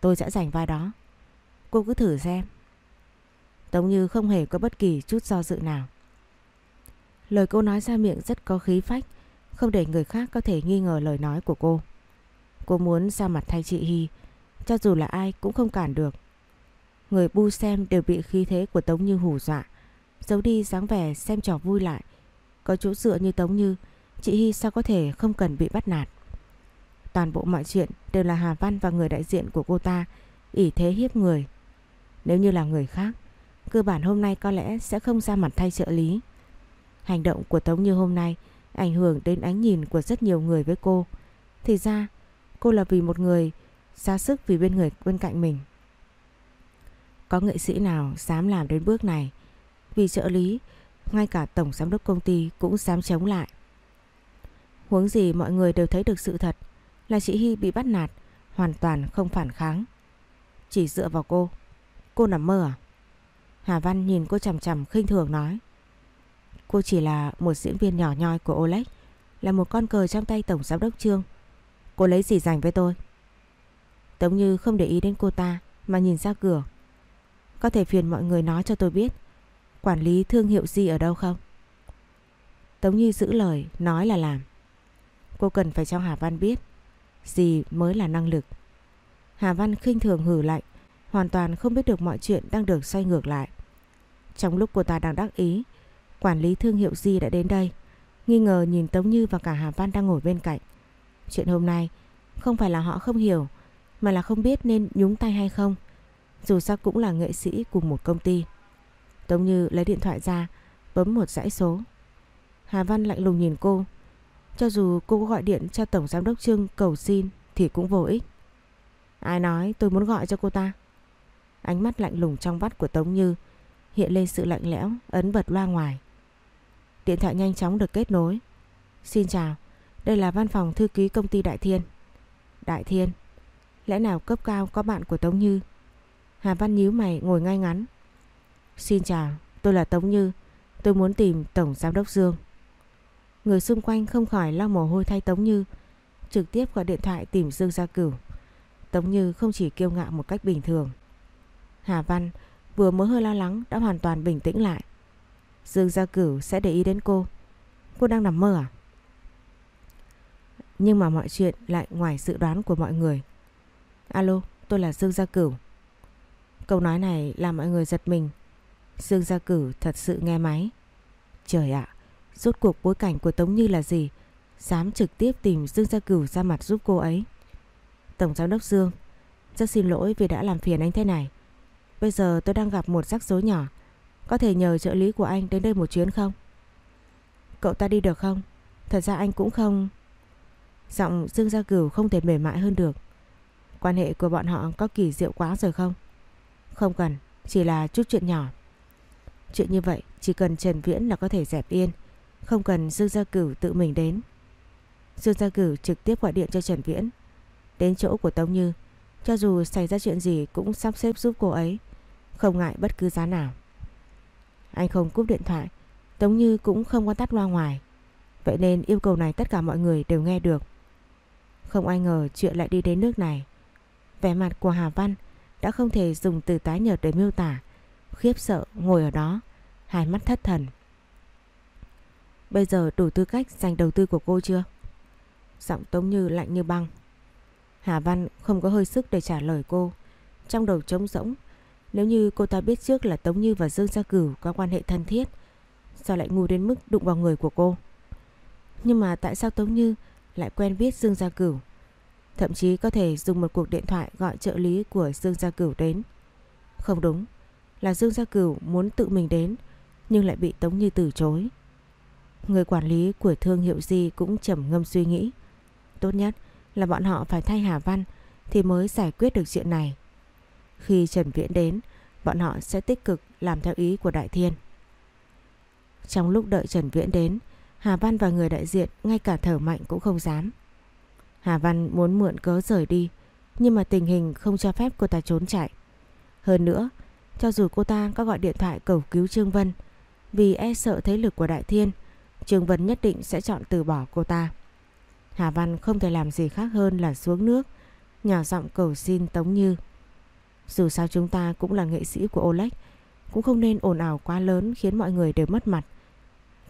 tôi sẽ giành vai đó. Cô cứ thử xem. Tống Như không hề có bất kỳ chút do dự nào. Lời cô nói ra miệng rất có khí phách, không để người khác có thể nghi ngờ lời nói của cô. Cô muốn ra mặt thay chị Hy, cho dù là ai cũng không cản được. Người bu xem đều bị khí thế của Tống Như hù dọa, giấu đi dáng vẻ xem trò vui lại. Có chỗ dựa như Tống Như, chị Hy sao có thể không cần bị bắt nạt. Toàn bộ mọi chuyện đều là Hà Văn và người đại diện của cô ta ỷ thế hiếp người. Nếu như là người khác, cơ bản hôm nay có lẽ sẽ không ra mặt thay trợ lý. Hành động của Tống Như hôm nay ảnh hưởng đến ánh nhìn của rất nhiều người với cô. Thì ra, cô là vì một người ra sức vì bên người bên cạnh mình. Có nghệ sĩ nào dám làm đến bước này? Vì trợ lý, ngay cả tổng giám đốc công ty cũng dám chống lại. Huống gì mọi người đều thấy được sự thật là chị Hy bị bắt nạt, hoàn toàn không phản kháng. Chỉ dựa vào cô, cô nằm mơ à? Hà Văn nhìn cô chằm chằm khinh thường nói. Cô chỉ là một diễn viên nhỏ nhoi của Oleg, là một con cờ trong tay Tổng Giám đốc Trương. Cô lấy gì giành với tôi? Tống Như không để ý đến cô ta mà nhìn ra cửa. Có thể phiền mọi người nói cho tôi biết quản lý thương hiệu gì ở đâu không? Tống Như giữ lời, nói là làm. Cô cần phải cho Hà Văn biết gì mới là năng lực. Hà Văn khinh thường hử lạnh, hoàn toàn không biết được mọi chuyện đang được xoay ngược lại. Trong lúc cô ta đang đắc ý, quản lý thương hiệu Di đã đến đây, nghi ngờ nhìn Tống Như và cả Hà Văn đang ngồi bên cạnh. Chuyện hôm nay không phải là họ không hiểu, mà là không biết nên nhúng tay hay không. Dù sao cũng là nghệ sĩ cùng một công ty. Tống Như lấy điện thoại ra, bấm một dãy số. Hà Văn lạnh lùng nhìn cô. Cho dù cô có gọi điện cho Tổng Giám đốc Trương cầu xin thì cũng vô ích. Ai nói tôi muốn gọi cho cô ta? Ánh mắt lạnh lùng trong vắt của Tống Như hiện lên sự lạnh lẽo, ấn bật loa ngoài. Điện thoại nhanh chóng được kết nối. Xin chào, đây là văn phòng thư ký công ty Đại Thiên. Đại Thiên, lẽ nào cấp cao có bạn của Tống Như? Hà Văn nhíu mày ngồi ngay ngắn. Xin chào, tôi là Tống Như, tôi muốn tìm Tổng Giám đốc Dương. Người xung quanh không khỏi lau mồ hôi thay Tống Như, trực tiếp gọi điện thoại tìm Dương Gia Cửu. Tống Như không chỉ kiêu ngạo một cách bình thường. Hà Văn vừa mới hơi lo lắng đã hoàn toàn bình tĩnh lại. Dương Gia Cửu sẽ để ý đến cô. Cô đang nằm mơ à? Nhưng mà mọi chuyện lại ngoài dự đoán của mọi người. Alo, tôi là Dương Gia Cửu. Câu nói này làm mọi người giật mình. Dương Gia Cửu thật sự nghe máy. Trời ạ, rốt cuộc bối cảnh của Tống Như là gì? Dám trực tiếp tìm Dương Gia Cửu ra mặt giúp cô ấy. Tổng giám đốc Dương, rất xin lỗi vì đã làm phiền anh thế này. Bây giờ tôi đang gặp một rắc rối nhỏ. Có thể nhờ trợ lý của anh đến đây một chuyến không? Cậu ta đi được không? Thật ra anh cũng không... Giọng Dương Gia Cửu không thể mềm mại hơn được. Quan hệ của bọn họ có kỳ diệu quá rồi không? Không cần, chỉ là chút chuyện nhỏ. Chuyện như vậy chỉ cần Trần Viễn là có thể dẹp yên, không cần Dương Gia Cửu tự mình đến. Dương Gia Cửu trực tiếp gọi điện cho Trần Viễn, đến chỗ của Tống Như, cho dù xảy ra chuyện gì cũng sắp xếp giúp cô ấy, không ngại bất cứ giá nào. Anh không cúp điện thoại, Tống Như cũng không quan tắt loa ngoài, vậy nên yêu cầu này tất cả mọi người đều nghe được. Không ai ngờ chuyện lại đi đến nước này. Vẻ mặt của Hà Văn đã không thể dùng từ tái nhợt để miêu tả, khiếp sợ ngồi ở đó, hai mắt thất thần. Bây giờ đủ tư cách giành đầu tư của cô chưa? Giọng Tống Như lạnh như băng. Hà Văn không có hơi sức để trả lời cô. Trong đầu trống rỗng, nếu như cô ta biết trước là Tống Như và Dương Gia Cửu có quan hệ thân thiết, sao lại ngu đến mức đụng vào người của cô? Nhưng mà tại sao Tống Như lại quen biết Dương Gia Cửu? Thậm chí có thể dùng một cuộc điện thoại gọi trợ lý của Dương Gia Cửu đến. Không đúng, là Dương Gia Cửu muốn tự mình đến nhưng lại bị Tống Như từ chối. Người quản lý của thương hiệu gì cũng trầm ngâm suy nghĩ. Tốt nhất là bọn họ phải thay Hà Văn thì mới giải quyết được chuyện này. Khi Trần Viễn đến, bọn họ sẽ tích cực làm theo ý của Đại Thiên. Trong lúc đợi Trần Viễn đến, Hà Văn và người đại diện ngay cả thở mạnh cũng không dám. Hà Văn muốn mượn cớ rời đi, nhưng mà tình hình không cho phép cô ta trốn chạy. Hơn nữa, cho dù cô ta có gọi điện thoại cầu cứu Trương Vân, vì e sợ thế lực của Đại Thiên, Trương Vân nhất định sẽ chọn từ bỏ cô ta. Hà Văn không thể làm gì khác hơn là xuống nước, nhỏ giọng cầu xin Tống Như. Dù sao chúng ta cũng là nghệ sĩ của Oleg, cũng không nên ồn ào quá lớn khiến mọi người đều mất mặt.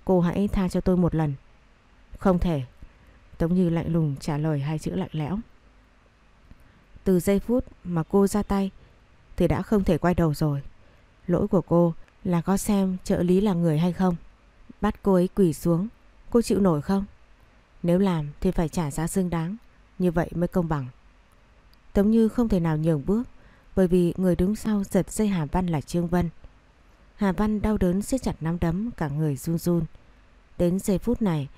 Cô hãy tha cho tôi một lần. Không thể. Tống Như lạnh lùng trả lời hai chữ lạnh lẽo. Từ giây phút mà cô ra tay thì đã không thể quay đầu rồi. Lỗi của cô là có xem trợ lý là người hay không. Bắt cô ấy quỳ xuống, cô chịu nổi không? Nếu làm thì phải trả giá xứng đáng, như vậy mới công bằng. Tống Như không thể nào nhường bước bởi vì người đứng sau giật dây Hà Văn là Trương Vân. Hà Văn đau đớn siết chặt nắm đấm cả người run run. Đến giây phút này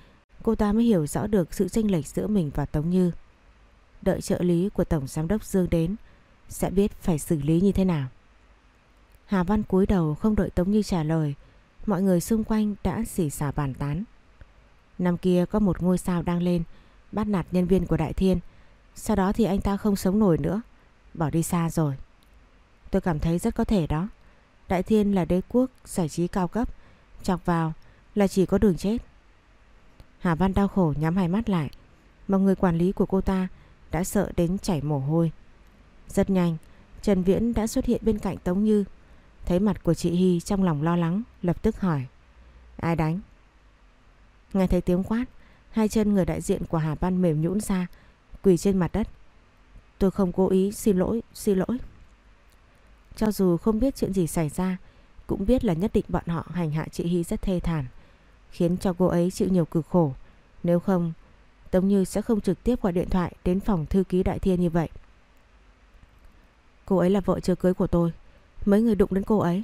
cô ta mới hiểu rõ được sự chênh lệch giữa mình và Tống Như. Đợi trợ lý của Tổng Giám đốc Dương đến sẽ biết phải xử lý như thế nào. Hà Văn cúi đầu không đợi Tống Như trả lời mọi người xung quanh đã xỉ xả bàn tán. Năm kia có một ngôi sao đang lên bắt nạt nhân viên của Đại Thiên. Sau đó thì anh ta không sống nổi nữa, bỏ đi xa rồi. Tôi cảm thấy rất có thể đó. Đại Thiên là đế quốc giải trí cao cấp, chọc vào là chỉ có đường chết. Hà Văn đau khổ nhắm hai mắt lại, mà người quản lý của cô ta đã sợ đến chảy mồ hôi. Rất nhanh, Trần Viễn đã xuất hiện bên cạnh Tống Như. Thấy mặt của chị Hy trong lòng lo lắng, lập tức hỏi. Ai đánh? Nghe thấy tiếng quát, hai chân người đại diện của Hà Văn mềm nhũn ra, quỳ trên mặt đất. Tôi không cố ý, xin lỗi, xin lỗi. Cho dù không biết chuyện gì xảy ra, cũng biết là nhất định bọn họ hành hạ chị Hy rất thê thảm, khiến cho cô ấy chịu nhiều cực khổ. Nếu không, Tống Như sẽ không trực tiếp gọi điện thoại đến phòng thư ký Đại Thiên như vậy. Cô ấy là vợ chưa cưới của tôi, mấy người đụng đến cô ấy.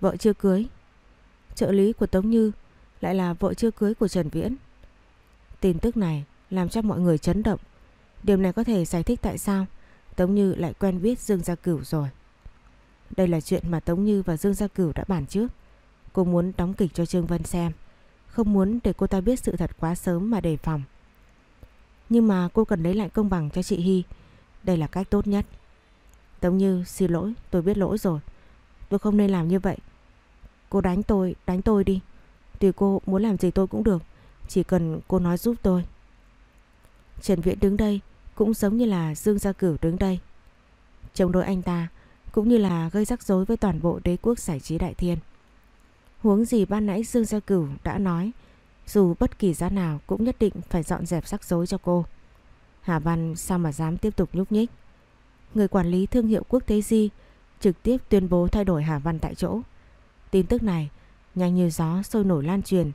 Vợ chưa cưới? Trợ lý của Tống Như lại là vợ chưa cưới của Trần Viễn. Tin tức này làm cho mọi người chấn động. Điều này có thể giải thích tại sao Tống Như lại quen biết Dương Gia Cửu rồi. Đây là chuyện mà Tống Như và Dương Gia Cửu đã bàn trước. Cô muốn đóng kịch cho Trương Vân xem. Không muốn để cô ta biết sự thật quá sớm mà đề phòng. Nhưng mà cô cần lấy lại công bằng cho chị Hy. Đây là cách tốt nhất. Tống Như xin lỗi, tôi biết lỗi rồi. Tôi không nên làm như vậy. Cô đánh tôi, đánh tôi đi. Tùy cô muốn làm gì tôi cũng được Chỉ cần cô nói giúp tôi Trần Viễn đứng đây Cũng giống như là Dương Gia Cửu đứng đây Chống đối anh ta cũng như là gây rắc rối với toàn bộ đế quốc giải trí đại thiên. Huống gì ban nãy Dương Gia Cửu đã nói, Dù bất kỳ giá nào Cũng nhất định phải dọn dẹp rắc rối cho cô. Hà Văn sao mà dám tiếp tục nhúc nhích? Người quản lý thương hiệu quốc tế Di Trực tiếp tuyên bố thay đổi Hà Văn tại chỗ. Tin tức này, Nhanh như gió sôi nổi lan truyền.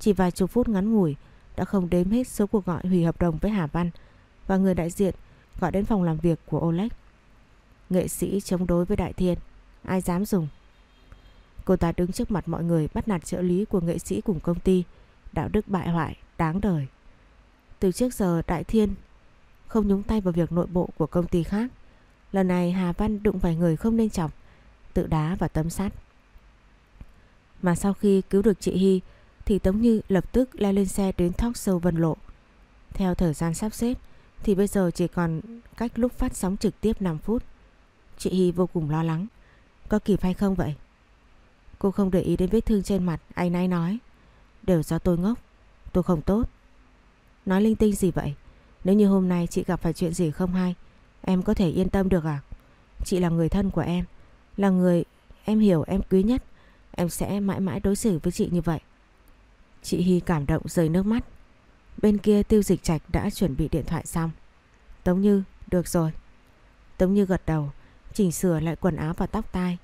Chỉ vài chục phút ngắn ngủi, Đã không đếm hết số cuộc gọi hủy hợp đồng với Hà Văn Và người đại diện gọi đến phòng làm việc của Oleg. Nghệ sĩ chống đối với Đại Thiên. Ai dám dùng? Cô ta đứng trước mặt mọi người bắt nạt trợ lý của nghệ sĩ cùng công ty. Đạo đức bại hoại, đáng đời. Từ trước giờ Đại Thiên không nhúng tay vào việc nội bộ của công ty khác. Lần này Hà Văn đụng phải người không nên chọc Tự đá và tấm sát Mà sau khi cứu được chị Hy thì Tống Như lập tức leo lên xe đến talk show Vân Lộ. Theo thời gian sắp xếp thì bây giờ chỉ còn cách lúc phát sóng trực tiếp 5 phút. Chị Hy vô cùng lo lắng. Có kịp hay không vậy? Cô không để ý đến vết thương trên mặt, anh ấy nói. Đều do tôi ngốc, tôi không tốt. Nói linh tinh gì vậy? Nếu như hôm nay chị gặp phải chuyện gì không hay, em có thể yên tâm được à? Chị là người thân của em, là người em hiểu em quý nhất. Em sẽ mãi mãi đối xử với chị như vậy. Chị Hy cảm động rơi nước mắt. Bên kia tiêu dịch trạch đã chuẩn bị điện thoại xong. Tống Như, được rồi. Tống Như gật đầu, chỉnh sửa lại quần áo và tóc tai.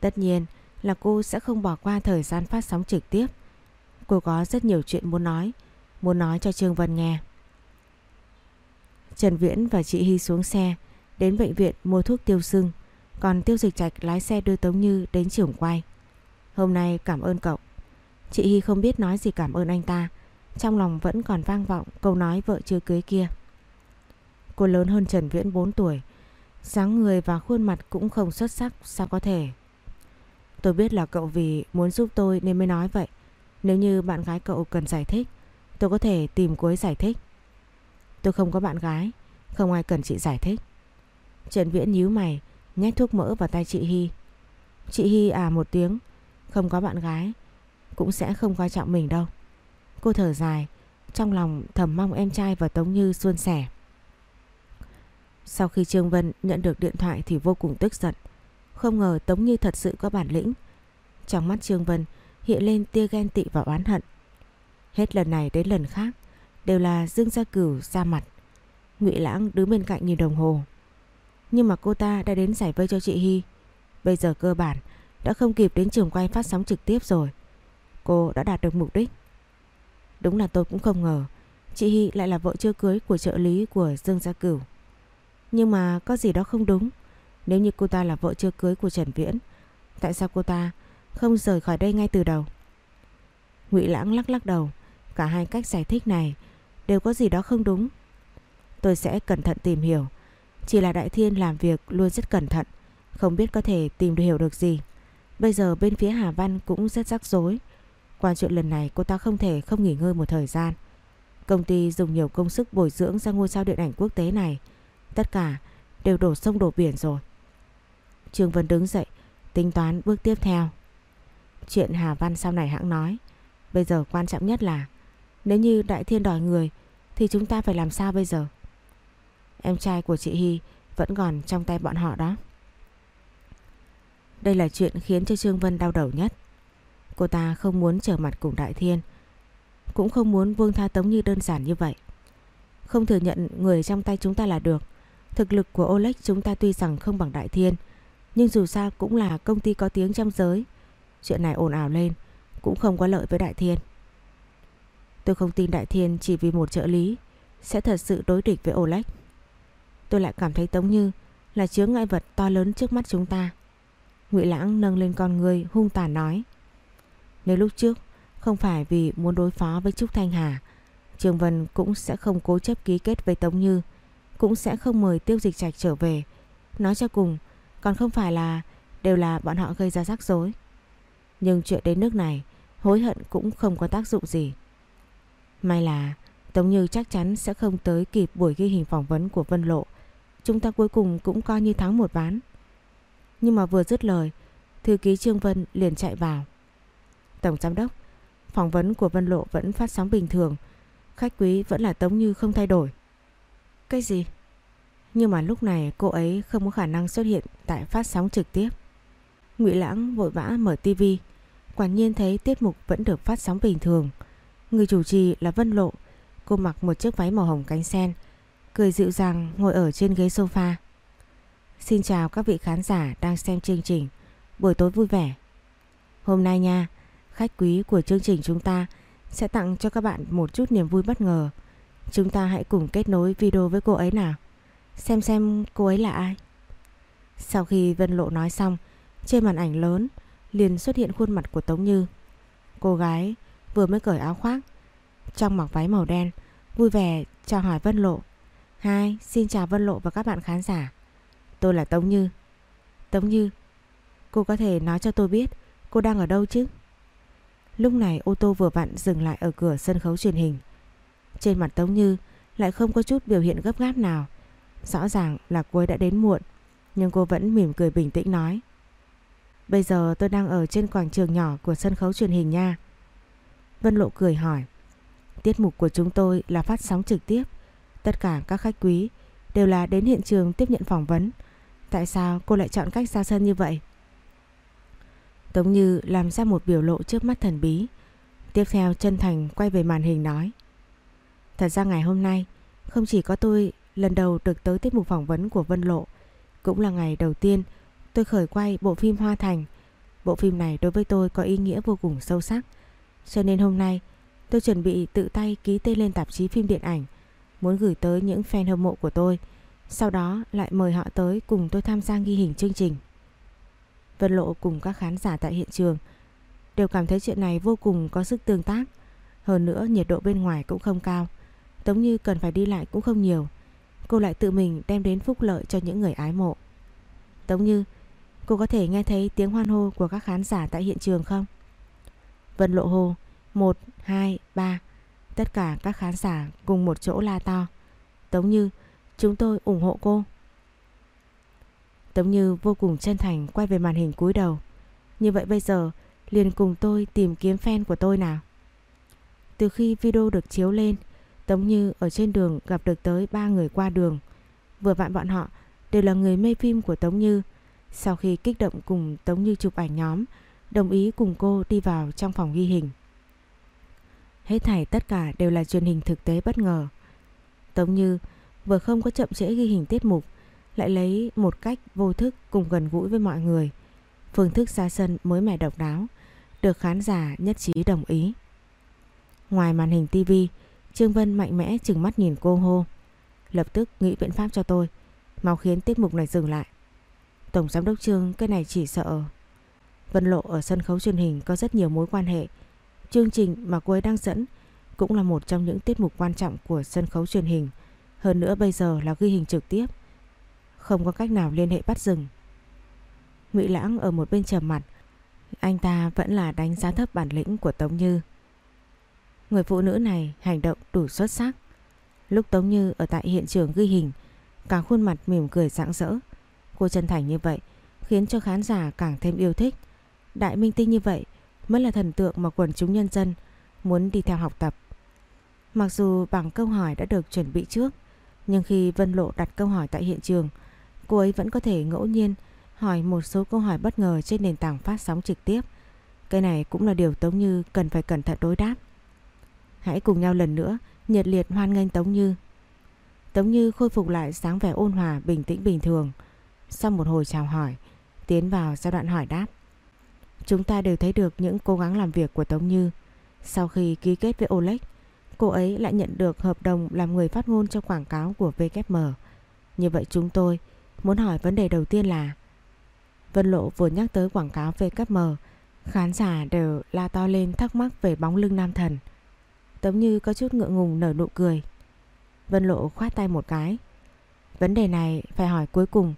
Tất nhiên là cô sẽ không bỏ qua thời gian phát sóng trực tiếp. Cô có rất nhiều chuyện muốn nói, muốn nói cho Trương Vân nghe. Trần Viễn và chị Hy xuống xe, đến bệnh viện mua thuốc tiêu sưng, còn tiêu dịch trạch lái xe đưa Tống Như đến trường quay. Hôm nay cảm ơn cậu. Chị Hy không biết nói gì cảm ơn anh ta, trong lòng vẫn còn vang vọng câu nói vợ chưa cưới kia. Cô lớn hơn Trần Viễn 4 tuổi, dáng người và khuôn mặt cũng không xuất sắc, sao có thể? Tôi biết là cậu vì muốn giúp tôi nên mới nói vậy. Nếu như bạn gái cậu cần giải thích, tôi có thể tìm cô ấy giải thích. Tôi không có bạn gái, không ai cần chị giải thích. Trần Viễn nhíu mày, nhét thuốc mỡ vào tay chị Hy. Chị Hy à một tiếng, không có bạn gái, cũng sẽ không coi trọng mình đâu. Cô thở dài, trong lòng thầm mong em trai và Tống Như suôn sẻ. Sau khi Trương Vân nhận được điện thoại thì vô cùng tức giận. Không ngờ Tống Như thật sự có bản lĩnh. Trong mắt Trương Vân hiện lên tia ghen tị và oán hận. Hết lần này đến lần khác, đều là Dương Gia Cửu ra mặt. Ngụy Lãng đứng bên cạnh nhìn đồng hồ. Nhưng mà cô ta đã đến giải vây cho chị Hy. Bây giờ cơ bản đã không kịp đến trường quay phát sóng trực tiếp rồi. Cô đã đạt được mục đích. Đúng là tôi cũng không ngờ chị Hy lại là vợ chưa cưới của trợ lý của Dương Gia Cửu. Nhưng mà có gì đó không đúng. Nếu như cô ta là vợ chưa cưới của Trần Viễn, tại sao cô ta không rời khỏi đây ngay từ đầu? Ngụy Lãng lắc lắc đầu, cả hai cách giải thích này đều có gì đó không đúng. Tôi sẽ cẩn thận tìm hiểu, chỉ là Đại Thiên làm việc luôn rất cẩn thận, không biết có thể tìm được hiểu được gì. Bây giờ bên phía Hà Văn cũng rất rắc rối. Qua chuyện lần này cô ta không thể không nghỉ ngơi một thời gian. Công ty dùng nhiều công sức bồi dưỡng ra ngôi sao điện ảnh quốc tế này. Tất cả đều đổ sông đổ biển rồi. Trương Vân đứng dậy, tính toán bước tiếp theo. Chuyện Hà Văn sau này hãng nói. Bây giờ quan trọng nhất là nếu như Đại Thiên đòi người thì chúng ta phải làm sao bây giờ? Em trai của chị Hy vẫn còn trong tay bọn họ đó. Đây là chuyện khiến cho Trương Vân đau đầu nhất. Cô ta không muốn trở mặt cùng Đại Thiên Cũng không muốn Vương Tha Tống như đơn giản như vậy Không thừa nhận người trong tay chúng ta là được Thực lực của Olex chúng ta tuy rằng không bằng Đại Thiên Nhưng dù sao cũng là công ty có tiếng trong giới. Chuyện này ồn ào lên Cũng không có lợi với Đại Thiên. Tôi không tin Đại Thiên chỉ vì một trợ lý Sẽ thật sự đối địch với Olex. Tôi lại cảm thấy Tống Như Là chướng ngại vật to lớn trước mắt chúng ta. Ngụy Lãng nâng lên con người hung tàn nói nếu lúc trước không phải vì muốn đối phó với Trúc Thanh Hà, Trường Vân cũng sẽ không cố chấp ký kết với Tống Như, cũng sẽ không mời Tiêu Dịch Trạch trở về. Nói cho cùng, còn không phải là đều là bọn họ gây ra rắc rối. Nhưng chuyện đến nước này, hối hận cũng không có tác dụng gì. May là Tống Như chắc chắn sẽ không tới kịp buổi ghi hình phỏng vấn của Vân Lộ. Chúng ta cuối cùng cũng coi như thắng một ván. Nhưng mà vừa dứt lời, thư ký Trương Vân liền chạy vào. Tổng giám đốc, phỏng vấn của Vân Lộ vẫn phát sóng bình thường, khách quý vẫn là Tống Như không thay đổi. Cái gì? Nhưng mà lúc này cô ấy không có khả năng xuất hiện tại phát sóng trực tiếp. Ngụy Lãng vội vã mở tivi, quả nhiên thấy tiết mục vẫn được phát sóng bình thường. Người chủ trì là Vân Lộ, cô mặc một chiếc váy màu hồng cánh sen, cười dịu dàng ngồi ở trên ghế sofa. Xin chào các vị khán giả đang xem chương trình Buổi tối vui vẻ. Hôm nay nha, Khách quý của chương trình chúng ta sẽ tặng cho các bạn một chút niềm vui bất ngờ. Chúng ta hãy cùng kết nối video với cô ấy nào. Xem xem cô ấy là ai. Sau khi Vân Lộ nói xong, trên màn ảnh lớn liền xuất hiện khuôn mặt của Tống Như. Cô gái vừa mới cởi áo khoác, trong mặc váy màu đen, vui vẻ chào hỏi Vân Lộ. Hai, xin chào Vân Lộ và các bạn khán giả. Tôi là Tống Như. Tống Như, cô có thể nói cho tôi biết cô đang ở đâu chứ? Lúc này ô tô vừa vặn dừng lại ở cửa sân khấu truyền hình. Trên mặt Tống Như lại không có chút biểu hiện gấp gáp nào. Rõ ràng là cô đã đến muộn, nhưng cô vẫn mỉm cười bình tĩnh nói. Bây giờ tôi đang ở trên quảng trường nhỏ của sân khấu truyền hình nha. Vân Lộ cười hỏi. Tiết mục của chúng tôi là phát sóng trực tiếp. Tất cả các khách quý đều là đến hiện trường tiếp nhận phỏng vấn. Tại sao cô lại chọn cách ra sân như vậy? Tống Như làm ra một biểu lộ trước mắt thần bí. Tiếp theo chân thành quay về màn hình nói. Thật ra ngày hôm nay không chỉ có tôi lần đầu được tới tiết mục phỏng vấn của Vân Lộ, cũng là ngày đầu tiên tôi khởi quay bộ phim Hoa Thành. Bộ phim này đối với tôi có ý nghĩa vô cùng sâu sắc. Cho nên hôm nay tôi chuẩn bị tự tay ký tên lên tạp chí phim điện ảnh, muốn gửi tới những fan hâm mộ của tôi. Sau đó lại mời họ tới cùng tôi tham gia ghi hình chương trình. Vân Lộ cùng các khán giả tại hiện trường đều cảm thấy chuyện này vô cùng có sức tương tác. Hơn nữa nhiệt độ bên ngoài cũng không cao. Tống Như cần phải đi lại cũng không nhiều. Cô lại tự mình đem đến phúc lợi cho những người ái mộ. Tống Như, cô có thể nghe thấy tiếng hoan hô của các khán giả tại hiện trường không? Vân Lộ hô, 1, 2, 3. Tất cả các khán giả cùng một chỗ la to. Tống Như, chúng tôi ủng hộ cô. Tống Như vô cùng chân thành quay về màn hình cúi đầu. Như vậy bây giờ liền cùng tôi tìm kiếm fan của tôi nào. Từ khi video được chiếu lên, Tống Như ở trên đường gặp được tới ba người qua đường. Vừa vặn bọn họ đều là người mê phim của Tống Như. Sau khi kích động cùng Tống Như chụp ảnh nhóm, đồng ý cùng cô đi vào trong phòng ghi hình. Hết thảy tất cả đều là truyền hình thực tế bất ngờ. Tống Như vừa không có chậm trễ ghi hình tiết mục, lại lấy một cách vô thức cùng gần gũi với mọi người. Phương thức ra sân mới mẻ độc đáo, được khán giả nhất trí đồng ý. Ngoài màn hình tivi, Trương Vân mạnh mẽ chừng mắt nhìn cô hô. Lập tức nghĩ biện pháp cho tôi, mau khiến tiết mục này dừng lại. Tổng giám đốc Trương cái này chỉ sợ. Vân Lộ ở sân khấu truyền hình có rất nhiều mối quan hệ. Chương trình mà cô ấy đang dẫn cũng là một trong những tiết mục quan trọng của sân khấu truyền hình. Hơn nữa bây giờ là ghi hình trực tiếp. Không có cách nào liên hệ bắt dừng. Ngụy Lãng ở một bên trầm mặt. Anh ta vẫn là đánh giá thấp bản lĩnh của Tống Như. Người phụ nữ này hành động đủ xuất sắc. Lúc Tống Như ở tại hiện trường ghi hình, cả khuôn mặt mỉm cười rạng rỡ. Cô chân thành như vậy khiến cho khán giả càng thêm yêu thích. Đại minh tinh như vậy mới là thần tượng mà quần chúng nhân dân muốn đi theo học tập. Mặc dù bằng câu hỏi đã được chuẩn bị trước, nhưng khi Vân Lộ đặt câu hỏi tại hiện trường, cô ấy vẫn có thể ngẫu nhiên hỏi một số câu hỏi bất ngờ trên nền tảng phát sóng trực tiếp. Cái này cũng là điều Tống Như cần phải cẩn thận đối đáp. Hãy cùng nhau lần nữa nhiệt liệt hoan nghênh Tống Như. Tống Như khôi phục lại sáng vẻ ôn hòa bình tĩnh bình thường. Sau một hồi chào hỏi, tiến vào giai đoạn hỏi đáp. Chúng ta đều thấy được những cố gắng làm việc của Tống Như. Sau khi ký kết với Oleg, cô ấy lại nhận được hợp đồng làm người phát ngôn cho quảng cáo của VKM. Như vậy chúng tôi muốn hỏi vấn đề đầu tiên là Vân Lộ vừa nhắc tới quảng cáo VKM, khán giả đều la to lên thắc mắc về bóng lưng nam thần. Tống Như có chút ngượng ngùng nở nụ cười. Vân Lộ khoát tay một cái. Vấn đề này phải hỏi cuối cùng.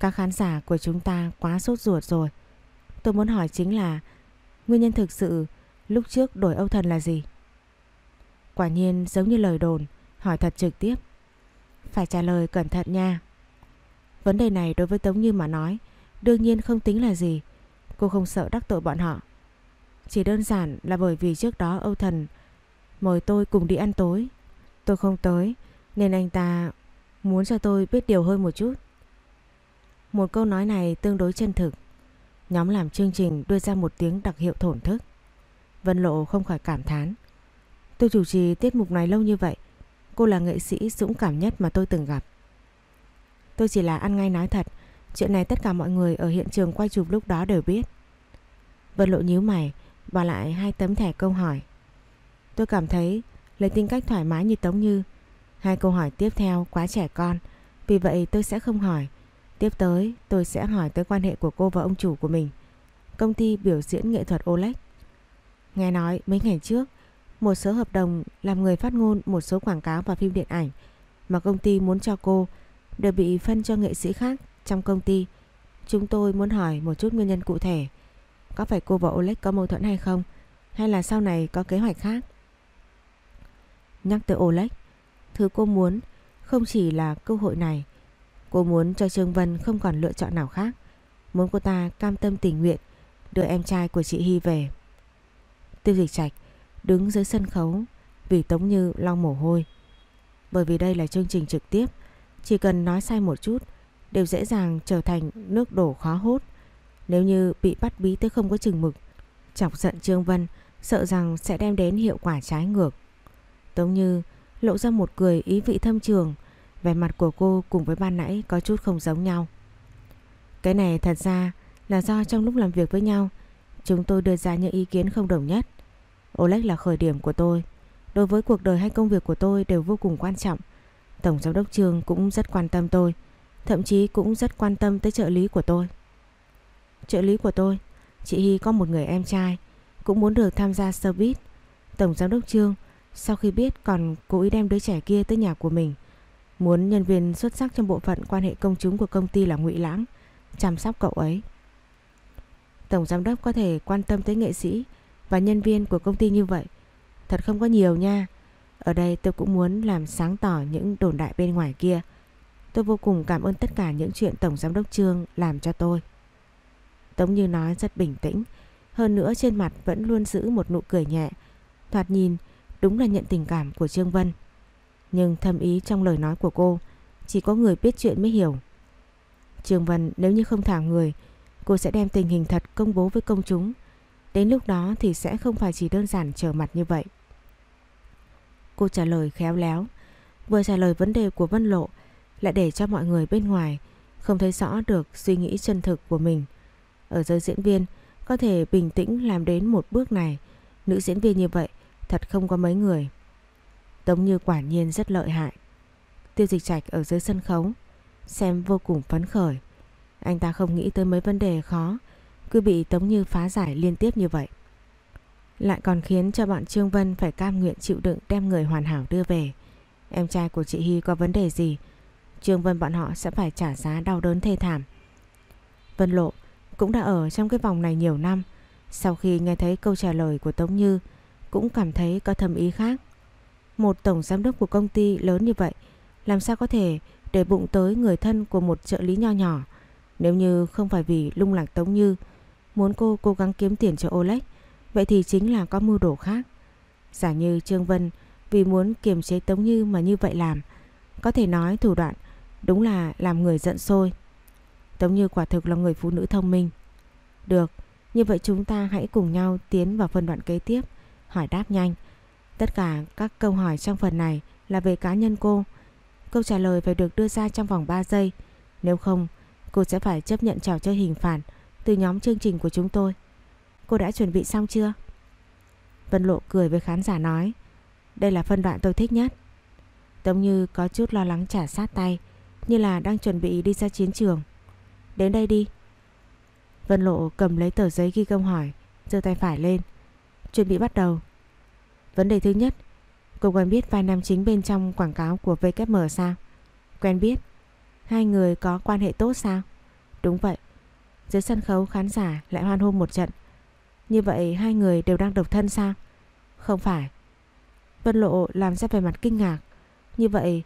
Các khán giả của chúng ta quá sốt ruột rồi. Tôi muốn hỏi chính là nguyên nhân thực sự lúc trước đổi Âu Thần là gì? Quả nhiên giống như lời đồn, hỏi thật trực tiếp. Phải trả lời cẩn thận nha. Vấn đề này đối với Tống Như mà nói, đương nhiên không tính là gì. Cô không sợ đắc tội bọn họ. Chỉ đơn giản là bởi vì trước đó Âu Thần mời tôi cùng đi ăn tối. Tôi không tới nên anh ta muốn cho tôi biết điều hơn một chút. Một câu nói này tương đối chân thực. Nhóm làm chương trình đưa ra một tiếng đặc hiệu thổn thức. Vân Lộ không khỏi cảm thán. Tôi chủ trì tiết mục này lâu như vậy. Cô là nghệ sĩ dũng cảm nhất mà tôi từng gặp. Tôi chỉ là ăn ngay nói thật. Chuyện này tất cả mọi người ở hiện trường quay chụp lúc đó đều biết. Vân Lộ nhíu mày, bỏ lại hai tấm thẻ câu hỏi. Tôi cảm thấy lấy tính cách thoải mái như Tống Như. Hai câu hỏi tiếp theo quá trẻ con, vì vậy tôi sẽ không hỏi. Tiếp tới tôi sẽ hỏi tới quan hệ của cô và ông chủ của mình. Công ty biểu diễn nghệ thuật Oleg. Nghe nói mấy ngày trước, một số hợp đồng làm người phát ngôn một số quảng cáo và phim điện ảnh mà công ty muốn cho cô đều bị phân cho nghệ sĩ khác trong công ty. Chúng tôi muốn hỏi một chút nguyên nhân cụ thể. Có phải cô và Oleg có mâu thuẫn hay không? hay là sau này có kế hoạch khác? Nhắc tới Oleg, thứ cô muốn không chỉ là cơ hội này. Cô muốn cho Trương Vân không còn lựa chọn nào khác. Muốn cô ta cam tâm tình nguyện đưa em trai của chị Hy về. Tiêu dịch trạch đứng dưới sân khấu vì Tống Như long mồ hôi. Bởi vì đây là chương trình trực tiếp, chỉ cần nói sai một chút đều dễ dàng trở thành nước đổ khó hốt. Nếu như bị bắt bí tới không có chừng mực, chọc giận Trương Vân sợ rằng sẽ đem đến hiệu quả trái ngược. Tống Như lộ ra một cười ý vị thâm trường, vẻ mặt của cô cùng với ban nãy có chút không giống nhau. Cái này thật ra là do trong lúc làm việc với nhau, chúng tôi đưa ra những ý kiến không đồng nhất. Oleg là khởi điểm của tôi, đối với cuộc đời hay công việc của tôi đều vô cùng quan trọng. Tổng giám đốc Trương cũng rất quan tâm tôi, thậm chí cũng rất quan tâm tới trợ lý của tôi. Trợ lý của tôi, chị Hy có một người em trai, cũng muốn được tham gia service Tổng giám đốc Trương sau khi biết còn cố ý đem đứa trẻ kia tới nhà của mình, muốn nhân viên xuất sắc trong bộ phận quan hệ công chúng của công ty là Ngụy Lãng chăm sóc cậu ấy. Tổng giám đốc có thể quan tâm tới nghệ sĩ và nhân viên của công ty như vậy, thật không có nhiều nha. Ở đây tôi cũng muốn làm sáng tỏ những đồn đại bên ngoài kia. Tôi vô cùng cảm ơn tất cả những chuyện Tổng Giám đốc Trương làm cho tôi. Tống Như nói rất bình tĩnh, hơn nữa trên mặt vẫn luôn giữ một nụ cười nhẹ. Thoạt nhìn đúng là nhận tình cảm của Trương Vân. Nhưng thâm ý trong lời nói của cô chỉ có người biết chuyện mới hiểu. Trương Vân nếu như không thả người, cô sẽ đem tình hình thật công bố với công chúng. Đến lúc đó thì sẽ không phải chỉ đơn giản trở mặt như vậy. Cô trả lời khéo léo, vừa trả lời vấn đề của Vân Lộ, lại để cho mọi người bên ngoài không thấy rõ được suy nghĩ chân thực của mình. Ở giới diễn viên, có thể bình tĩnh làm đến một bước này, nữ diễn viên như vậy thật không có mấy người. Tống Như quả nhiên rất lợi hại. Tiêu dịch trạch ở dưới sân khấu, xem vô cùng phấn khởi. Anh ta không nghĩ tới mấy vấn đề khó, cứ bị Tống Như phá giải liên tiếp như vậy. Lại còn khiến cho bọn Trương Vân phải cam nguyện chịu đựng đem người hoàn hảo đưa về. Em trai của chị Hy có vấn đề gì, Trương Vân bọn họ sẽ phải trả giá đau đớn thê thảm. Vân Lộ cũng đã ở trong cái vòng này nhiều năm. Sau khi nghe thấy câu trả lời của Tống Như, cũng cảm thấy có thầm ý khác. Một tổng giám đốc của công ty lớn như vậy, làm sao có thể để bụng tới người thân của một trợ lý nho nhỏ. Nếu như không phải vì lung lạc Tống Như, muốn cô cố gắng kiếm tiền cho Oleg, vậy thì chính là có mưu đồ khác. Giả như Trương Vân vì muốn kiềm chế Tống Như mà như vậy làm, có thể nói thủ đoạn đúng là làm người giận sôi. Tống Như quả thực là người phụ nữ thông minh. Được, như vậy chúng ta hãy cùng nhau tiến vào phân đoạn kế tiếp, hỏi đáp nhanh. Tất cả các câu hỏi trong phần này là về cá nhân cô. Câu trả lời phải được đưa ra trong vòng 3 giây. Nếu không, cô sẽ phải chấp nhận trò chơi hình phạt từ nhóm chương trình của chúng tôi. Cô đã chuẩn bị xong chưa? Vân Lộ cười với khán giả nói Đây là phân đoạn tôi thích nhất Tống Như có chút lo lắng trả sát tay Như là đang chuẩn bị đi ra chiến trường Đến đây đi Vân Lộ cầm lấy tờ giấy ghi câu hỏi giơ tay phải lên Chuẩn bị bắt đầu. Vấn đề thứ nhất, Cô quen biết vai nam chính bên trong quảng cáo của VKM sao? Quen biết. Hai người có quan hệ tốt sao? Đúng vậy. Dưới sân khấu, khán giả lại hoan hô một trận. Như vậy, hai người đều đang độc thân sao? Không phải. Vân Lộ làm ra vẻ mặt kinh ngạc. Như vậy,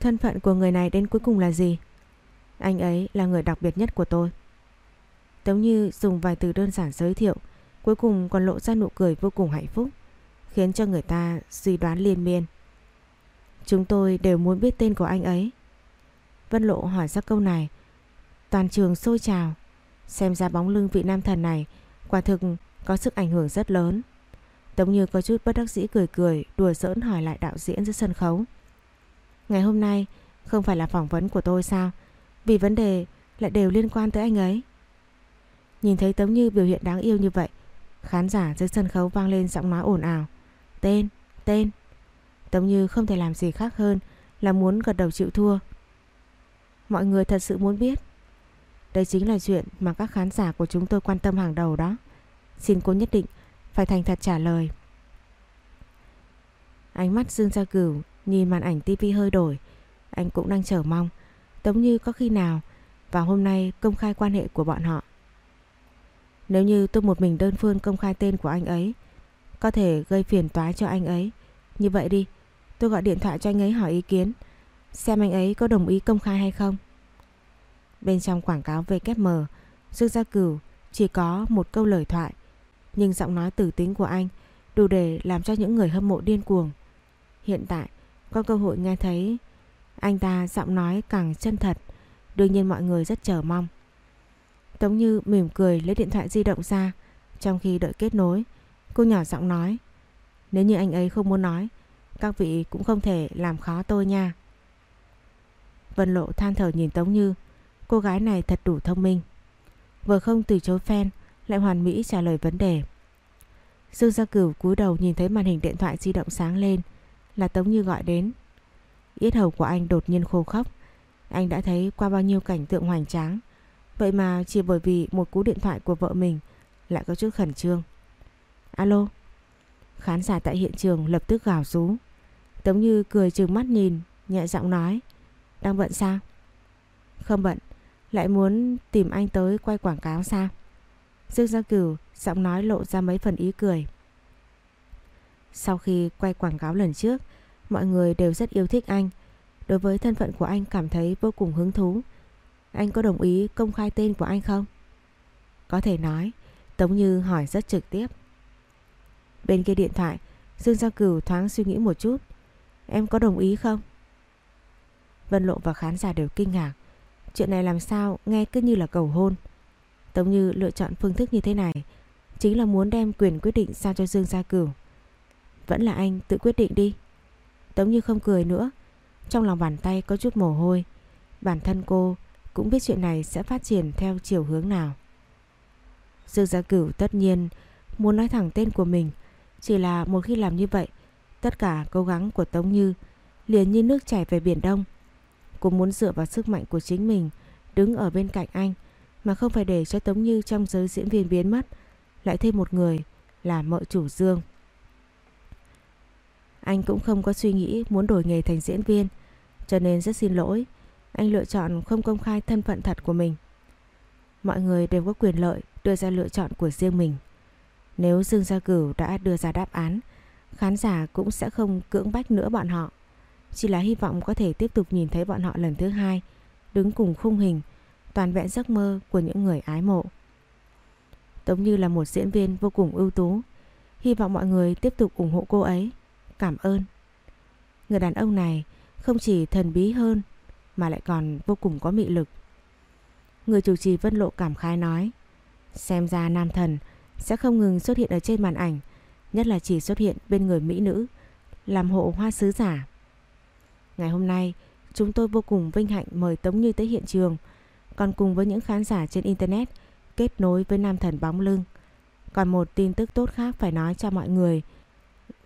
Thân phận của người này đến cuối cùng là gì? Anh ấy là người đặc biệt nhất của tôi. Tống Như dùng vài từ đơn giản giới thiệu Cuối cùng còn lộ ra nụ cười vô cùng hạnh phúc, Khiến cho người ta suy đoán liên miên. Chúng tôi đều muốn biết tên của anh ấy. Vân Lộ hỏi ra câu này. Toàn trường sôi trào. Xem ra bóng lưng vị nam thần này Quả thực có sức ảnh hưởng rất lớn. Tống Như có chút bất đắc dĩ cười cười, Đùa giỡn hỏi lại đạo diễn dưới sân khấu. Ngày hôm nay Không phải là phỏng vấn của tôi sao? Vì vấn đề lại đều liên quan tới anh ấy. Nhìn thấy Tống Như biểu hiện đáng yêu như vậy Khán giả dưới sân khấu vang lên giọng nói ồn ào. Tên, tên. Tống Như không thể làm gì khác hơn Là muốn gật đầu chịu thua. Mọi người thật sự muốn biết. Đây chính là chuyện mà các khán giả của chúng tôi quan tâm hàng đầu đó. Xin cô nhất định Phải thành thật trả lời. Ánh mắt Dương Gia Cửu Nhìn màn ảnh tivi hơi đổi. Anh cũng đang chờ mong. Tống Như có khi nào Và hôm nay công khai quan hệ của bọn họ. Nếu như tôi một mình đơn phương công khai tên của anh ấy có thể gây phiền toái cho anh ấy. Như vậy đi, tôi gọi điện thoại cho anh ấy hỏi ý kiến, xem anh ấy có đồng ý công khai hay không. Bên trong quảng cáo VKM, Dương Gia Cửu chỉ có một câu lời thoại, nhưng giọng nói tử tính của anh đủ để làm cho những người hâm mộ điên cuồng. Hiện tại, có cơ hội nghe thấy anh ta giọng nói càng chân thật, đương nhiên mọi người rất chờ mong. Tống Như mỉm cười lấy điện thoại di động ra, trong khi đợi kết nối, cô nhỏ giọng nói, nếu như anh ấy không muốn nói, các vị cũng không thể làm khó tôi nha. Vân Lộ than thở nhìn Tống Như, cô gái này thật đủ thông minh. Vừa không từ chối fan, lại hoàn mỹ trả lời vấn đề. Dương Gia Cửu cúi đầu nhìn thấy màn hình điện thoại di động sáng lên, là Tống Như gọi đến. Yết hầu của anh đột nhiên khô khóc Anh đã thấy qua bao nhiêu cảnh tượng hoành tráng. Vậy mà chỉ bởi vì một cú điện thoại của vợ mình lại có chút khẩn trương. Alo. Khán giả tại hiện trường lập tức gào rú. Tống Như cười trừng mắt nhìn, nhẹ giọng nói. Đang bận sao? Không bận, lại muốn tìm anh tới quay quảng cáo sao? Dương Gia Cửu giọng nói lộ ra mấy phần ý cười. Sau khi quay quảng cáo lần trước, mọi người đều rất yêu thích anh. Đối với thân phận của anh cảm thấy vô cùng hứng thú. Anh có đồng ý công khai tên của anh không? Có thể nói, Tống Như hỏi rất trực tiếp. Bên kia điện thoại, Dương Gia Cửu thoáng suy nghĩ một chút. Em có đồng ý không? Vân Lộ và khán giả đều kinh ngạc. Chuyện này làm sao nghe cứ như là cầu hôn. Tống Như lựa chọn phương thức như thế này chính là muốn đem quyền quyết định sao cho Dương Gia Cửu. Vẫn là anh tự quyết định đi. Tống Như không cười nữa. Trong lòng bàn tay có chút mồ hôi. Bản thân cô cũng biết chuyện này sẽ phát triển theo chiều hướng nào. Dương Gia Cửu tất nhiên muốn nói thẳng tên của mình. Chỉ là một khi làm như vậy, tất cả cố gắng của Tống Như liền như nước chảy về Biển Đông. Cô muốn dựa vào sức mạnh của chính mình đứng ở bên cạnh anh mà không phải để cho Tống Như trong giới diễn viên biến mất lại thêm một người là mợ chủ Dương. Anh cũng không có suy nghĩ muốn đổi nghề thành diễn viên cho nên rất xin lỗi anh lựa chọn không công khai thân phận thật của mình. Mọi người đều có quyền lợi đưa ra lựa chọn của riêng mình. Nếu Dương Gia Cửu đã đưa ra đáp án, khán giả cũng sẽ không cưỡng bách nữa bọn họ. Chỉ là hy vọng có thể tiếp tục nhìn thấy bọn họ lần thứ hai, đứng cùng khung hình, toàn vẹn giấc mơ của những người ái mộ. Tống Như là một diễn viên vô cùng ưu tú, hy vọng mọi người tiếp tục ủng hộ cô ấy. Cảm ơn. Người đàn ông này không chỉ thần bí hơn mà lại còn vô cùng có mị lực. Người chủ trì Vân Lộ cảm khái nói, xem ra nam thần sẽ không ngừng xuất hiện ở trên màn ảnh, nhất là chỉ xuất hiện bên người mỹ nữ, làm hộ hoa sứ giả. Ngày hôm nay, chúng tôi vô cùng vinh hạnh mời Tống Như tới hiện trường, còn cùng với những khán giả trên Internet kết nối với nam thần bóng lưng. Còn một tin tức tốt khác phải nói cho mọi người.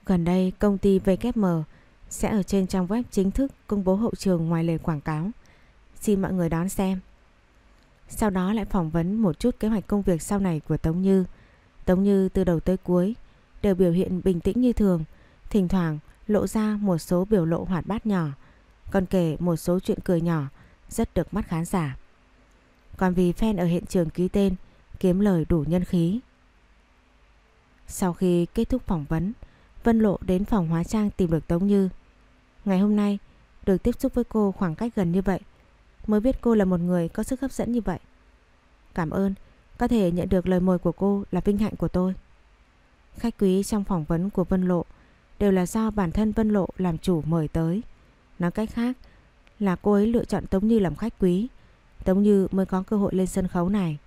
Gần đây, công ty VKM sẽ ở trên trang web chính thức công bố hậu trường ngoài lời quảng cáo. Xin mọi người đón xem. Sau đó lại phỏng vấn một chút kế hoạch công việc sau này của Tống Như. Tống Như từ đầu tới cuối đều biểu hiện bình tĩnh như thường, thỉnh thoảng lộ ra một số biểu lộ hoạt bát nhỏ, còn kể một số chuyện cười nhỏ rất được mắt khán giả. Còn vì fan ở hiện trường ký tên, kiếm lời đủ nhân khí. Sau khi kết thúc phỏng vấn, Vân Lộ đến phòng hóa trang tìm được Tống Như. Ngày hôm nay, được tiếp xúc với cô khoảng cách gần như vậy, mới biết cô là một người có sức hấp dẫn như vậy. Cảm ơn, có thể nhận được lời mời của cô là vinh hạnh của tôi. Khách quý trong phỏng vấn của Vân Lộ đều là do bản thân Vân Lộ làm chủ mời tới. Nói cách khác là cô ấy lựa chọn Tống Như làm khách quý, Tống Như mới có cơ hội lên sân khấu này.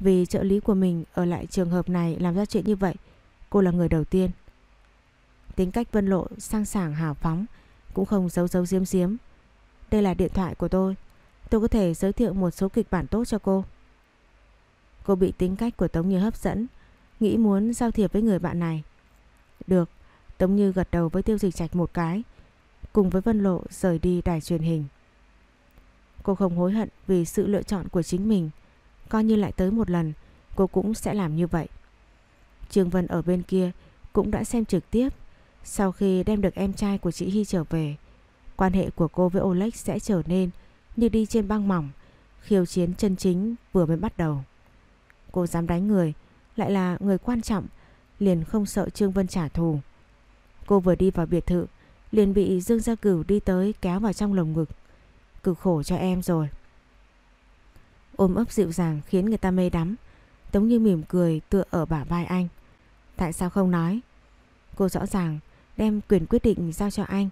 Vì trợ lý của mình ở lại trường hợp này làm ra chuyện như vậy, cô là người đầu tiên. Tính cách Vân Lộ sang sảng hào phóng, cũng không giấu giấu diếm diếm. Đây là điện thoại của tôi, tôi có thể giới thiệu một số kịch bản tốt cho cô. Cô bị tính cách của Tống Như hấp dẫn, nghĩ muốn giao thiệp với người bạn này. Được, Tống Như gật đầu với Tiêu Dịch Trạch một cái, cùng với Vân Lộ rời đi đài truyền hình. Cô không hối hận vì sự lựa chọn của chính mình, coi như lại tới một lần, cô cũng sẽ làm như vậy. Trương Vân ở bên kia cũng đã xem trực tiếp, sau khi đem được em trai của chị Hy trở về, quan hệ của cô với Oleg sẽ trở nên như đi trên băng mỏng, khiêu chiến chân chính vừa mới bắt đầu. Cô dám đánh người, lại là người quan trọng, liền không sợ Trương Vân trả thù. Cô vừa đi vào biệt thự, liền bị Dương Gia Cửu đi tới kéo vào trong lồng ngực. Cực khổ cho em rồi. Ôm ấp dịu dàng khiến người ta mê đắm. Tống như mỉm cười tựa ở bả vai anh. Tại sao không nói? Cô rõ ràng đem quyền quyết định giao cho anh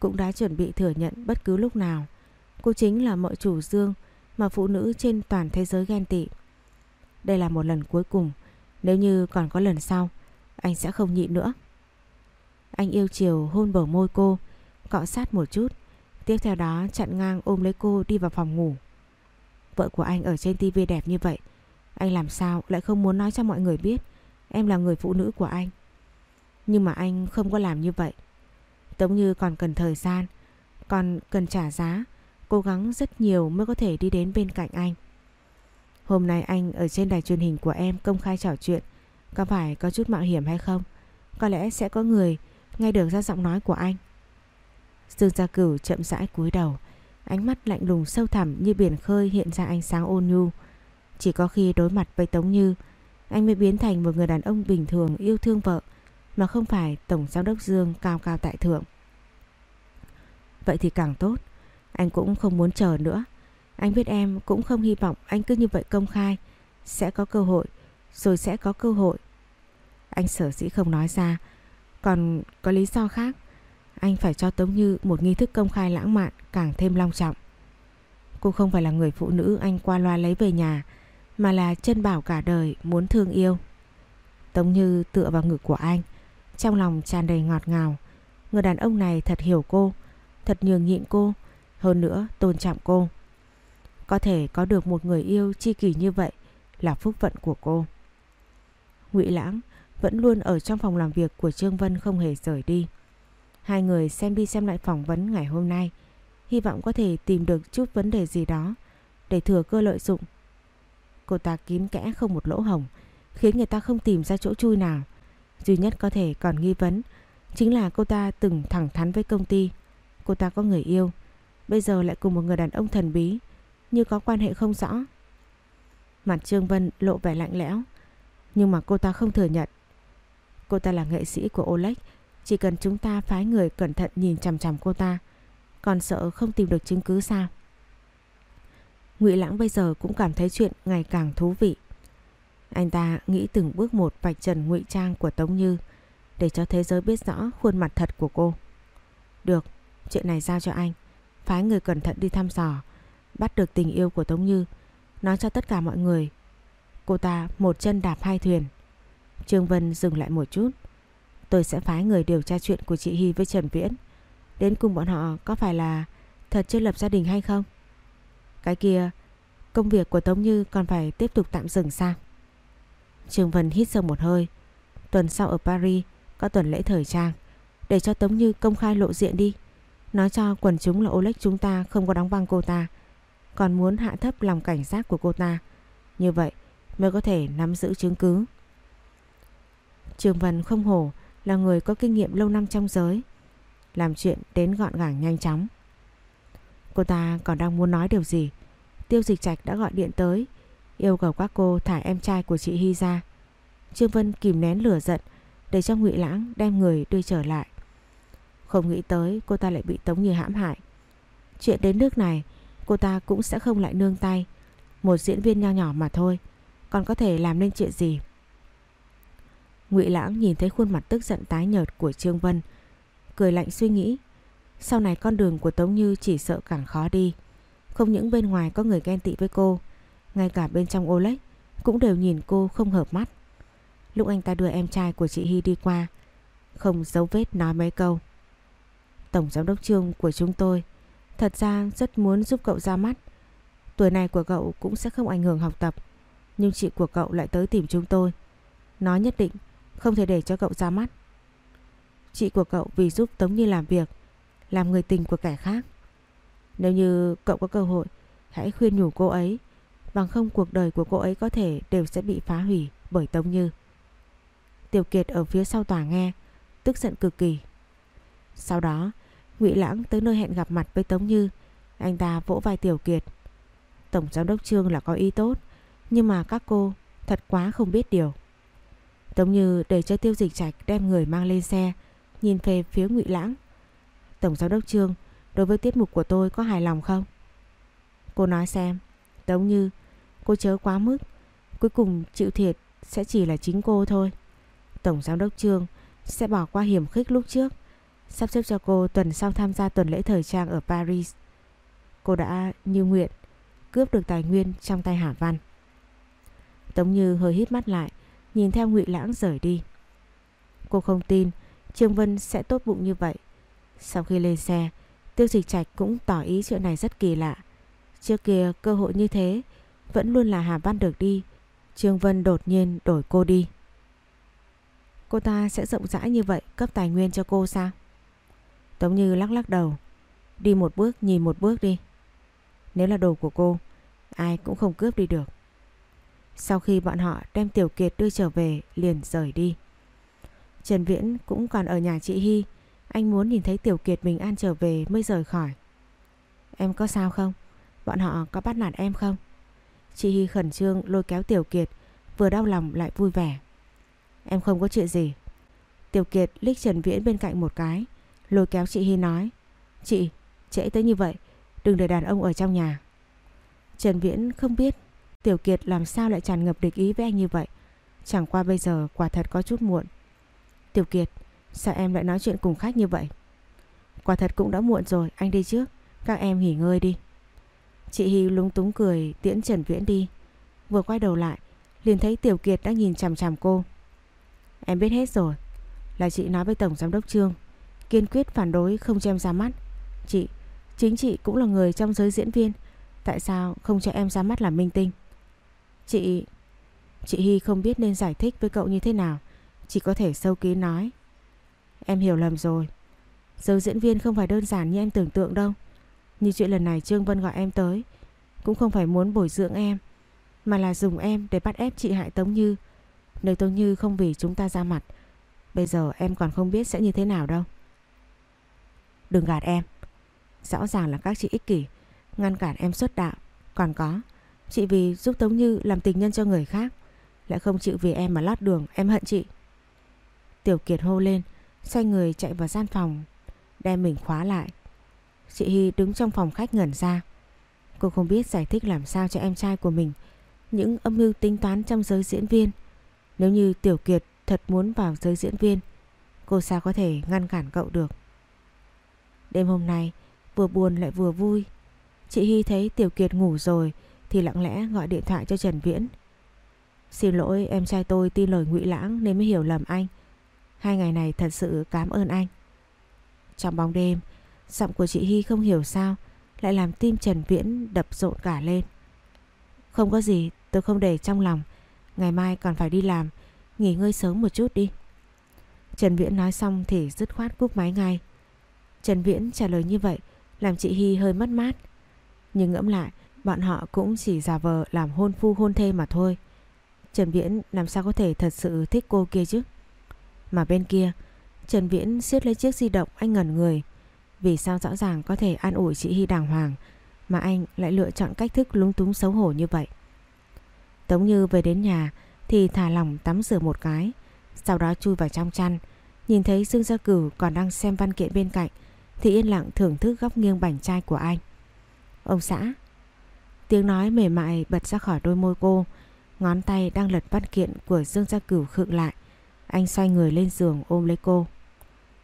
cũng đã chuẩn bị thừa nhận bất cứ lúc nào. Cô chính là mợ chủ Dương mà phụ nữ trên toàn thế giới ghen tị. Đây là một lần cuối cùng, nếu như còn có lần sau, anh sẽ không nhịn nữa. Anh yêu chiều hôn bờ môi cô, cọ sát một chút, tiếp theo đó chặn ngang ôm lấy cô đi vào phòng ngủ. Vợ của anh ở trên tivi đẹp như vậy, anh làm sao lại không muốn nói cho mọi người biết em là người phụ nữ của anh. Nhưng mà anh không có làm như vậy. Tống Như còn cần thời gian, còn cần trả giá, cố gắng rất nhiều mới có thể đi đến bên cạnh anh. Hôm nay anh ở trên đài truyền hình của em công khai trò chuyện, có phải có chút mạo hiểm hay không? Có lẽ sẽ có người nghe được ra giọng nói của anh. Dương Gia Cửu chậm rãi cúi đầu, ánh mắt lạnh lùng sâu thẳm như biển khơi hiện ra ánh sáng ôn nhu. Chỉ có khi đối mặt với Tống Như, anh mới biến thành một người đàn ông bình thường yêu thương vợ, mà không phải Tổng Giám đốc Dương cao cao tại thượng. Vậy thì càng tốt, anh cũng không muốn chờ nữa. Anh biết em cũng không hy vọng anh cứ như vậy công khai, sẽ có cơ hội, rồi sẽ có cơ hội. Anh sở dĩ không nói ra, còn có lý do khác. Anh phải cho Tống Như một nghi thức công khai lãng mạn càng thêm long trọng. Cô không phải là người phụ nữ anh qua loa lấy về nhà, mà là chân bảo cả đời muốn thương yêu. Tống Như tựa vào ngực của anh, trong lòng tràn đầy ngọt ngào. Người đàn ông này thật hiểu cô, thật nhường nhịn cô, hơn nữa tôn trọng cô. Có thể có được một người yêu chi kỷ như vậy là phúc vận của cô. Ngụy Lãng vẫn luôn ở trong phòng làm việc của Trương Vân không hề rời đi. Hai người xem đi xem lại phỏng vấn ngày hôm nay, hy vọng có thể tìm được chút vấn đề gì đó để thừa cơ lợi dụng. Cô ta kín kẽ không một lỗ hồng, khiến người ta không tìm ra chỗ chui nào. Duy nhất có thể còn nghi vấn chính là cô ta từng thẳng thắn với công ty. Cô ta có người yêu, bây giờ lại cùng một người đàn ông thần bí, như có quan hệ không rõ. Mặt Trương Vân lộ vẻ lạnh lẽo, nhưng mà cô ta không thừa nhận. Cô ta là nghệ sĩ của Oleg, chỉ cần chúng ta phái người cẩn thận nhìn chằm chằm cô ta, còn sợ không tìm được chứng cứ sao? Ngụy Lãng bây giờ cũng cảm thấy chuyện ngày càng thú vị. Anh ta nghĩ từng bước một vạch trần ngụy trang của Tống Như để cho thế giới biết rõ khuôn mặt thật của cô. Được, chuyện này giao cho anh. Phái người cẩn thận đi thăm dò, bắt được tình yêu của Tống Như, nói cho tất cả mọi người. Cô ta một chân đạp hai thuyền. Trương Vân dừng lại một chút. Tôi sẽ phái người điều tra chuyện của chị Hy với Trần Viễn. Đến cùng bọn họ có phải là thật chưa lập gia đình hay không? Cái kia, công việc của Tống Như còn phải tiếp tục tạm dừng sao? Trương Vân hít sâu một hơi. Tuần sau ở Paris, có tuần lễ thời trang. Để cho Tống Như công khai lộ diện đi. Nói cho quần chúng là Oleg chúng ta không có đóng băng cô ta. Còn muốn hạ thấp lòng cảnh giác của cô ta. Như vậy mới có thể nắm giữ chứng cứ. Trương Vân không hổ là người có kinh nghiệm lâu năm trong giới. Làm chuyện đến gọn gàng nhanh chóng. Cô ta còn đang muốn nói điều gì Tiêu dịch trạch đã gọi điện tới Yêu cầu các cô thả em trai của chị Hy ra. Trương Vân kìm nén lửa giận Để cho ngụy Lãng đem người đưa trở lại. Không nghĩ tới cô ta lại bị Tống Như hãm hại. Chuyện đến nước này Cô ta cũng sẽ không lại nương tay. Một diễn viên nho nhỏ mà thôi Còn có thể làm nên chuyện gì? Ngụy Lãng nhìn thấy khuôn mặt tức giận tái nhợt của Trương Vân Cười lạnh suy nghĩ. Sau này con đường của Tống Như chỉ sợ càng khó đi. Không những bên ngoài có người ghen tị với cô, ngay cả bên trong Olex cũng đều nhìn cô không hợp mắt. Lúc anh ta đưa em trai của chị Hy đi qua, không giấu vết nói mấy câu. Tổng giám đốc trương của chúng tôi thật ra rất muốn giúp cậu ra mắt. Tuổi này của cậu cũng sẽ không ảnh hưởng học tập, nhưng chị của cậu lại tới tìm chúng tôi. Nó nhất định không thể để cho cậu ra mắt. Chị của cậu vì giúp Tống Như làm việc làm người tình của kẻ khác. Nếu như cậu có cơ hội, hãy khuyên nhủ cô ấy, bằng không cuộc đời của cô ấy có thể đều sẽ bị phá hủy bởi Tống Như. Tiểu Kiệt ở phía sau tòa nghe, tức giận cực kỳ. Sau đó, Ngụy Lãng tới nơi hẹn gặp mặt với Tống Như, anh ta vỗ vai Tiểu Kiệt. Tổng giám đốc Trương là có ý tốt, nhưng mà các cô thật quá không biết điều. Tống Như để cho Tiêu Dịch Trạch đem người mang lên xe, nhìn về phía Ngụy Lãng. Tổng giám đốc Trương, đối với tiết mục của tôi có hài lòng không? Cô nói xem, Tống Như, cô chớ quá mức, cuối cùng chịu thiệt sẽ chỉ là chính cô thôi. Tổng giám đốc Trương sẽ bỏ qua hiểm khích lúc trước, sắp xếp cho cô tuần sau tham gia tuần lễ thời trang ở Paris. Cô đã như nguyện cướp được tài nguyên trong tay Hà Văn. Tống Như hơi hít mắt lại, nhìn theo Ngụy Lãng rời đi. Cô không tin Trương Vân sẽ tốt bụng như vậy. Sau khi lên xe, Tiêu Dịch Trạch cũng tỏ ý chuyện này rất kỳ lạ. Trước kia cơ hội như thế vẫn luôn là Hà Văn được đi. Trương Vân đột nhiên đổi cô đi. Cô ta sẽ rộng rãi như vậy cấp tài nguyên cho cô sao? Tống Như lắc lắc đầu. Đi một bước nhìn một bước đi. Nếu là đồ của cô, ai cũng không cướp đi được. Sau khi bọn họ đem Tiểu Kiệt đưa trở về liền rời đi. Trần Viễn cũng còn ở nhà chị Hy. Anh muốn nhìn thấy Tiểu Kiệt bình an trở về mới rời khỏi. Em có sao không? Bọn họ có bắt nạt em không? Chị Hy khẩn trương lôi kéo Tiểu Kiệt vừa đau lòng lại vui vẻ. Em không có chuyện gì. Tiểu Kiệt liếc Trần Viễn bên cạnh một cái lôi kéo chị Hy nói Chị, trễ tới như vậy Đừng để đàn ông ở trong nhà Trần Viễn không biết Tiểu Kiệt làm sao lại tràn ngập địch ý với anh như vậy Chẳng qua bây giờ quả thật có chút muộn Tiểu Kiệt Sao em lại nói chuyện cùng khách như vậy Quả thật cũng đã muộn rồi Anh đi trước Các em nghỉ ngơi đi Chị Hy lúng túng cười, tiễn Trần Viễn đi. Vừa quay đầu lại, liền thấy Tiểu Kiệt đã nhìn chằm chằm cô. Em biết hết rồi, Là chị nói với Tổng Giám đốc Trương. Kiên quyết phản đối, không cho em ra mắt. Chị, Chính chị cũng là người trong giới diễn viên, Tại sao không cho em ra mắt làm minh tinh? Chị Chị Hy không biết nên giải thích với cậu như thế nào. Chỉ có thể sâu ký nói. Em hiểu lầm rồi. Giới diễn viên không phải đơn giản như em tưởng tượng đâu. Như chuyện lần này Trương Vân gọi em tới, Cũng không phải muốn bồi dưỡng em, Mà là dùng em để bắt ép chị hại Tống Như. Nếu Tống Như không vì chúng ta ra mặt, Bây giờ em còn không biết sẽ như thế nào đâu. Đừng gạt em. Rõ ràng là các chị ích kỷ, Ngăn cản em xuất đạo. Còn có, Chị vì giúp Tống Như làm tình nhân cho người khác, Lại không chịu vì em mà lót đường, Em hận chị. Tiểu Kiệt hô lên, Xoay người chạy vào gian phòng, Đem mình khóa lại. Chị Hy đứng trong phòng khách ngẩn ra Cô không biết giải thích làm sao cho em trai của mình Những âm mưu tính toán trong giới diễn viên Nếu như Tiểu Kiệt thật muốn vào giới diễn viên Cô sao có thể ngăn cản cậu được Đêm hôm nay vừa buồn lại vừa vui. Chị Hy thấy Tiểu Kiệt ngủ rồi thì lặng lẽ gọi điện thoại cho Trần Viễn. Xin lỗi em trai tôi tin lời ngụy Lãng nên mới hiểu lầm anh. Hai ngày này thật sự cảm ơn anh. Trong bóng đêm, giọng của chị Hy không hiểu sao lại làm tim Trần Viễn đập rộn cả lên. Không có gì, tôi không để trong lòng. Ngày mai còn phải đi làm, nghỉ ngơi sớm một chút đi. Trần Viễn nói xong thì dứt khoát cúp máy ngay. Trần Viễn trả lời như vậy làm chị Hy hơi mất mát. Nhưng ngẫm lại, bọn họ cũng chỉ giả vờ làm hôn phu hôn thê mà thôi. Trần Viễn làm sao có thể thật sự thích cô kia chứ? Mà bên kia, Trần Viễn siết lấy chiếc di động anh ngẩn người. Vì sao rõ ràng có thể an ủi chị Hy đàng hoàng mà anh lại lựa chọn cách thức lúng túng xấu hổ như vậy? Tống Như về đến nhà thì thả lòng tắm rửa một cái, sau đó chui vào trong chăn, nhìn thấy Dương Gia Cửu còn đang xem văn kiện bên cạnh thì yên lặng thưởng thức góc nghiêng bảnh trai của anh. Ông xã. Tiếng nói mềm mại bật ra khỏi đôi môi cô. Ngón tay đang lật văn kiện của Dương Gia Cửu khựng lại. Anh xoay người lên giường ôm lấy cô.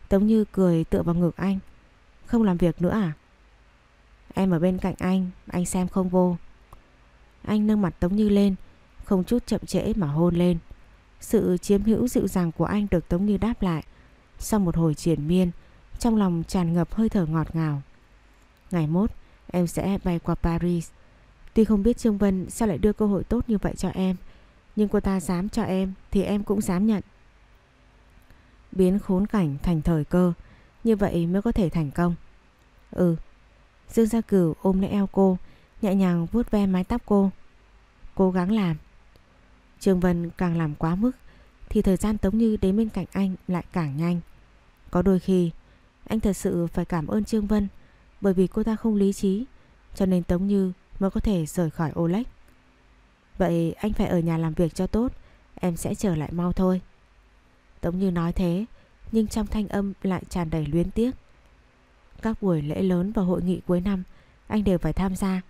Tống Như cười tựa vào ngực anh. Không làm việc nữa à? Em ở bên cạnh anh, anh xem không vô. Anh nâng mặt Tống Như lên, không chút chậm trễ mà hôn lên. Sự chiếm hữu dịu dàng của anh được Tống Như đáp lại. Sau một hồi triển miên, trong lòng tràn ngập hơi thở ngọt ngào. Ngày mốt em sẽ bay qua Paris. Tuy không biết Trương Vân sao lại đưa cơ hội tốt như vậy cho em, nhưng cô ta dám cho em thì em cũng dám nhận. Biến khốn cảnh thành thời cơ, như vậy mới có thể thành công. Ừ, Dương Gia Cửu ôm lấy eo cô, nhẹ nhàng vuốt ve mái tóc cô. Cố gắng làm. Trường Vân càng làm quá mức, thì thời gian Tống Như đến bên cạnh anh lại càng nhanh. Có đôi khi anh thật sự phải cảm ơn Trương Vân bởi vì cô ta không lý trí cho nên Tống Như mới có thể rời khỏi Olex. Vậy anh phải ở nhà làm việc cho tốt, em sẽ trở lại mau thôi. Tống Như nói thế nhưng trong thanh âm lại tràn đầy luyến tiếc. Các buổi lễ lớn và hội nghị cuối năm anh đều phải tham gia,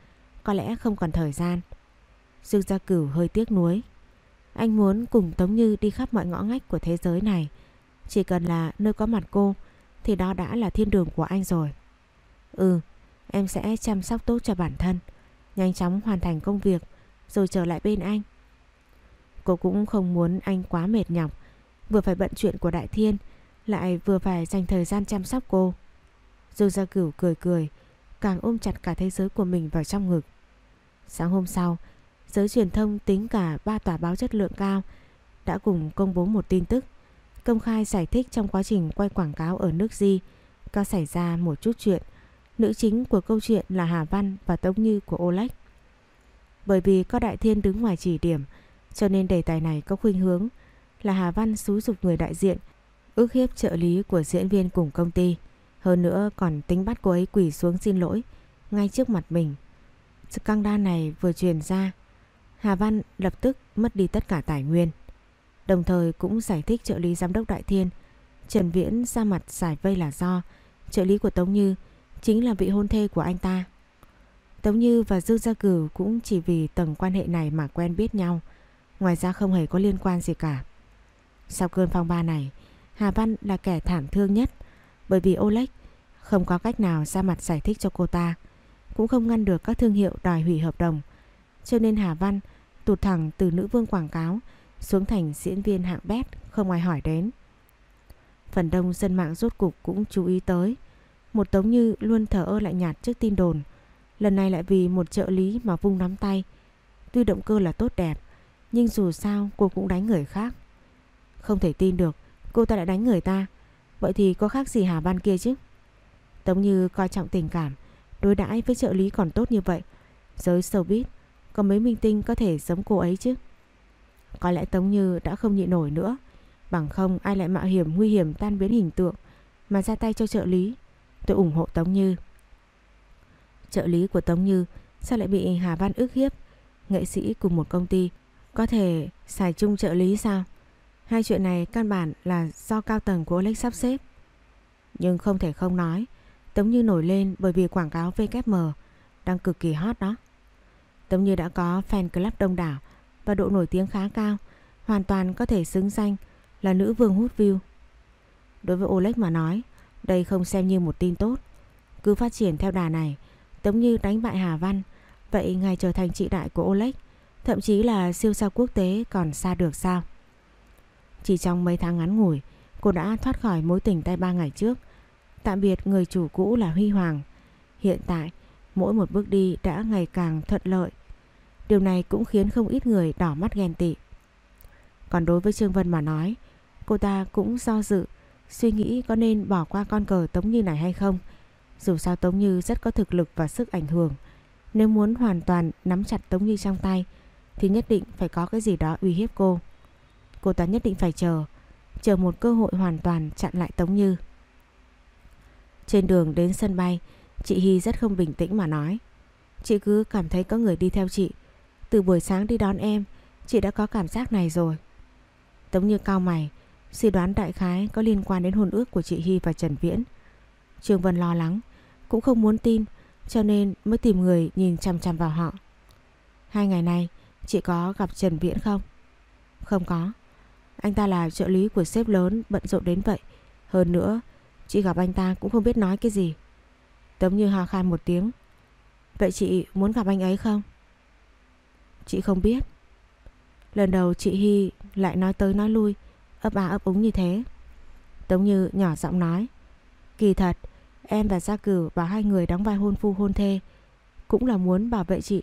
có lẽ không còn thời gian. Dương Gia Cửu hơi tiếc nuối. Anh muốn cùng Tống Như đi khắp mọi ngõ ngách của thế giới này. Chỉ cần là nơi có mặt cô thì đó đã là thiên đường của anh rồi. Ừ, em sẽ chăm sóc tốt cho bản thân, nhanh chóng hoàn thành công việc rồi trở lại bên anh. Cô cũng không muốn anh quá mệt nhọc, vừa phải bận chuyện của Đại Thiên, lại vừa phải dành thời gian chăm sóc cô. Dương Gia Cửu cười cười, càng ôm chặt cả thế giới của mình vào trong ngực. Sáng hôm sau, giới truyền thông tính cả ba tòa báo chất lượng cao đã cùng công bố một tin tức công khai giải thích trong quá trình quay quảng cáo ở nước Di có xảy ra một chút chuyện. Nữ chính của câu chuyện là Hà Văn và Tống Như của Oleg. Bởi vì có Đại Thiên đứng ngoài chỉ điểm cho nên đề tài này có khuynh hướng là Hà Văn xúi dục người đại diện ước hiếp trợ lý của diễn viên cùng công ty. Hơn nữa còn tính bắt cô ấy quỳ xuống xin lỗi ngay trước mặt mình. Sự căng đa này vừa truyền ra, Hà Văn lập tức mất đi tất cả tài nguyên. Đồng thời cũng giải thích trợ lý giám đốc Đại Thiên Trần Viễn ra mặt giải vây là do trợ lý của Tống Như chính là vị hôn thê của anh ta. Tống Như và Dương Gia Cửu cũng chỉ vì tầng quan hệ này mà quen biết nhau, ngoài ra không hề có liên quan gì cả. Sau cơn phong ba này, Hà Văn là kẻ thảm thương nhất bởi vì Oleg không có cách nào ra mặt giải thích cho cô ta, cũng không ngăn được các thương hiệu đòi hủy hợp đồng. Cho nên Hà Văn tụt thẳng từ nữ vương quảng cáo xuống thành diễn viên hạng bét không ai hỏi đến. Phần đông dân mạng rốt cục cũng chú ý tới. Một Tống Như luôn thở ơ lạnh nhạt trước tin đồn. Lần này lại vì một trợ lý mà vung nắm tay. Tuy động cơ là tốt đẹp, nhưng dù sao cô cũng đánh người khác. Không thể tin được, cô ta đã đánh người ta. Vậy thì có khác gì Hà Văn kia chứ? Tống Như coi trọng tình cảm, đối đãi với trợ lý còn tốt như vậy. Giới showbiz, có mấy minh tinh có thể giống cô ấy chứ? Có lẽ Tống Như đã không nhịn nổi nữa Bằng không ai lại mạo hiểm nguy hiểm tan biến hình tượng Mà ra tay cho trợ lý Tôi ủng hộ Tống Như Trợ lý của Tống Như Sao lại bị Hà Văn ức hiếp Nghệ sĩ cùng một công ty Có thể xài chung trợ lý sao Hai chuyện này căn bản là do cao tầng của Alex sắp xếp Nhưng không thể không nói Tống Như nổi lên bởi vì quảng cáo VKM Đang cực kỳ hot đó Tống Như đã có fan club đông đảo và độ nổi tiếng khá cao, hoàn toàn có thể xứng danh là nữ vương hút view. Đối với Oleg mà nói, đây không xem như một tin tốt. Cứ phát triển theo đà này, Tống Như đánh bại Hà Văn, vậy ngài trở thành trị đại của Oleg, thậm chí là siêu sao quốc tế còn xa được sao? Chỉ trong mấy tháng ngắn ngủi, cô đã thoát khỏi mối tình tay ba ngày trước. Tạm biệt người chủ cũ là Huy Hoàng. Hiện tại, mỗi một bước đi đã ngày càng thuận lợi Điều này cũng khiến không ít người đỏ mắt ghen tị. Còn đối với Trương Vân mà nói, cô ta cũng do dự, suy nghĩ có nên bỏ qua con cờ Tống Như này hay không. Dù sao Tống Như rất có thực lực và sức ảnh hưởng. Nếu muốn hoàn toàn nắm chặt Tống Như trong tay, thì nhất định phải có cái gì đó uy hiếp cô. Cô ta nhất định phải chờ, chờ một cơ hội hoàn toàn chặn lại Tống Như. Trên đường đến sân bay, chị Hy rất không bình tĩnh mà nói. Chị cứ cảm thấy có người đi theo chị, từ buổi sáng đi đón em Chị đã có cảm giác này rồi Tống như cao mày Suy đoán đại khái có liên quan đến hôn ước của chị Hy và Trần Viễn Trương Vân lo lắng Cũng không muốn tin Cho nên mới tìm người nhìn chăm chăm vào họ Hai ngày nay Chị có gặp Trần Viễn không? Không có anh ta là trợ lý của sếp lớn, bận rộn đến vậy. Hơn nữa, Chị gặp anh ta cũng không biết nói cái gì. Tống như ho khan một tiếng. Vậy chị muốn gặp anh ấy không? Chị không biết. Lần đầu chị Hy lại nói tới nói lui, ấp à ấp úng như thế. Tống Như nhỏ giọng nói, Kỳ thật, Em và Gia Cửu và hai người đóng vai hôn phu hôn thê, Cũng là muốn bảo vệ chị.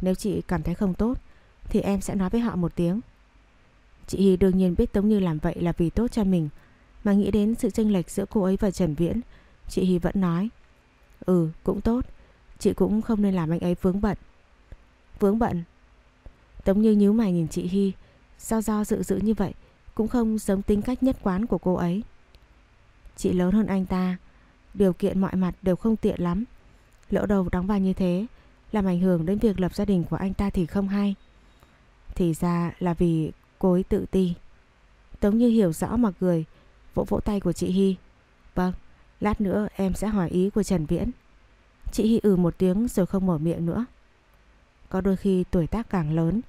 Nếu chị cảm thấy không tốt, Thì em sẽ nói với họ một tiếng. Chị Hy đương nhiên biết Tống Như làm vậy là vì tốt cho mình. Mà nghĩ đến sự chênh lệch giữa cô ấy và Trần Viễn, Chị Hy vẫn nói Ừ cũng tốt. Chị cũng không nên làm anh ấy vướng bận. Vướng bận? Tống như nhíu mày nhìn chị Hy Sao do dự dự như vậy, Cũng không giống tính cách nhất quán của cô ấy. Chị lớn hơn anh ta, Điều kiện mọi mặt đều không tiện lắm. Lỡ đầu đóng vai như thế, Làm ảnh hưởng đến việc lập gia đình của anh ta thì không hay. Thì ra là vì cô ấy tự ti Tống Như hiểu rõ mà cười, vỗ vỗ tay của chị Hy. Vâng, lát nữa em sẽ hỏi ý của Trần Viễn. Chị Hy ừ một tiếng rồi không mở miệng nữa. Có đôi khi tuổi tác càng lớn,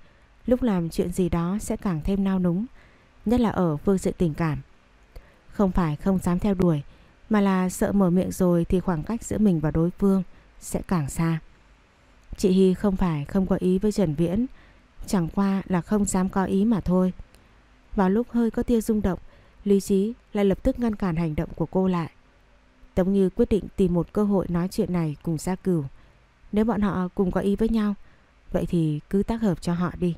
lúc làm chuyện gì đó sẽ càng thêm nao núng, nhất là ở phương diện tình cảm. Không phải không dám theo đuổi, mà là sợ mở miệng rồi thì khoảng cách giữa mình và đối phương sẽ càng xa. Chị Hy không phải không có ý với Trần Viễn, chẳng qua là không dám có ý mà thôi. Vào lúc hơi có tia rung động, lý trí lại lập tức ngăn cản hành động của cô lại. Tống Như quyết định tìm một cơ hội nói chuyện này cùng Gia Cửu. Nếu bọn họ cùng có ý với nhau, vậy thì cứ tác hợp cho họ đi.